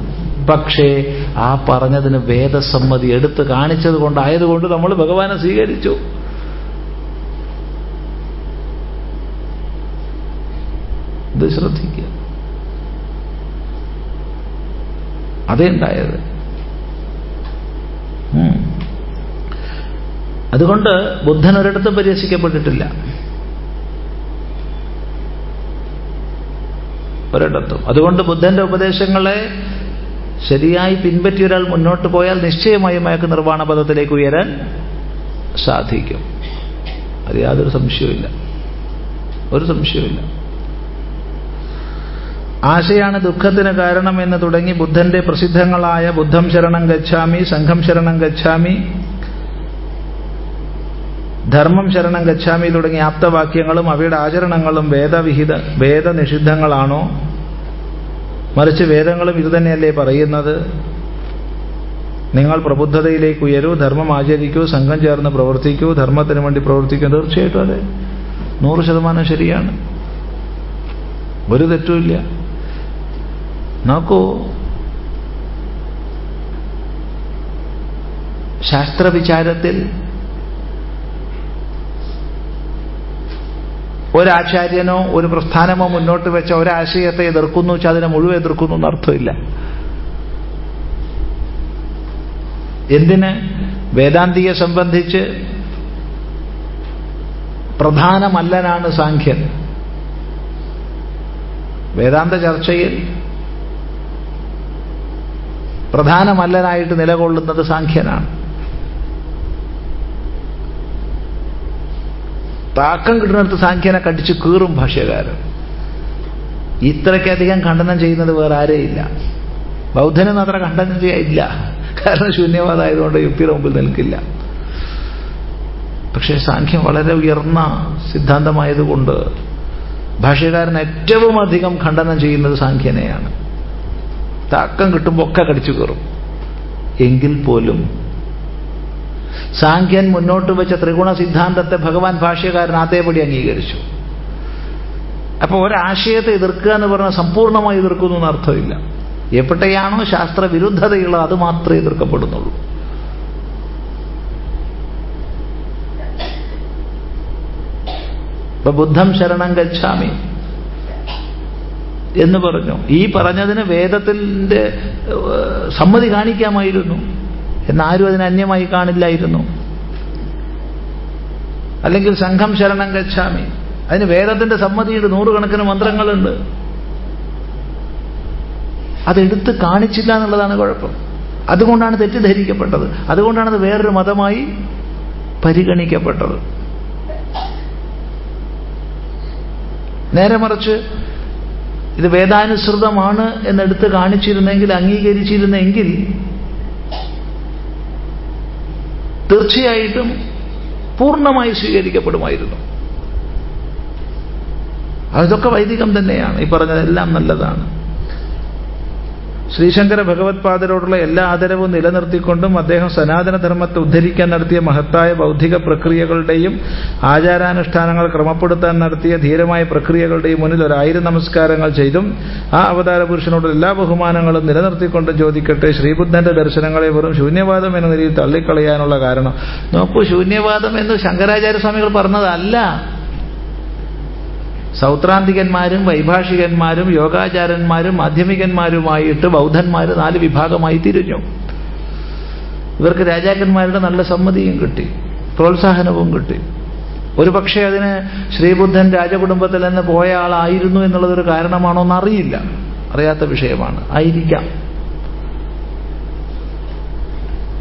പക്ഷേ ആ പറഞ്ഞതിന് വേദസമ്മതി എടുത്തു കാണിച്ചത് കൊണ്ടായതുകൊണ്ട് നമ്മൾ ഭഗവാനെ സ്വീകരിച്ചു. ഇത് ശ്രദ്ധിക്കുക. അതേ ഉണ്ടായത്. അതുകൊണ്ട് ബുദ്ധൻ ഒരിടത്തും പരിഹസിക്കപ്പെട്ടിട്ടില്ല. ഒരിടത്തും. അതുകൊണ്ട് ബുദ്ധന്റെ ഉപദേശങ്ങളെ ശരിയായി പിൻപറ്റി ഒരാൾ മുന്നോട്ട് പോയാൽ നിശ്ചയമായും അയാൾക്ക് നിർവാണ പദത്തിലേക്ക് ഉയരാൻ സാധിക്കും. അത് യാതൊരു സംശയവുമില്ല. ഒരു സംശയവുമില്ല. ആശയാണ് ദുഃഖത്തിന് കാരണം എന്ന് തുടങ്ങി ബുദ്ധന്റെ പ്രസിദ്ധങ്ങളായ ബുദ്ധം ശരണം ഗച്ഛാമി സംഘം ശരണം ഗച്ഛാമി ധർമ്മം ശരണം ഗച്ഛാമി തുടങ്ങിയ ആപ്തവാക്യങ്ങളും അവയുടെ ആചരണങ്ങളും വേദവിഹിത വേദനിഷിദ്ധങ്ങളാണോ മറിച്ച് വേദങ്ങളും ഇതുതന്നെയല്ലേ പറയുന്നത്? നിങ്ങൾ പ്രബുദ്ധതയിലേക്ക് ഉയരൂ ധർമ്മം ആചരിക്കൂ സംഘം ചേർന്ന് പ്രവർത്തിക്കൂ ധർമ്മത്തിന് വേണ്ടി പ്രവർത്തിക്കൂ തീർച്ചയായിട്ടും അതെ. നൂറ് ശതമാനം ശരിയാണ്. ഒരു തെറ്റുമില്ല നോക്കൂ. ശാസ്ത്രവിചാരത്തിൽ ഒരാചാര്യനോ ഒരു പ്രസ്ഥാനമോ മുന്നോട്ട് വെച്ച ഒരാശയത്തെ എതിർക്കുന്നു വെച്ചാൽ അതിനെ മുഴുവൻ എതിർക്കുന്നു എന്നർത്ഥമില്ല എന്തിന് വേദാന്തിയെ സംബന്ധിച്ച് പ്രധാനമല്ലനാണ് സാഖ്യൻ? വേദാന്ത ചർച്ചയിൽ പ്രധാനമല്ലനായിട്ട് നിലകൊള്ളുന്നത് സാഖ്യനാണ്. താക്കം കിട്ടുന്നിടത്ത് സാഖ്യനെ കടിച്ചു കീറും ഭാഷ്യകാരൻ. ഇത്രയ്ക്കധികം ഖണ്ഡനം ചെയ്യുന്നത് വേറെ ആരെയില്ല ബൗദ്ധനൊന്നും അത്ര ഖണ്ഡനം ചെയ്യില്ല കാരണം ശൂന്യവാദമായതുകൊണ്ട് യുക്തിയുടെ മുമ്പിൽ നിൽക്കില്ല. പക്ഷേ സാഖ്യം വളരെ ഉയർന്ന സിദ്ധാന്തമായതുകൊണ്ട് ഭാഷകാരൻ ഏറ്റവും അധികം ഖണ്ഡനം ചെയ്യുന്നത് സാഖ്യനെയാണ്. താക്കം കിട്ടുമ്പോൾ ഒക്കെ കടിച്ചു കയറും എങ്കിൽ പോലും സാഖ്യൻ മുന്നോട്ട് വെച്ച ത്രിഗുണ സിദ്ധാന്തത്തെ ഭഗവാൻ ഭാഷ്യകാരൻ അതേപടി അംഗീകരിച്ചു. അപ്പോൾ ഒരാശയത്തെ എതിർക്കുക എന്ന് പറഞ്ഞാൽ സമ്പൂർണമായി എതിർക്കുന്നു എന്ന് അർത്ഥമില്ല ശാസ്ത്ര വിരുദ്ധതയുള്ളത് അത് മാത്രമേ എതിർക്കപ്പെടുന്നുള്ളൂ. ഇപ്പൊ ബുദ്ധം ശരണം ഗച്ഛാമി എന്ന് പറഞ്ഞു. ഈ പറഞ്ഞതിന് വേദത്തിന്റെ സമ്മതി കാണിക്കാമായിരുന്നു. എന്നാരും അതിനെ അന്യമായി കാണില്ലായിരുന്നു. അല്ലെങ്കിൽ സംഘം ശരണം ഗച്ഛാമി. അതിന് വേദത്തിന്റെ സമ്മതിയുണ്ട് നൂറുകണക്കിന് മന്ത്രങ്ങളുണ്ട്. അതെടുത്ത് കാണിച്ചില്ല എന്നുള്ളതാണ് കുഴപ്പം. അതുകൊണ്ടാണ് തെറ്റിദ്ധരിക്കപ്പെട്ടത്. അതുകൊണ്ടാണ് അത് വേറൊരു മതമായി പരിഗണിക്കപ്പെട്ടത്. നേരെ മറിച്ച് ഇത് വേദാനുസൃതമാണ് എന്നെടുത്ത് കാണിച്ചിരുന്നെങ്കിൽ അംഗീകരിച്ചിരുന്നെങ്കിൽ തീർച്ചയായിട്ടും പൂർണമായി സ്വീകരിക്കപ്പെടുമായിരുന്നു. അതൊക്കെ വൈദികം തന്നെയാണ്. ഈ പറഞ്ഞതെല്ലാം നല്ലതാണ്. ശ്രീശങ്കര ഭഗവത്പാദരോടുള്ള എല്ലാ ആദരവും നിലനിർത്തിക്കൊണ്ടും അദ്ദേഹം സനാതനധർമ്മത്തെ ഉദ്ധരിക്കാൻ നടത്തിയ മഹത്തായ ബൗദ്ധിക പ്രക്രിയകളുടെയും ആചാരാനുഷ്ഠാനങ്ങൾ ക്രമപ്പെടുത്താൻ നടത്തിയ ധീരമായ പ്രക്രിയകളുടെയും മുന്നിൽ ഒരായിരം നമസ്കാരങ്ങൾ ചെയ്തും ആ അവതാര പുരുഷനോട് എല്ലാ ബഹുമാനങ്ങളും നിലനിർത്തിക്കൊണ്ട് ചോദിക്കട്ടെ ശ്രീബുദ്ധന്റെ ദർശനങ്ങളെ വെറും ശൂന്യവാദം എന്ന നിലയിൽ തള്ളിക്കളയാനുള്ള കാരണം. നോക്കൂ ശൂന്യവാദം എന്ന് ശങ്കരാചാര്യ സ്വാമികൾ പറഞ്ഞതല്ല. സൗത്രാന്തികന്മാരും വൈഭാഷികന്മാരും യോഗാചാരന്മാരും മാധ്യമികന്മാരുമായിട്ട് ബൗദ്ധന്മാർ നാല് വിഭാഗമായി തിരിഞ്ഞു. ഇവർക്ക് രാജാക്കന്മാരുടെ നല്ല സമ്മതിയും കിട്ടി പ്രോത്സാഹനവും കിട്ടി. ഒരു പക്ഷേ അതിന് ശ്രീബുദ്ധൻ രാജകുടുംബത്തിൽ നിന്ന് പോയ ആളായിരുന്നു എന്നുള്ളതൊരു കാരണമാണോ എന്ന് അറിയില്ല അറിയാത്ത വിഷയമാണ്. ആയിരിക്കാം.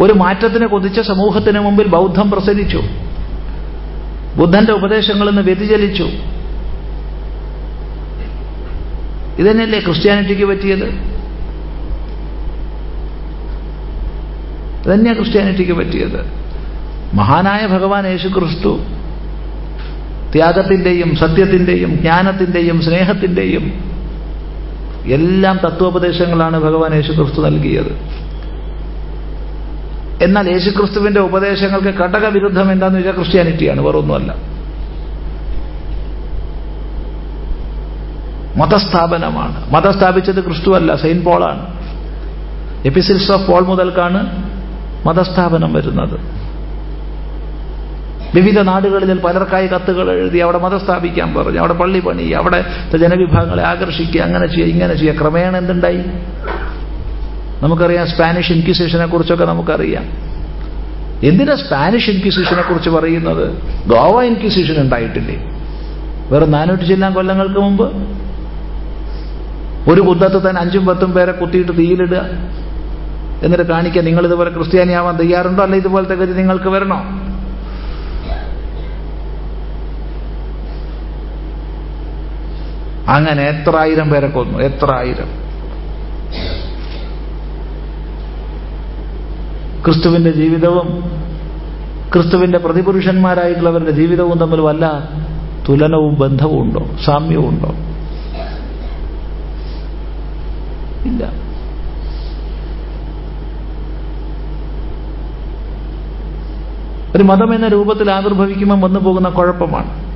ഒരു മാറ്റത്തിന് കൊതിച്ച സമൂഹത്തിന് മുമ്പിൽ ബൗദ്ധം പ്രസരിച്ചു. ബുദ്ധന്റെ ഉപദേശങ്ങളിൽ നിന്ന് വ്യതിചലിച്ചു. ഇതന്നെയല്ലേ ക്രിസ്ത്യാനിറ്റിക്ക് പറ്റിയത്? ഇതന്നെയാണ് ക്രിസ്ത്യാനിറ്റിക്ക് പറ്റിയത്. മഹാനായ ഭഗവാൻ യേശു ക്രിസ്തു ത്യാഗത്തിന്റെയും സത്യത്തിന്റെയും ജ്ഞാനത്തിന്റെയും സ്നേഹത്തിന്റെയും എല്ലാം തത്വോപദേശങ്ങളാണ് ഭഗവാൻ യേശു ക്രിസ്തു നൽകിയത്. എന്നാൽ യേശുക്രിസ്തുവിന്റെ ഉപദേശങ്ങൾക്ക് ഘടകവിരുദ്ധം എന്താന്ന് വെച്ചാൽ ക്രിസ്ത്യാനിറ്റിയാണ് വേറൊന്നുമല്ല. മതസ്ഥാപനമാണ്. മതം സ്ഥാപിച്ചത് സെയിൻ അല്ല സെയിന്റ് പോളാണ്. എപ്പിസിൽസ് ഓഫ് പോൾ മുതൽക്കാണ് മതസ്ഥാപനം വരുന്നത്. വിവിധ നാടുകളിൽ പലർക്കായി കത്തുകൾ എഴുതി അവിടെ മതസ്ഥാപിക്കാൻ പറഞ്ഞു. അവിടെ പള്ളി പണി അവിടെ ജനവിഭാഗങ്ങളെ ആകർഷിക്കുക അങ്ങനെ ചെയ്യുക ഇങ്ങനെ ചെയ്യുക. ക്രമേണ എന്തുണ്ടായി? നമുക്കറിയാം സ്പാനിഷ് ഇൻക്വിസിഷനെ കുറിച്ചൊക്കെ നമുക്കറിയാം. എന്തിനാ സ്പാനിഷ് ഇൻക്വിസിഷനെ കുറിച്ച് പറയുന്നത്? ഗോവ ഇൻക്വിസിഷൻ ഉണ്ടായിട്ടില്ലേ? വെറും നാനൂറ്റി ചില്ലാൻ കൊല്ലങ്ങൾക്ക് മുമ്പ്? ഒരു കുന്തത്ത് തന്നെ അഞ്ചും പത്തും പേരെ കുത്തിയിട്ട് തീയിലിടുക. എന്നിട്ട് കാണിക്കുക നിങ്ങൾ ഇതുപോലെ ക്രിസ്ത്യാനിയാവാൻ തയ്യാറുണ്ടോ? അല്ല ഇതുപോലത്തെ ഗതി നിങ്ങൾക്ക് വരണോ? അങ്ങനെ എത്ര ആയിരം പേരെ കൊന്നു എത്ര ആയിരം ക്രിസ്തുവിന്റെ ജീവിതവും ക്രിസ്തുവിന്റെ പ്രതിപുരുഷന്മാരായിട്ടുള്ളവരുടെ ജീവിതവും തമ്മിൽ വല്ല തുലനവും ബന്ധവും ഉണ്ടോ സാമ്യവും ഉണ്ടോ ഇല്ല. ഒരു മതം എന്ന രൂപത്തിൽ ആവിർഭവിക്കുമ്പോൾ വന്നു പോകുന്ന കുഴപ്പമാണ്.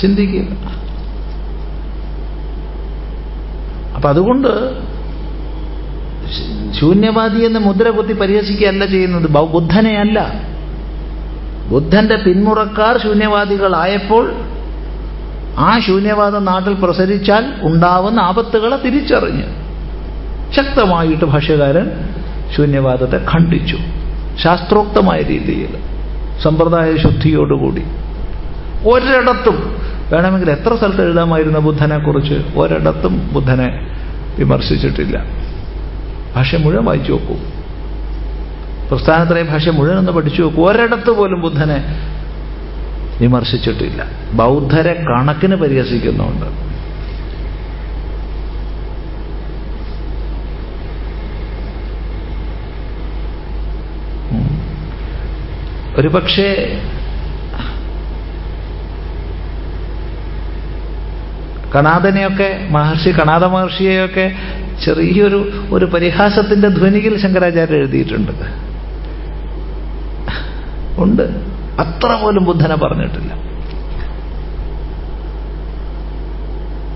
ചിന്തിക്കുക. അപ്പൊ അതുകൊണ്ട് ശൂന്യവാദി എന്ന് മുദ്ര കുത്തി പരിഹസിക്കുകയല്ല ചെയ്യുന്നത്. ബുദ്ധനെയല്ല. ബുദ്ധന്റെ പിന്മുറക്കാർ ശൂന്യവാദികളായപ്പോൾ ആ ശൂന്യവാദം നാട്ടിൽ പ്രസരിച്ചാൽ ഉണ്ടാവുന്ന ആപത്തുകളെ തിരിച്ചറിഞ്ഞ് ശക്തമായിട്ട് ഭാഷ്യകാരൻ ശൂന്യവാദത്തെ ഖണ്ഡിച്ചു. ശാസ്ത്രോക്തമായ രീതിയിൽ സമ്പ്രദായ ശുദ്ധിയോടുകൂടി. ഒരിടത്തും വേണമെങ്കിൽ എത്ര സ്ഥലത്ത് എഴുതാമായിരുന്നു ബുദ്ധനെക്കുറിച്ച്? ഒരിടത്തും ബുദ്ധനെ വിമർശിച്ചിട്ടില്ല. ഭാഷ മുഴുവൻ വായിച്ചു നോക്കൂ. പ്രസ്ഥാനത്തിലെ ഭാഷ മുഴുവൻ ഒന്ന് പഠിച്ചു നോക്കൂ. ഒരിടത്ത് പോലും ബുദ്ധനെ വിമർശിച്ചിട്ടില്ല. ബൗദ്ധരെ കണക്കിന് പരിഹസിക്കുന്നുണ്ട്. ഒരുപക്ഷേ കണാദനെയൊക്കെ മഹർഷി കണാദ മഹർഷിയെയൊക്കെ ചെറിയൊരു ഒരു പരിഹാസത്തിന്റെ ധ്വനിയിൽ ശങ്കരാചാര്യ എഴുതിയിട്ടുണ്ട്. ഉണ്ട്. അത്ര പോലും ബുദ്ധനെ പറഞ്ഞിട്ടില്ല.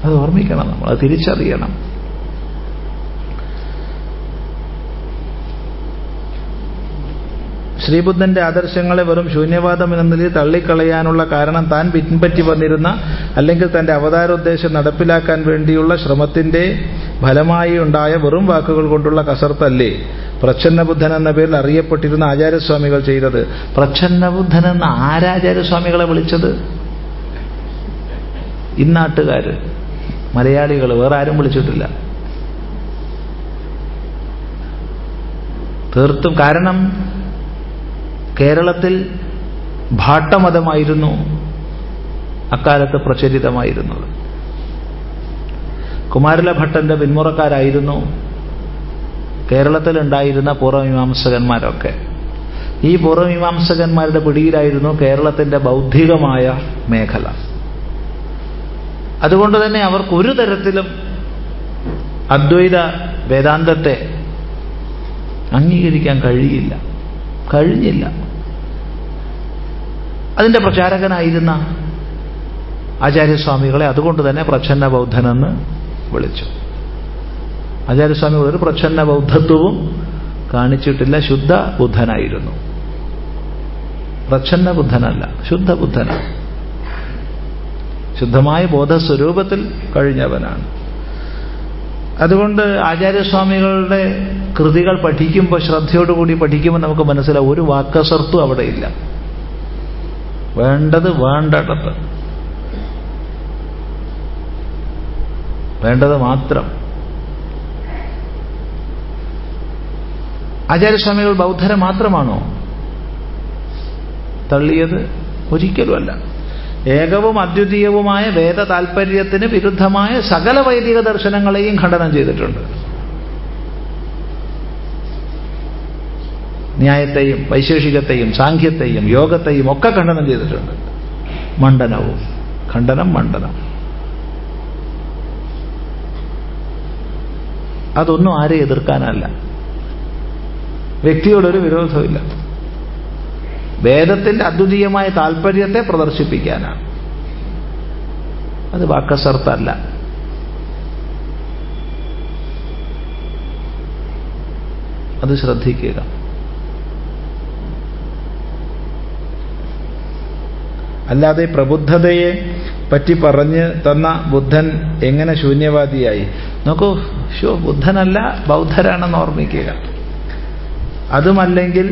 അത് ഓർമ്മിക്കണം നമ്മൾ തിരിച്ചറിയണം. ശ്രീബുദ്ധന്റെ ആദർശങ്ങളെ വെറും ശൂന്യവാദം എന്ന നിലയിൽ തള്ളിക്കളയാനുള്ള കാരണം താൻ പിൻപറ്റി വന്നിരുന്ന അല്ലെങ്കിൽ തന്റെ അവതാരോദ്ദേശം നടപ്പിലാക്കാൻ വേണ്ടിയുള്ള ശ്രമത്തിന്റെ ഫലമായി ഉണ്ടായ വെറും വാക്കുകൾ കൊണ്ടുള്ള കസർത്തല്ലേ പ്രച്ഛന്നബുദ്ധൻ എന്ന പേരിൽ അറിയപ്പെട്ടിരുന്ന ആചാര്യസ്വാമികൾ ചെയ്തത്? പ്രച്ഛന്നബുദ്ധൻ എന്ന ആരാചാര്യസ്വാമികളെ വിളിച്ചത്? ഇന്നാട്ടുകാര് മലയാളികൾ വേറെ ആരും വിളിച്ചിട്ടില്ല. തീർത്തും കാരണം കേരളത്തിൽ ഭാട്ടമതമായിരുന്നു അക്കാലത്ത് പ്രചരിതമായിരുന്നത്. കുമാരല ഭട്ടന്റെ പിന്മുറക്കാരായിരുന്നു കേരളത്തിലുണ്ടായിരുന്ന പൂർവമീമാംസകന്മാരൊക്കെ. ഈ പൂർവമീമാംസകന്മാരുടെ പിടിയിലായിരുന്നു കേരളത്തിന്റെ ബൗദ്ധികമായ മേഖല. അതുകൊണ്ട് തന്നെ അവർക്ക് ഒരു തരത്തിലും അദ്വൈത വേദാന്തത്തെ അംഗീകരിക്കാൻ കഴിയില്ല. കഴിഞ്ഞില്ല. അതിന്റെ പ്രചാരകനായിരുന്ന ആചാര്യസ്വാമികളെ അതുകൊണ്ട് തന്നെ പ്രച്ഛന്ന ബൗദ്ധനെന്ന് വിളിച്ചു. ആചാര്യസ്വാമികൾ ഒരു പ്രച്ഛന്ന ബൗദ്ധത്വവും കാണിച്ചിട്ടില്ല ശുദ്ധ ബുദ്ധനായിരുന്നു പ്രച്ഛന്ന ബുദ്ധനല്ല ശുദ്ധ ബുദ്ധനാണ് ശുദ്ധമായ ബോധസ്വരൂപത്തിൽ കഴിഞ്ഞവനാണ്. അതുകൊണ്ട് ആചാര്യസ്വാമികളുടെ കൃതികൾ പഠിക്കുമ്പോൾ ശ്രദ്ധയോടുകൂടി പഠിക്കുമ്പോൾ നമുക്ക് മനസ്സിലാവും ഒരു വാക്കസർത്വം അവിടെയില്ല. വേണ്ടത് വേണ്ടടത്ത്. വേണ്ടത് മാത്രം. ആചാര്യസ്വാമികൾ ബൗദ്ധരെ മാത്രമാണോ? തള്ളിയത് ഒരിക്കലുമല്ല. ഏകവും അദ്വിതീയവുമായ വേദ താൽപര്യത്തിന് വിരുദ്ധമായ സകല വൈദിക ദർശനങ്ങളെയും ഖണ്ഡനം ചെയ്തിട്ടുണ്ട്. ന്യായത്തെയും വൈശേഷികത്തെയും സാഖ്യത്തെയും യോഗത്തെയും ഒക്കെ ഖണ്ഡനം ചെയ്തിട്ടുണ്ട്. മണ്ഡനവും. ഖണ്ഡനം മണ്ഡനം. അതൊന്നും ആരെ എതിർക്കാനല്ല. വ്യക്തിയോടൊരു വിരോധമില്ല വേദത്തിന്റെ അദ്വിതീയമായ താല്പര്യത്തെ പ്രദർശിപ്പിക്കാനാണ്. അത് വാക്കസർത്തല്ല അത് ശ്രദ്ധിക്കുക. അല്ലാതെ പ്രബുദ്ധതയെ പറ്റി പറഞ്ഞ് തന്ന ബുദ്ധൻ എങ്ങനെ ശൂന്യവാദിയായി? നോക്കൂ ഷോ ബുദ്ധനല്ല ബൗദ്ധരാണെന്ന് ഓർമ്മിക്കുക. അതുമല്ലെങ്കിൽ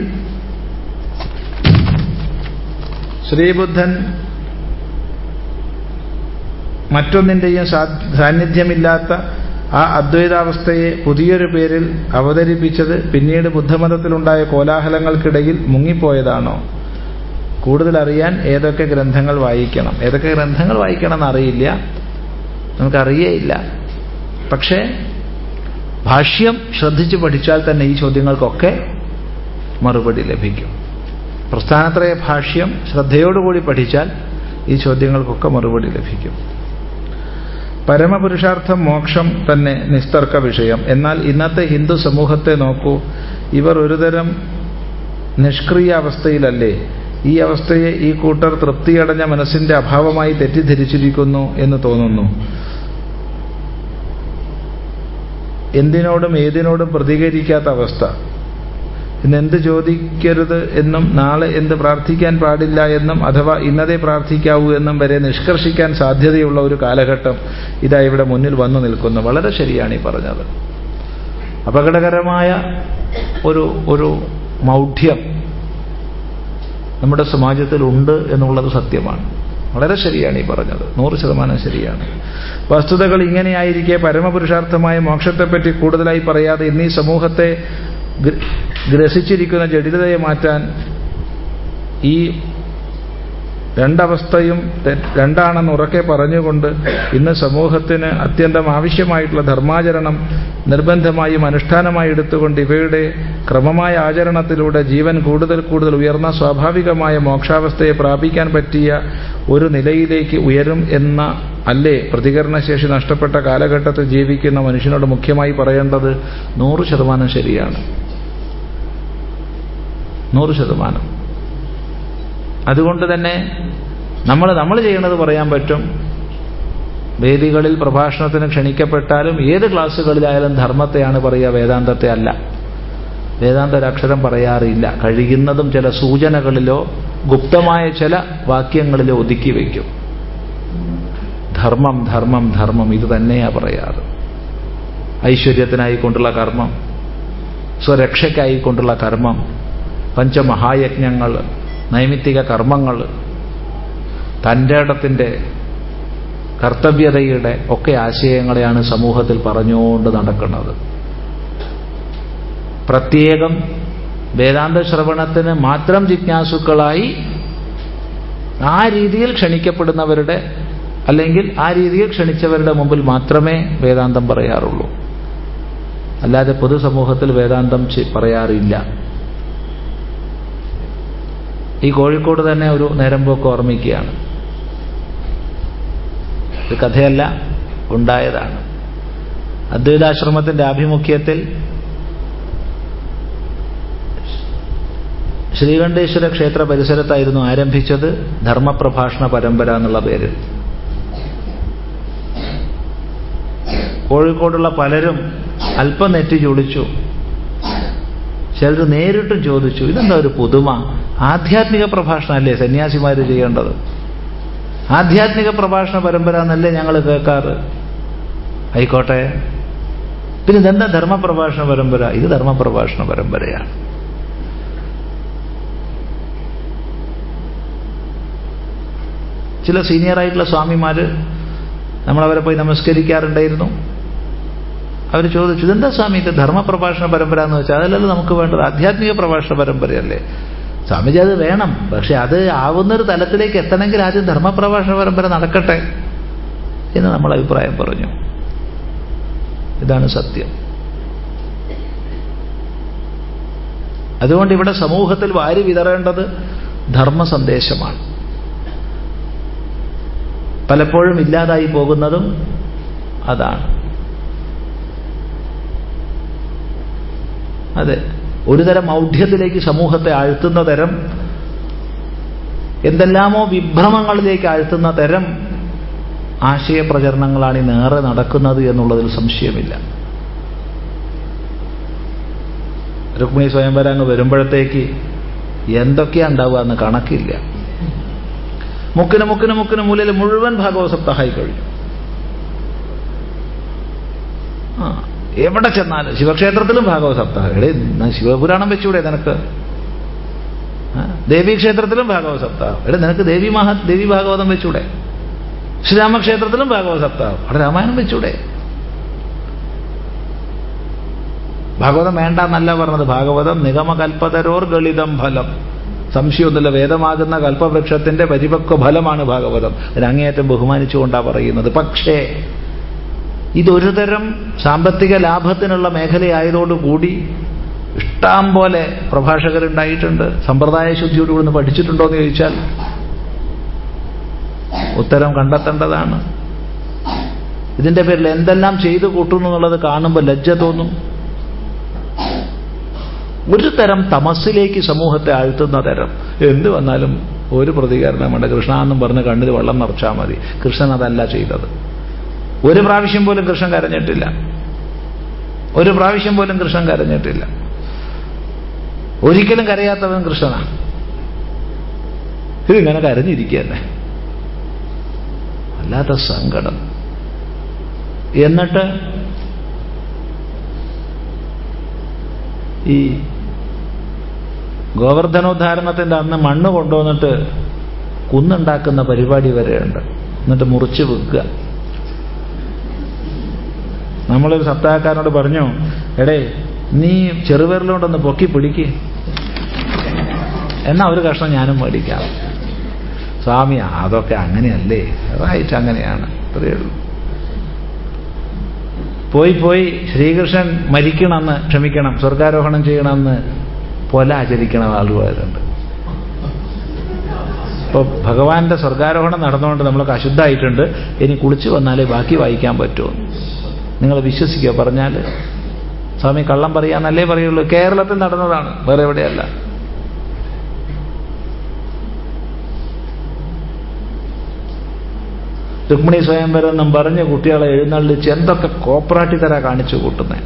ശ്രീബുദ്ധൻ മറ്റൊന്നിന്റെയും സാന്നിധ്യമില്ലാത്ത ആ അദ്വൈതാവസ്ഥയെ പുതിയൊരു പേരിൽ അവതരിപ്പിച്ചത് പിന്നീട് ബുദ്ധമതത്തിലുണ്ടായ കോലാഹലങ്ങൾക്കിടയിൽ മുങ്ങിപ്പോയതാണോ? കൂടുതൽ അറിയാൻ ഏതൊക്കെ ഗ്രന്ഥങ്ങൾ വായിക്കണം. ഏതൊക്കെ ഗ്രന്ഥങ്ങൾ വായിക്കണം എന്നറിയില്ല നമുക്കറിയേയില്ല. പക്ഷേ ഭാഷ്യം ശ്രദ്ധിച്ച് പഠിച്ചാൽ തന്നെ ഈ ചോദ്യങ്ങൾക്കൊക്കെ മറുപടി ലഭിക്കും. പ്രസ്ഥാനത്രയ ഭാഷ്യം ശ്രദ്ധയോടുകൂടി പഠിച്ചാൽ ഈ ചോദ്യങ്ങൾക്കൊക്കെ മറുപടി ലഭിക്കും. പരമപുരുഷാർത്ഥം മോക്ഷം തന്നെ നിസ്തർക്ക വിഷയം. എന്നാൽ ഇന്നത്തെ ഹിന്ദു സമൂഹത്തെ നോക്കൂ. ഇവർ ഒരുതരം നിഷ്ക്രിയ അവസ്ഥയിലല്ലേ ഈ അവസ്ഥയെ ഈ കൂട്ടർ തൃപ്തിയടഞ്ഞ മനസ്സിന്റെ അഭാവമായി തെറ്റിദ്ധരിച്ചിരിക്കുന്നു എന്ന് തോന്നുന്നു. എന്തിനോടും ഏതിനോടും പ്രതികരിക്കാത്ത അവസ്ഥ. ഇന്ന് എന്ത് ചോദിക്കരുത് എന്നും നാളെ എന്ത് പ്രാർത്ഥിക്കാൻ പാടില്ല എന്നും അഥവാ ഇന്നതേ പ്രാർത്ഥിക്കാവൂ എന്നും വരെ നിഷ്കർഷിക്കാൻ സാധ്യതയുള്ള ഒരു കാലഘട്ടം ഇതാ ഇവിടെ മുന്നിൽ വന്നു നിൽക്കുന്നു. വളരെ ശരിയാണ് ഈ പറഞ്ഞത്. അപകടകരമായ ഒരു ഒരു മൗഢ്യം നമ്മുടെ സമാജത്തിലുണ്ട് എന്നുള്ളത് സത്യമാണ്. വളരെ ശരിയാണ് ഈ പറഞ്ഞത്. നൂറ് ശതമാനം ശരിയാണ്. വസ്തുതകൾ ഇങ്ങനെയായിരിക്കെ പരമപുരുഷാർത്ഥമായ മോക്ഷത്തെപ്പറ്റി കൂടുതലായി പറയാതെ ഇന്നീ സമൂഹത്തെ ഗ്രസിച്ചിരിക്കുന്ന ജടിലതയെ മാറ്റാൻ ഈ രണ്ടവസ്ഥയും രണ്ടാണെന്ന് ഉറക്കെ പറഞ്ഞുകൊണ്ട് ഇന്ന് സമൂഹത്തിന് അത്യന്തം ആവശ്യമായിട്ടുള്ള ധർമാചരണം നിർബന്ധമായും അനുഷ്ഠാനമായി എടുത്തുകൊണ്ട് ഇവയുടെ ക്രമമായ ആചരണത്തിലൂടെ ജീവൻ കൂടുതൽ കൂടുതൽ ഉയർന്ന സ്വാഭാവികമായ മോക്ഷാവസ്ഥയെ പ്രാപിക്കാൻ പറ്റിയ ഒരു നിലയിലേക്ക് ഉയരും എന്ന അല്ലേ? പ്രതികരണശേഷി നഷ്ടപ്പെട്ട കാലഘട്ടത്തിൽ ജീവിക്കുന്ന മനുഷ്യനോട് മുഖ്യമായി പറയേണ്ടത് നൂറ് ശതമാനം ശരിയാണ്. നൂറ് ശതമാനം. അതുകൊണ്ട് തന്നെ നമ്മൾ നമ്മൾ ചെയ്യുന്നത് പറയാൻ പറ്റും. വേദികളിൽ പ്രഭാഷണത്തിന് ക്ഷണിക്കപ്പെട്ടാലും ഏത് ക്ലാസ്സുകളിലായാലും ധർമ്മത്തെയാണ് പറയുക വേദാന്തത്തെ അല്ല. വേദാന്ത ഒരക്ഷരം പറയാറില്ല. കഴിയുന്നതും ചില സൂചനകളിലോ ഗുപ്തമായ ചില വാക്യങ്ങളിലോ ഒതുക്കി വയ്ക്കും. ധർമ്മം ധർമ്മം ധർമ്മം ഇത് തന്നെയാ പറയാറ്. ഐശ്വര്യത്തിനായിക്കൊണ്ടുള്ള കർമ്മം സ്വരക്ഷയ്ക്കായിക്കൊണ്ടുള്ള കർമ്മം പഞ്ചമഹായജ്ഞങ്ങൾ നൈമിത്തിക കർമ്മങ്ങൾ തന്റെ ഇടത്തിന്റെ കർത്തവ്യതയുടെ ഒക്കെ ആശയങ്ങളെയാണ് സമൂഹത്തിൽ പറഞ്ഞുകൊണ്ട് നടക്കുന്നത്. പ്രത്യേകം വേദാന്ത ശ്രവണത്തിന് മാത്രം ജിജ്ഞാസുക്കളായി ആ രീതിയിൽ ക്ഷണിക്കപ്പെടുന്നവരുടെ അല്ലെങ്കിൽ ആ രീതിയിൽ ക്ഷണിച്ചവരുടെ മുമ്പിൽ മാത്രമേ വേദാന്തം പറയാറുള്ളൂ. അല്ലാതെ പൊതുസമൂഹത്തിൽ വേദാന്തം പറയാറില്ല. ഈ കോഴിക്കോട് തന്നെ ഒരു നേരം പോക്ക് ഓർമ്മിക്കുകയാണ്. ഇത് കഥയല്ല ഉണ്ടായതാണ്. അദ്വൈതാശ്രമത്തിന്റെ ആഭിമുഖ്യത്തിൽ ശ്രീകണ്ഠേശ്വര ക്ഷേത്ര പരിസരത്തായിരുന്നു ആരംഭിച്ചത് ധർമ്മപ്രഭാഷണ പരമ്പര എന്നുള്ള പേരിൽ. കോഴിക്കോടുള്ള പലരും അല്പം നെറ്റി ചൊളിച്ചു ചിലർ നേരിട്ടും ചോദിച്ചു ഇതെന്താ ഒരു പുതുമ? ആധ്യാത്മിക പ്രഭാഷണമല്ലേ സന്യാസിമാർ ചെയ്യേണ്ടത്? ആധ്യാത്മിക പ്രഭാഷണ പരമ്പര എന്നല്ലേ ഞങ്ങൾ കേൾക്കാറ്? ആയിക്കോട്ടെ. പിന്നെ ഇതെന്താ ധർമ്മപ്രഭാഷണ പരമ്പര? ഇത് ധർമ്മപ്രഭാഷണ പരമ്പരയാണ്. ചില സീനിയറായിട്ടുള്ള സ്വാമിമാര് നമ്മളവരെ പോയി നമസ്കരിക്കാറുണ്ടായിരുന്നു. അവർ ചോദിച്ചു ഇതെന്താ സ്വാമി ഇത് ധർമ്മ പ്രഭാഷണ പരമ്പര എന്ന് വെച്ചാൽ അതല്ലല്ലോ നമുക്ക് വേണ്ടത്? ആധ്യാത്മിക പ്രഭാഷണ പരമ്പരയല്ലേ? സ്വാമിജി അത് വേണം. പക്ഷെ അത് ആവുന്നൊരു തലത്തിലേക്ക് എത്തണമെങ്കിൽ ആദ്യം ധർമ്മ പ്രഭാഷണ പരമ്പര നടക്കട്ടെ. എന്ന് നമ്മൾ അഭിപ്രായം പറഞ്ഞു. ഇതാണ് സത്യം. അതുകൊണ്ട് ഇവിടെ സമൂഹത്തിൽ വാരി വിതറേണ്ടത് ധർമ്മ സന്ദേശമാണ് പലപ്പോഴും ഇല്ലാതായി പോകുന്നതും അതാണ്. അതെ. ഒരു തരം ഔഢ്യത്തിലേക്ക് സമൂഹത്തെ ആഴ്ത്തുന്ന തരം എന്തെല്ലാമോ വിഭ്രമങ്ങളിലേക്ക് ആഴ്ത്തുന്ന തരം ആശയപ്രചരണങ്ങളാണ് ഇന്നേറെ നടക്കുന്നത് എന്നുള്ളതിൽ സംശയമില്ല. രുക്മിണി സ്വയംവരം അങ്ങ് വരുമ്പോഴത്തേക്ക് എന്തൊക്കെയാ ഉണ്ടാവുക എന്ന് കണക്കില്ല. മുക്കിന് മുക്കിന് മുക്കിന് മൂലയിൽ മുഴുവൻ ഭാഗവത സപ്താഹായി കഴിഞ്ഞു. ആ എവിടെ ചെന്നാലും ശിവക്ഷേത്രത്തിലും ഭാഗവത സപ്താഹം. എടേ ശിവപുരാണം വെച്ചൂടെ നിനക്ക്? ദേവീക്ഷേത്രത്തിലും ഭാഗവത സപ്താഹം. എടേ നിനക്ക് ദേവി മഹാ ദേവി ഭാഗവതം വെച്ചൂടെ? ശ്രീരാമക്ഷേത്രത്തിലും ഭാഗവത സപ്താഹം. അവിടെ രാമായണം വെച്ചൂടെ? ഭാഗവതം വേണ്ട എന്നല്ല പറഞ്ഞത്. ഭാഗവതം നിഗമകൽപ്പതരോർ ഗളിതം ഫലം. സംശയമൊന്നുമില്ല വേദമാകുന്ന കൽപ്പവൃക്ഷത്തിന്റെ പരിപക്വ ഫലമാണ് ഭാഗവതം. അതിനങ്ങേയറ്റം ബഹുമാനിച്ചുകൊണ്ടാണ് പറയുന്നത്. പക്ഷേ ഇതൊരു തരം സാമ്പത്തിക ലാഭത്തിനുള്ള മേഖലയായതോടുകൂടി ഇഷ്ടം പോലെ പ്രഭാഷകരുണ്ടായിട്ടുണ്ട്. സമ്പ്രദായ ശുദ്ധിയോടുകൂടി ഒന്ന് പഠിച്ചിട്ടുണ്ടോ എന്ന് ചോദിച്ചാൽ ഉത്തരം കണ്ടെത്തേണ്ടതാണ്. ഇതിന്റെ പേരിൽ എന്തെല്ലാം ചെയ്തു കൂട്ടുന്നു എന്നുള്ളത് കാണുമ്പോൾ ലജ്ജ തോന്നും. ഒരു തരം തമസിലേക്ക് സമൂഹത്തെ ആഴ്ത്തുന്ന തരം. എന്ത് വന്നാലും ഒരു പ്രതികരണം വേണ്ട. കൃഷ്ണ എന്നും പറഞ്ഞ് കണ്ണിൽ വെള്ളം നിറച്ചാൽ മതി. കൃഷ്ണൻ അതല്ല ചെയ്തത്. ഒരു പ്രാവശ്യം പോലും കൃഷ്ണൻ കരഞ്ഞിട്ടില്ല. ഒരു പ്രാവശ്യം പോലും കൃഷ്ണൻ കരഞ്ഞിട്ടില്ല. ഒരിക്കലും കരയാത്തവൻ കൃഷ്ണനാണ് ഇതിങ്ങനെ കരഞ്ഞിരിക്കുകയല്ലേ? വല്ലാത്ത സങ്കടം. എന്നിട്ട് ഈ ഗോവർദ്ധനോദ്ധാരണത്തിന്റെ അന്ന് മണ്ണ് കൊണ്ടുവന്നിട്ട് കുന്നുണ്ടാക്കുന്ന പരിപാടി വരെയുണ്ട്. എന്നിട്ട് മുറിച്ച് വെക്കുക. നമ്മളൊരു സപ്താഹക്കാരനോട് പറഞ്ഞു എടേ നീ ചെറുവിരലുകൊണ്ടൊന്ന് പൊക്കി പിടിക്ക്. എന്നാ ഒരു കഷ്ണം ഞാനും മേടിക്കാം. സ്വാമി അതൊക്കെ അങ്ങനെയല്ലേ? റൈറ്റ് അങ്ങനെയാണ്. അത്രയേ ഉള്ളൂ. പോയി പോയി. ശ്രീകൃഷ്ണൻ മരിക്കണമെന്ന് ക്ഷമിക്കണം. സ്വർഗാരോഹണം ചെയ്യണമെന്ന് പൊല ആചരിക്കണ ആളുകളുണ്ട് ഇപ്പോൾ ഭഗവാന്റെ സ്വർഗാരോഹണം നടന്നുകൊണ്ട് നമ്മളൊക്കെ അശുദ്ധമായിട്ടുണ്ട്. ഇനി കുളിച്ച് വന്നാലേ ബാക്കി വായിക്കാൻ പറ്റുമോ നിങ്ങൾ വിശ്വസിക്കുക പറഞ്ഞാൽ സ്വാമി കള്ളം പറയാന്നല്ലേ പറയുള്ളൂ. കേരളത്തിൽ നടന്നതാണ് വേറെ എവിടെയല്ല. രുക്മിണി സ്വയംവരം എന്നും പറഞ്ഞ് കുട്ടികളെ എഴുന്നള്ളിച്ച് എന്തൊക്കെ കോപ്പറാട്ടി തരാ കാണിച്ചു കൂട്ടുന്നത്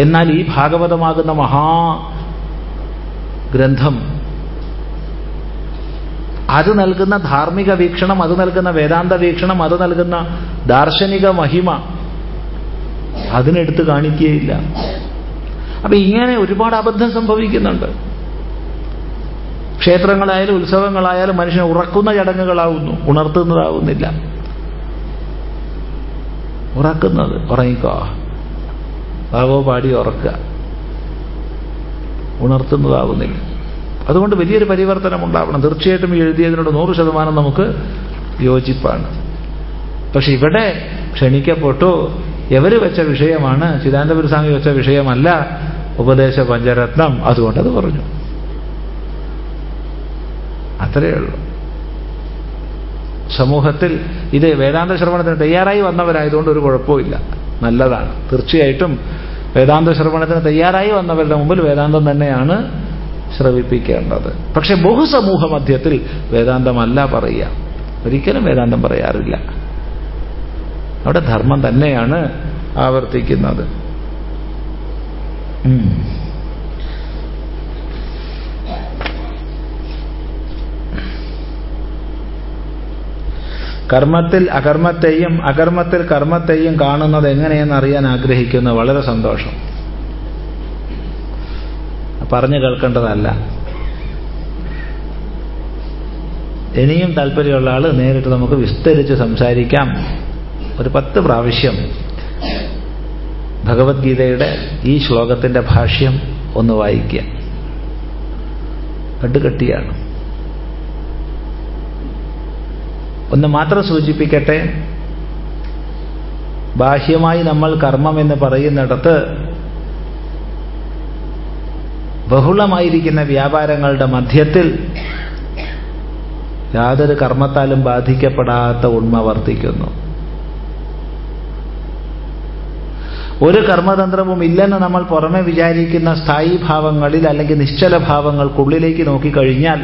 എന്നാൽ ഈ ഭാഗവതമാകുന്ന മഹാ ഗ്രന്ഥം അത് നൽകുന്ന ധാർമ്മിക വീക്ഷണം അത് നൽകുന്ന വേദാന്ത വീക്ഷണം അത് നൽകുന്ന ദാർശനിക മഹിമ അതിനെടുത്ത് കാണിക്കുകയില്ല. അപ്പൊ ഇങ്ങനെ ഒരുപാട് അബദ്ധം സംഭവിക്കുന്നുണ്ട്. ക്ഷേത്രങ്ങളായാലും ഉത്സവങ്ങളായാലും മനുഷ്യനെ ഉറക്കുന്ന ചടങ്ങുകളാവുന്നു ഉണർത്തുന്നതാവുന്നില്ല. ഉറക്കുന്നത് ഉറങ്ങിക്കോ. ഭാഗോ പാടി ഉറക്കുക. ഉണർത്തുന്നതാവുന്നില്ല. അതുകൊണ്ട് വലിയൊരു പരിവർത്തനം ഉണ്ടാവണം. തീർച്ചയായിട്ടും എഴുതിയതിനോട് നൂറ് ശതമാനം നമുക്ക് യോജിപ്പാണ്. പക്ഷെ ഇവിടെ ക്ഷണിക്കപ്പെട്ടു എവര് വെച്ച വിഷയമാണ് ചിദാനന്ദപുരസ്വാമി വെച്ച വിഷയമല്ല ഉപദേശ പഞ്ചരത്നം അതുകൊണ്ട് അത് പറഞ്ഞു. അത്രയേ ഉള്ളൂ. സമൂഹത്തിൽ ഇത് വേദാന്ത ശ്രവണത്തിന് തയ്യാറായി വന്നവരായതുകൊണ്ട് ഒരു കുഴപ്പമില്ല നല്ലതാണ്. തീർച്ചയായിട്ടും വേദാന്ത ശ്രവണത്തിന് തയ്യാറായി വന്നവരുടെ മുമ്പിൽ വേദാന്തം തന്നെയാണ് ശ്രവിപ്പിക്കേണ്ടത്. പക്ഷെ ബഹുസമൂഹ മധ്യത്തിൽ വേദാന്തമല്ല പറയുക. ഒരിക്കലും വേദാന്തം പറയാറില്ല. അവിടെ ധർമ്മം തന്നെയാണ് ആവർത്തിക്കുന്നത്. കർമ്മത്തിൽ അകർമ്മത്തെയും അകർമ്മത്തിൽ കർമ്മത്തെയും കാണുന്നത് എങ്ങനെയെന്ന് അറിയാൻ ആഗ്രഹിക്കുന്നു വളരെ സന്തോഷം. പറഞ്ഞു കേൾക്കേണ്ടതല്ല. ഇനിയും താല്പര്യമുള്ള ആൾ നേരിട്ട് നമുക്ക് വിസ്തരിച്ച് സംസാരിക്കാം. ഒരു പത്ത് പ്രാവശ്യം ഭഗവത്ഗീതയുടെ ഈ ശ്ലോകത്തിന്റെ ഭാഷ്യം ഒന്ന് വായിക്കുക. കട്ടുകെട്ടിയാണ് ഒന്ന് മാത്രം സൂചിപ്പിക്കട്ടെ. ബാഹ്യമായി നമ്മൾ കർമ്മം എന്ന് പറയുന്നിടത്ത് ബഹുളമായിരിക്കുന്ന വ്യാപാരങ്ങളുടെ മധ്യത്തിൽ യാതൊരു കർമ്മത്താലും ബാധിക്കപ്പെടാത്ത ഉണ്മ വർത്തിക്കുന്നു. ഒരു കർമ്മതന്ത്രവും ഇല്ലെന്ന് നമ്മൾ പുറമെ വിചാരിക്കുന്ന സ്ഥായി ഭാവങ്ങളിൽ അല്ലെങ്കിൽ നിശ്ചല ഭാവങ്ങൾക്കുള്ളിലേക്ക് നോക്കിക്കഴിഞ്ഞാൽ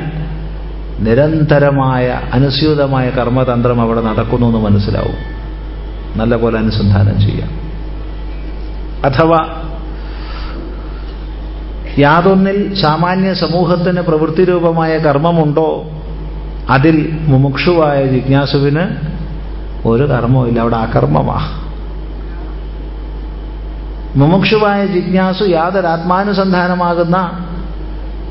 നിരന്തരമായ അനുസ്യൂതമായ കർമ്മതന്ത്രം അവിടെ നടക്കുന്നു എന്ന് മനസ്സിലാവും. നല്ല പോലെ അനുസന്ധാനം ചെയ്യാം. അഥവാ യാതൊന്നിൽ സാമാന്യ സമൂഹത്തിന് പ്രവൃത്തിരൂപമായ കർമ്മമുണ്ടോ? അതിൽ മുമുക്ഷുവായ ജിജ്ഞാസുവിന് ഒരു കർമ്മവുമില്ല അവിടെ അകർമ്മമാ. മുമുക്ഷുവായ ജിജ്ഞാസു യാതൊരു ആത്മാനുസന്ധാനമാകുന്ന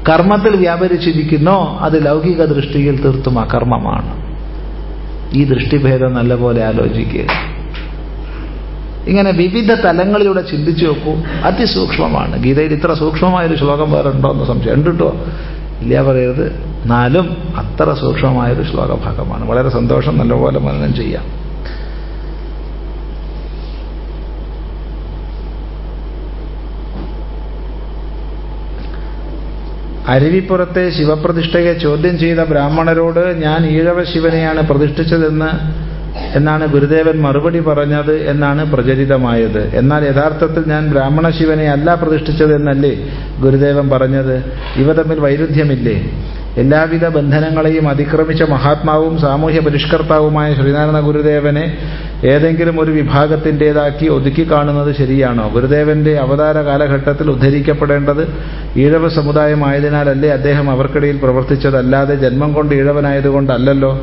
കർമ്മത്തിൽ വ്യാപരിച്ചിരിക്കുന്നോ അത് ലൗകിക ദൃഷ്ടിയിൽ തീർത്തും അകർമ്മമാണ്. ഈ ദൃഷ്ടിഭേദം നല്ലപോലെ ആലോചിക്കുക. ഇങ്ങനെ വിവിധ തലങ്ങളിലൂടെ ചിന്തിച്ചു നോക്കൂ. അതിസൂക്ഷ്മമാണ്. ഗീതയിൽ ഇത്ര സൂക്ഷ്മമായൊരു ശ്ലോകം വേറെ ഉണ്ടോ എന്ന് സംശയം. ഉണ്ട് കേട്ടോ ഇല്ല പറയരുത്. എന്നാലും അത്ര സൂക്ഷ്മമായൊരു ശ്ലോകഭാഗമാണ്. വളരെ സന്തോഷം നല്ലപോലെ മനനം ചെയ്യാം. അരുവിപ്പുറത്തെ ശിവപ്രതിഷ്ഠയെ ചോദ്യം ചെയ്ത ബ്രാഹ്മണരോട് ഞാൻ ഈഴവ ശിവനെയാണ് പ്രതിഷ്ഠിച്ചതെന്ന് എന്നാണ് ഗുരുദേവൻ മറുപടി പറഞ്ഞത് എന്നാണ് പ്രചരിതമായത്. എന്നാൽ യഥാർത്ഥത്തിൽ ഞാൻ ബ്രാഹ്മണ ശിവനെ അല്ല പ്രതിഷ്ഠിച്ചത് എന്നല്ലേ ഗുരുദേവൻ പറഞ്ഞത്? ഇവ തമ്മിൽ വൈരുദ്ധ്യമില്ലേ? എല്ലാവിധ ബന്ധനങ്ങളെയും അതിക്രമിച്ച മഹാത്മാവും സാമൂഹ്യ പരിഷ്കർത്താവുമായ ശ്രീനാരായണ ഗുരുദേവനെ ഏതെങ്കിലും ഒരു വിഭാഗത്തിന്റെതാക്കി ഒതുക്കി കാണുന്നത് ശരിയാണോ? ഗുരുദേവന്റെ അവതാര കാലഘട്ടത്തിൽ ഉദ്ധരിക്കപ്പെടേണ്ടത് ഈഴവ സമുദായമായതിനാലല്ലേ അദ്ദേഹം അവർക്കിടയിൽ പ്രവർത്തിച്ചതല്ലാതെ ജന്മം കൊണ്ട് ഈഴവനായതുകൊണ്ടല്ലല്ലോ?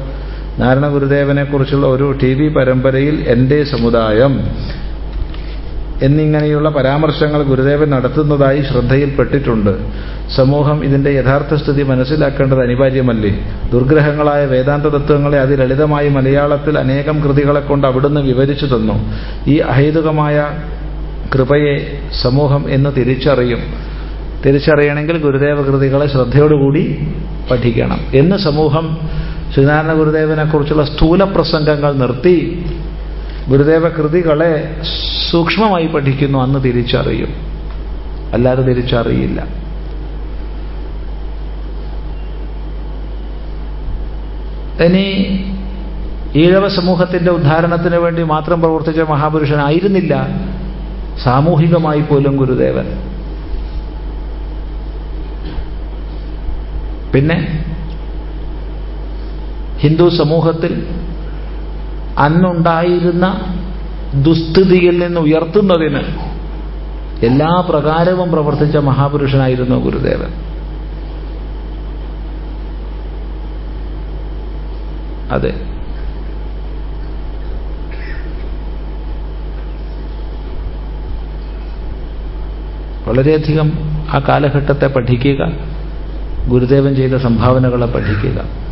നാരായണ ഗുരുദേവനെക്കുറിച്ചുള്ള ഒരു ടി വി പരമ്പരയിൽ എന്റെ സമുദായം എന്നിങ്ങനെയുള്ള പരാമർശങ്ങൾ ഗുരുദേവൻ നടത്തുന്നതായി ശ്രദ്ധയിൽപ്പെട്ടിട്ടുണ്ട്. സമൂഹം ഇതിന്റെ യഥാർത്ഥ സ്ഥിതി മനസ്സിലാക്കേണ്ടത് അനിവാര്യമല്ലേ? ദുർഗ്രഹങ്ങളായ വേദാന്ത തത്വങ്ങളെ അതിലളിതമായി മലയാളത്തിൽ അനേകം കൃതികളെ കൊണ്ട് അവിടുന്ന് വിവരിച്ചു തന്നു. ഈ അഹേതുകമായ കൃപയെ സമൂഹം എന്ന് തിരിച്ചറിയും. തിരിച്ചറിയണമെങ്കിൽ ഗുരുദേവ കൃതികളെ ശ്രദ്ധയോടുകൂടി പഠിക്കണം. എന്ന് സമൂഹം ശ്രീനാരായണ ഗുരുദേവനെക്കുറിച്ചുള്ള സ്ഥൂല പ്രസംഗങ്ങൾ നിർത്തി ഗുരുദേവ കൃതികളെ സൂക്ഷ്മമായി പഠിക്കുന്നു അന്ന് തിരിച്ചറിയും. അല്ലാതെ തിരിച്ചറിയില്ല. ഇനി ഈഴവ സമൂഹത്തിന്റെ ഉദ്ധാരണത്തിന് വേണ്ടി മാത്രം പ്രവർത്തിച്ച മഹാപുരുഷനായിരുന്നില്ല സാമൂഹികമായി പോലും ഗുരുദേവൻ. പിന്നെ ഹിന്ദു സമൂഹത്തിൽ അന്നുണ്ടായിരുന്ന ദുസ്ഥിതിയിൽ നിന്ന് ഉയർത്തുന്നതിന് എല്ലാ പ്രകാരവും പ്രവർത്തിച്ച മഹാപുരുഷനായിരുന്നു ഗുരുദേവൻ. അതെ. വളരെയധികം ആ കാലഘട്ടത്തെ പഠിക്കുക ഗുരുദേവൻ ചെയ്ത സംഭാവനകളെ പഠിക്കുക.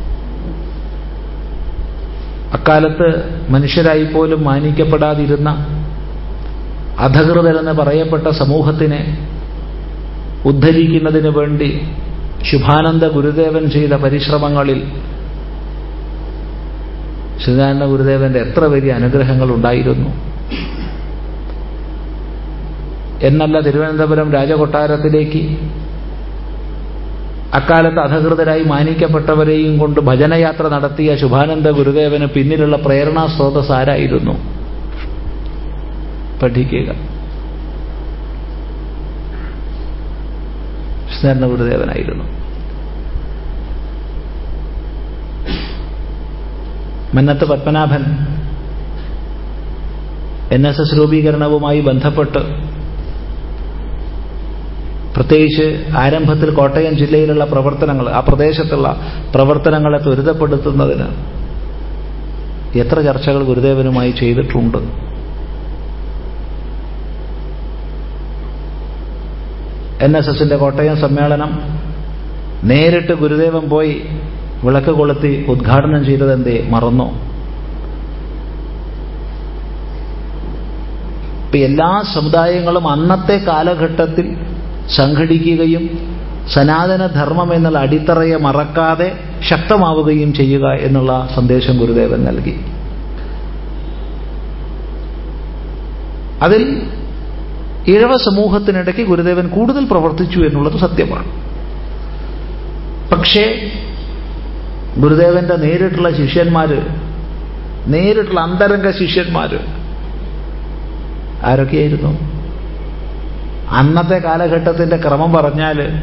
അക്കാലത്ത് മനുഷ്യരായി പോലും മാനിക്കപ്പെടാതിരുന്ന അധകൃതരെന്ന് പറയപ്പെട്ട സമൂഹത്തിനെ ഉദ്ധരിക്കുന്നതിന് വേണ്ടി ശുഭാനന്ദ ഗുരുദേവൻ ചെയ്ത പരിശ്രമങ്ങളിൽ ശ്രീനാരായണ ഗുരുദേവന്റെ എത്ര വലിയ അനുഗ്രഹങ്ങൾ ഉണ്ടായിരുന്നു. എന്നല്ല തിരുവനന്തപുരം രാജകൊട്ടാരത്തിലേക്ക് അക്കാലത്ത് അധകൃതരായി മാനിക്കപ്പെട്ടവരെയും കൊണ്ട് ഭജനയാത്ര നടത്തിയ ശുഭാനന്ദ ഗുരുദേവന് പിന്നിലുള്ള പ്രേരണാ സ്രോതസ് ആരായിരുന്നു? പഠിക്കുക. Krishna ഗുരുദേവനായിരുന്നു. Mannath Padmanabhan N S S രൂപീകരണവുമായി ബന്ധപ്പെട്ട് പ്രത്യേകിച്ച് ആരംഭത്തിൽ കോട്ടയം ജില്ലയിലുള്ള പ്രവർത്തനങ്ങൾ ആ പ്രദേശത്തുള്ള പ്രവർത്തനങ്ങളെ ത്വരിതപ്പെടുത്തുന്നതിന് എത്ര ചർച്ചകൾ ഗുരുദേവനുമായി ചെയ്തിട്ടുണ്ട്. എൻ എസ് എസിന്റെ കോട്ടയം സമ്മേളനം നേരിട്ട് ഗുരുദേവൻ പോയി വിളക്ക് കൊളുത്തി ഉദ്ഘാടനം ചെയ്തതെന്തേ മറന്നോ? ഇപ്പൊ എല്ലാ സമുദായങ്ങളും അന്നത്തെ കാലഘട്ടത്തിൽ സംഘടിക്കുകയും സനാതനധർമ്മം എന്നുള്ള അടിത്തറയെ മറക്കാതെ ശക്തമാവുകയും ചെയ്യുക എന്നുള്ള സന്ദേശം ഗുരുദേവൻ നൽകി. അതിൽ ഇഴവ സമൂഹത്തിനിടയ്ക്ക് ഗുരുദേവൻ കൂടുതൽ പ്രവർത്തിച്ചു എന്നുള്ളത് സത്യമാണ്. പക്ഷേ ഗുരുദേവന്റെ നേരിട്ടുള്ള ശിഷ്യന്മാര് നേരിട്ടുള്ള അന്തരംഗ ശിഷ്യന്മാര് ആരൊക്കെയായിരുന്നു? അന്നത്തെ കാലഘട്ടത്തിന്റെ ക്രമം പറഞ്ഞാൽ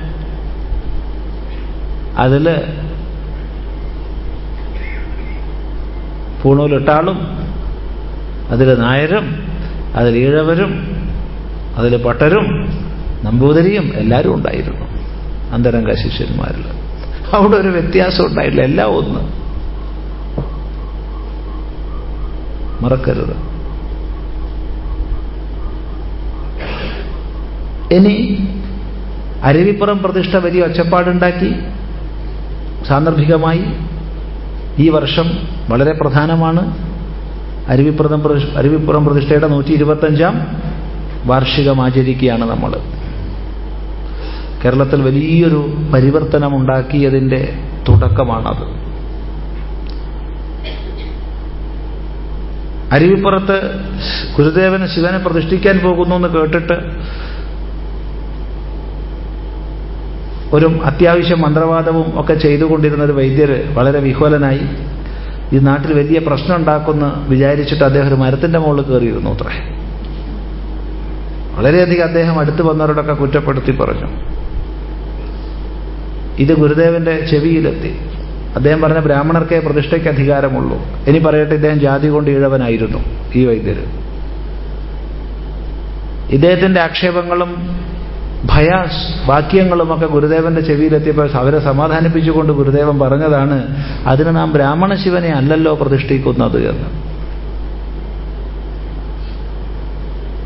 അതിൽ പൂണൂലിട്ടാളും അതിൽ നായരും അതിൽ ഈഴവരും അതിൽ പട്ടരും നമ്പൂതിരിയും എല്ലാവരും ഉണ്ടായിരുന്നു. അന്തരംഗ ശിഷ്യന്മാരിൽ അവിടെ ഒരു വ്യത്യാസം ഉണ്ടായില്ല എല്ലാം ഒന്ന്. മറക്കരുത്. ഇനി അരുവിപ്പുറം പ്രതിഷ്ഠ വലിയ ഒച്ചപ്പാടുണ്ടാക്കി. സാന്ദർഭികമായി ഈ വർഷം വളരെ പ്രധാനമാണ്. അരുവിപ്പുറം അരുവിപ്പുറം പ്രതിഷ്ഠയുടെ നൂറ്റി ഇരുപത്തഞ്ചാം വാർഷികം ആചരിക്കുകയാണ് നമ്മൾ കേരളത്തിൽ വലിയൊരു പരിവർത്തനമുണ്ടാക്കിയതിന്റെ തുടക്കമാണത്. അരുവിപ്പുറത്ത് ഗുരുദേവന് ശിവനെ പ്രതിഷ്ഠിക്കാൻ പോകുന്നു എന്ന് കേട്ടിട്ട് ഒരു അത്യാവശ്യം മന്ത്രവാദവും ഒക്കെ ചെയ്തുകൊണ്ടിരുന്ന ഒരു വൈദ്യർ വളരെ വിഹ്വലനായി ഈ നാട്ടിൽ വലിയ പ്രശ്നം ഉണ്ടാക്കുമെന്ന് വിചാരിച്ചിട്ട് അദ്ദേഹം ഒരു മരത്തിന്റെ മുകളിൽ കയറിയിരുന്നു അത്രേ വളരെയധികം അദ്ദേഹം അടുത്ത് വന്നവരോടൊക്കെ കുറ്റപ്പെടുത്തി പറഞ്ഞു. ഇത് ഗുരുദേവന്റെ ചെവിയിലെത്തി. അദ്ദേഹം പറഞ്ഞ ബ്രാഹ്മണർക്കേ പ്രതിഷ്ഠയ്ക്ക് അധികാരമുള്ളൂ. ഇനി പറയട്ടെ ഇദ്ദേഹം ജാതി കൊണ്ട് ഈഴവനായിരുന്നു ഈ വൈദ്യര്. ഇദ്ദേഹത്തിന്റെ ആക്ഷേപങ്ങളും ഭയ വാക്യങ്ങളുമൊക്കെ ഗുരുദേവന്റെ ചെവിയിലെത്തിയപ്പോൾ അവരെ സമാധാനിപ്പിച്ചുകൊണ്ട് ഗുരുദേവൻ പറഞ്ഞതാണ് അതിന് നാം ബ്രാഹ്മണ ശിവനെ അല്ലല്ലോ പ്രതിഷ്ഠിക്കുന്നത് എന്ന്.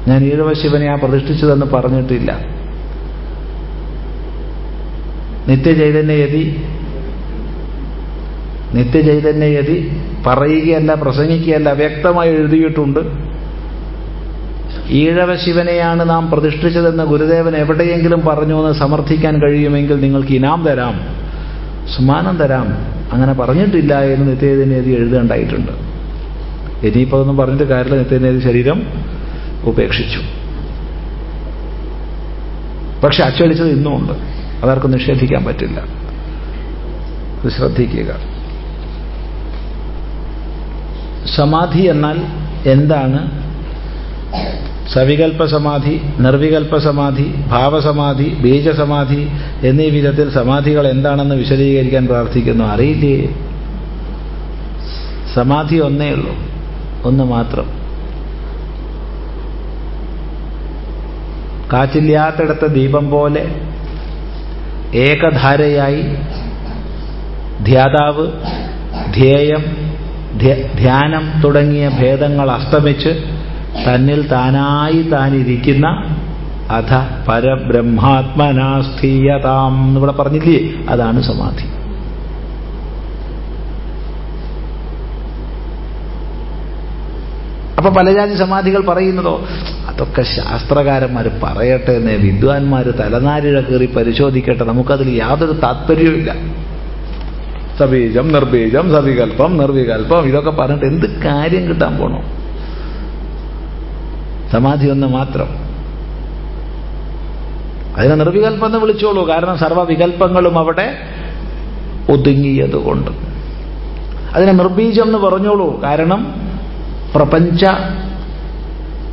ഞാൻ ഈഴവ ശിവനെ ആ പ്രതിഷ്ഠിച്ചതെന്ന് പറഞ്ഞിട്ടില്ല. നിത്യചൈതന്യയതി നിത്യചൈതന്യയതി പറയുകയല്ല പ്രസംഗിക്കുകയല്ല വ്യക്തമായി എഴുതിയിട്ടുണ്ട്. ഈഴവ ശിവനെയാണ് നാം പ്രതിഷ്ഠിച്ചതെന്ന് ഗുരുദേവൻ എവിടെയെങ്കിലും പറഞ്ഞു എന്ന് സമർത്ഥിക്കാൻ കഴിയുമെങ്കിൽ നിങ്ങൾക്ക് ഇനാം തരാം സമ്മാനം തരാം. അങ്ങനെ പറഞ്ഞിട്ടില്ല എന്ന് നിത്യേതിനേതി എഴുതേണ്ടായിട്ടുണ്ട്. ഇനിയിപ്പോൾ അതൊന്നും പറഞ്ഞിട്ട് കാര്യമില്ല. നിത്യചൈതന്യതി ശരീരം ഉപേക്ഷിച്ചു. പക്ഷെ അച്ചടിച്ചത് ഇന്നുമുണ്ട് അതാർക്കും നിഷേധിക്കാൻ പറ്റില്ല. അത് ശ്രദ്ധിക്കുക. സമാധി എന്നാൽ എന്താണ്? സവികൽപ്പ സമാധി നിർവികൽപ്പ സമാധി ഭാവസമാധി ബീജസമാധി എന്നീ വിധത്തിൽ സമാധികൾ എന്താണെന്ന് വിശദീകരിക്കാൻ പ്രാർത്ഥിക്കുന്നു. അറിയില്ലേ? സമാധി ഒന്നേ ഉള്ളൂ. ഒന്ന് മാത്രം. കാറ്റില്ലാത്തടത്ത ദീപം പോലെ ഏകധാരയായി ധ്യാതാവ് ധ്യേയം ധ്യാനം തുടങ്ങിയ ഭേദങ്ങൾ അസ്തമിച്ച് തന്നിൽ താനായി താനിരിക്കുന്ന അധ പരബ്രഹ്മാത്മനാസ്ഥീയതാം എന്നിവിടെ പറഞ്ഞില്ലേ? അതാണ് സമാധി. അപ്പൊ പലജാതി സമാധികൾ പറയുന്നതോ? അതൊക്കെ ശാസ്ത്രകാരന്മാർ പറയട്ടെ എന്ന് വിദ്വാൻമാർ തലനാരിഴ കയറി പരിശോധിക്കട്ടെ. നമുക്കതിൽ യാതൊരു താല്പര്യവുമില്ല സബീജം നിർബീജം സവികൽപ്പം നിർവികൽപ്പം ഇതൊക്കെ പറഞ്ഞിട്ട് എന്ത് കാര്യം കിട്ടാൻ പോണോ? സമാധി ഒന്ന് മാത്രം. അതിനെ നിർവികൽപ്പം എന്ന് വിളിച്ചോളൂ. കാരണം സർവവികൽപ്പങ്ങളും അവിടെ ഒതുങ്ങിയതുകൊണ്ട്. അതിനെ നിർബീജം എന്ന് പറഞ്ഞോളൂ. കാരണം പ്രപഞ്ച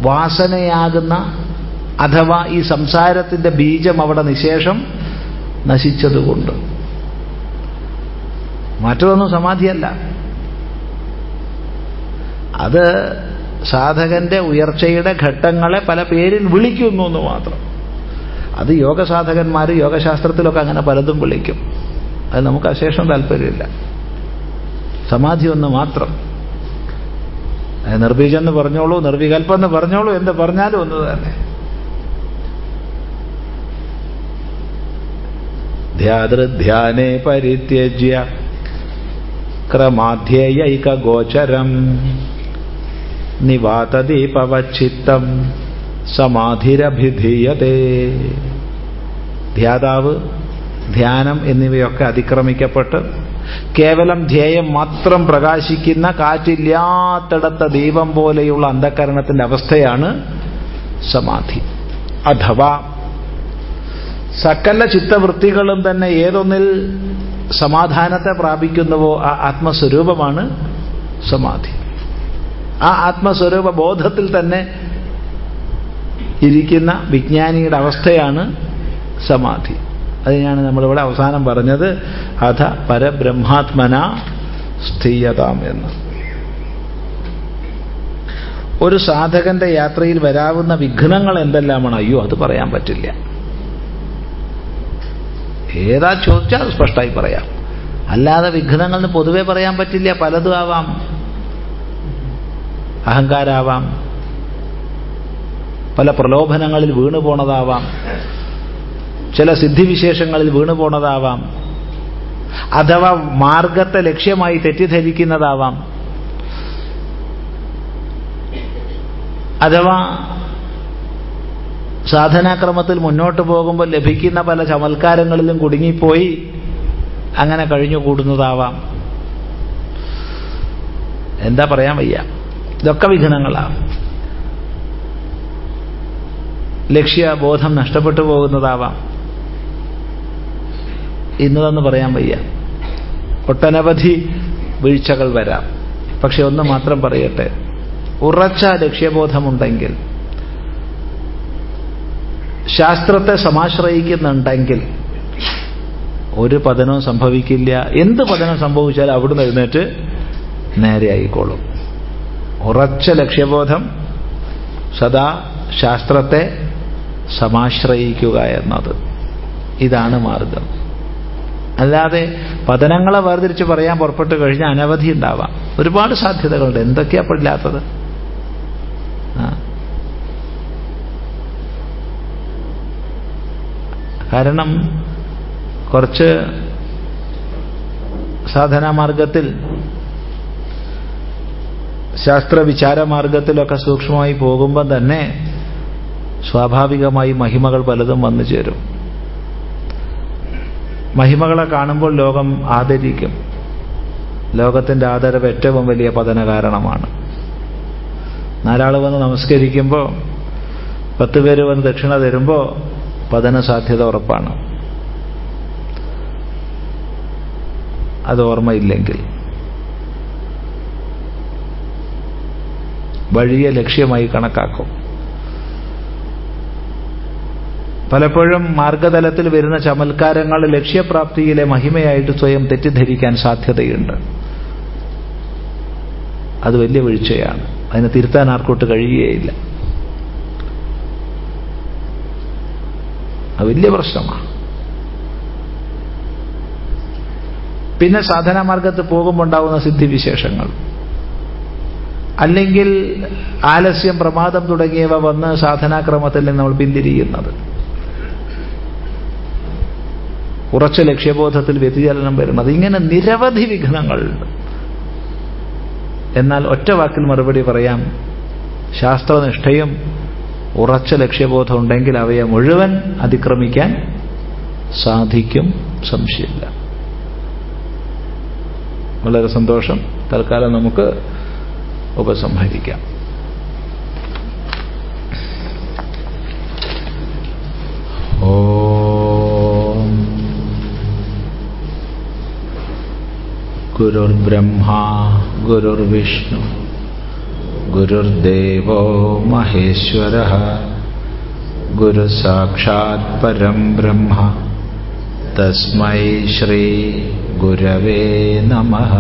വാസനയാകുന്ന അഥവാ ഈ സംസാരത്തിന്റെ ബീജം അവിടെ നിശേഷം നശിച്ചതുകൊണ്ട്. മറ്റതൊന്നും സമാധിയല്ല. അത് സാധകന്റെ ഉയർച്ചയുടെ ഘട്ടങ്ങളെ പല പേരിൽ വിളിക്കുന്നു എന്ന് മാത്രം. അത് യോഗസാധകന്മാർ യോഗശാസ്ത്രത്തിലൊക്കെ അങ്ങനെ പലതും വിളിക്കും. അത് നമുക്ക് അശേഷം താല്പര്യമില്ല. സമാധി ഒന്ന് മാത്രം. നിർബീജം എന്ന് പറഞ്ഞോളൂ നിർവികൽപ്പം എന്ന് പറഞ്ഞോളൂ എന്ത് പറഞ്ഞാലും ഒന്ന് തന്നെ. ധ്യാതൃധ്യാനേ പരിത്യജ്യ. ക്രമാധ്യേയൈക ഗോചരം നിവാതദീപവച്ചിത്തം. സമാധിരഭിധീയതേ. ധ്യാതാവ് ധ്യാനം എന്നിവയൊക്കെ അതിക്രമിക്കപ്പെട്ട് കേവലം ധ്യേയം മാത്രം പ്രകാശിക്കുന്ന കാറ്റില്ലാത്തടത്ത ദീപം പോലെയുള്ള അന്ധകരണത്തിന്റെ അവസ്ഥയാണ് സമാധി. അഥവാ സകല ചിത്തവൃത്തികളും തന്നെ ഏതൊന്നിൽ സമാധാനത്തെ പ്രാപിക്കുന്നുവോ ആ ആത്മസ്വരൂപമാണ് സമാധി. ആ ആത്മസ്വരൂപ ബോധത്തിൽ തന്നെ ഇരിക്കുന്ന വിജ്ഞാനിയുടെ അവസ്ഥയാണ് സമാധി. അതിനാണ് നമ്മളിവിടെ അവസാനം പറഞ്ഞത് അഥ പരബ്രഹ്മാത്മന സ്ഥീയതാം എന്ന്. ഒരു സാധകന്റെ യാത്രയിൽ വരാവുന്ന വിഘ്നങ്ങൾ എന്തെല്ലാമാണ്? അയ്യോ അത് പറയാൻ പറ്റില്ല. ഏതാ ചോദിച്ചാൽ സ്പഷ്ടമായി പറയാം. അല്ലാതെ വിഘ്നങ്ങൾ പൊതുവെ പറയാൻ പറ്റില്ല പലതും ആവാം. അഹങ്കാരാവാം. പല പ്രലോഭനങ്ങളിൽ വീണു പോണതാവാം. ചില സിദ്ധിവിശേഷങ്ങളിൽ വീണു പോണതാവാം. അഥവാ മാർഗത്തെ ലക്ഷ്യമായി തെറ്റിദ്ധരിക്കുന്നതാവാം. അഥവാ സാധനാക്രമത്തിൽ മുന്നോട്ട് പോകുമ്പോൾ ലഭിക്കുന്ന പല ചമൽക്കാരങ്ങളിലും കുടുങ്ങിപ്പോയി അങ്ങനെ കഴിഞ്ഞുകൂടുന്നതാവാം. എന്താ പറയാൻ വയ്യ? ഇതൊക്കെ വിഘ്നങ്ങളാണ്. ലക്ഷ്യബോധം നഷ്ടപ്പെട്ടു പോകുന്നതാവാം. ഇന്നതെന്ന് പറയാൻ വയ്യ. ഒട്ടനവധി വീഴ്ചകൾ വരാം. പക്ഷെ ഒന്ന് മാത്രം പറയട്ടെ. ഉറച്ച ലക്ഷ്യബോധമുണ്ടെങ്കിൽ ശാസ്ത്രത്തെ സമാശ്രയിക്കുന്നുണ്ടെങ്കിൽ ഒരു പതനവും സംഭവിക്കില്ല. എന്ത് പതനം സംഭവിച്ചാലും അവിടുന്ന് എഴുന്നേറ്റ് നേരെ ആയിക്കോളും ഉറച്ച ലക്ഷ്യബോധം സദാ ശാസ്ത്രത്തെ സമാശ്രയിക്കുക എന്നത്. ഇതാണ് മാർഗം. അല്ലാതെ പതനങ്ങളെ വേർതിരിച്ച് പറയാൻ പുറപ്പെട്ട് കഴിഞ്ഞാൽ അനവധി ഉണ്ടാവാം. ഒരുപാട് സാധ്യതകളുണ്ട്. എന്തൊക്കെയാ പെടില്ലാത്തത് കാരണം കുറച്ച് സാധനാമാർഗത്തിൽ ശാസ്ത്രവിചാര വിചാരമാർഗത്തിലൊക്കെ സൂക്ഷ്മമായി പോകുമ്പം തന്നെ സ്വാഭാവികമായി മഹിമകൾ പലതും വന്നു ചേരും. മഹിമകളെ കാണുമ്പോൾ ലോകം ആദരിക്കും. ലോകത്തിന്റെ ആദരവ് ഏറ്റവും വലിയ പതന കാരണമാണ് നാലാൾ വന്ന് നമസ്കരിക്കുമ്പോൾ പത്ത് പേര് വന്ന് ദക്ഷിണ തരുമ്പോൾ പതന സാധ്യത ഉറപ്പാണ്. അത് ഓർമ്മയില്ലെങ്കിൽ. വഴിയെ ലക്ഷ്യമായി കണക്കാക്കും. പലപ്പോഴും മാർഗതലത്തിൽ വരുന്ന ചമൽക്കാരങ്ങൾ ലക്ഷ്യപ്രാപ്തിയിലെ മഹിമയായിട്ട് സ്വയം തെറ്റിദ്ധരിക്കാൻ സാധ്യതയുണ്ട്. അത് വലിയ വീഴ്ചയാണ്. അതിനെ തിരുത്താൻ ആർക്കോട്ട് കഴിയുകയില്ല. അത് വലിയ പ്രശ്നമാണ്. പിന്നെ സാധനാമാർഗത്ത് പോകുമ്പോൾ ഉണ്ടാകുന്ന സിദ്ധിവിശേഷങ്ങൾ. അല്ലെങ്കിൽ ആലസ്യം പ്രമാദം തുടങ്ങിയവ വന്ന് സാധനാക്രമത്തിൽ നിന്ന് നമ്മൾ പിന്തിരിയുന്നത്. ഉറച്ച ലക്ഷ്യബോധത്തിൽ വ്യതിചലനം വരുന്നത്. ഇങ്ങനെ നിരവധി വിഘ്നങ്ങളുണ്ട് എന്നാൽ ഒറ്റ വാക്കിൽ മറുപടി പറയാം. ശാസ്ത്രനിഷ്ഠയും ഉറച്ച ലക്ഷ്യബോധം ഉണ്ടെങ്കിൽ അവയെ മുഴുവൻ അതിക്രമിക്കാൻ സാധിക്കും സംശയമില്ല. വളരെ സന്തോഷം. തൽക്കാലം നമുക്ക് ഉപസംഹരിക്കാം. ഓ गुरुर्ब्रह्मा गुरुर्विष्णु महेश्वर महेश्वरः गुरुसाक्षात् परं ब्रह्म तस्मै श्रीगुरवे नमः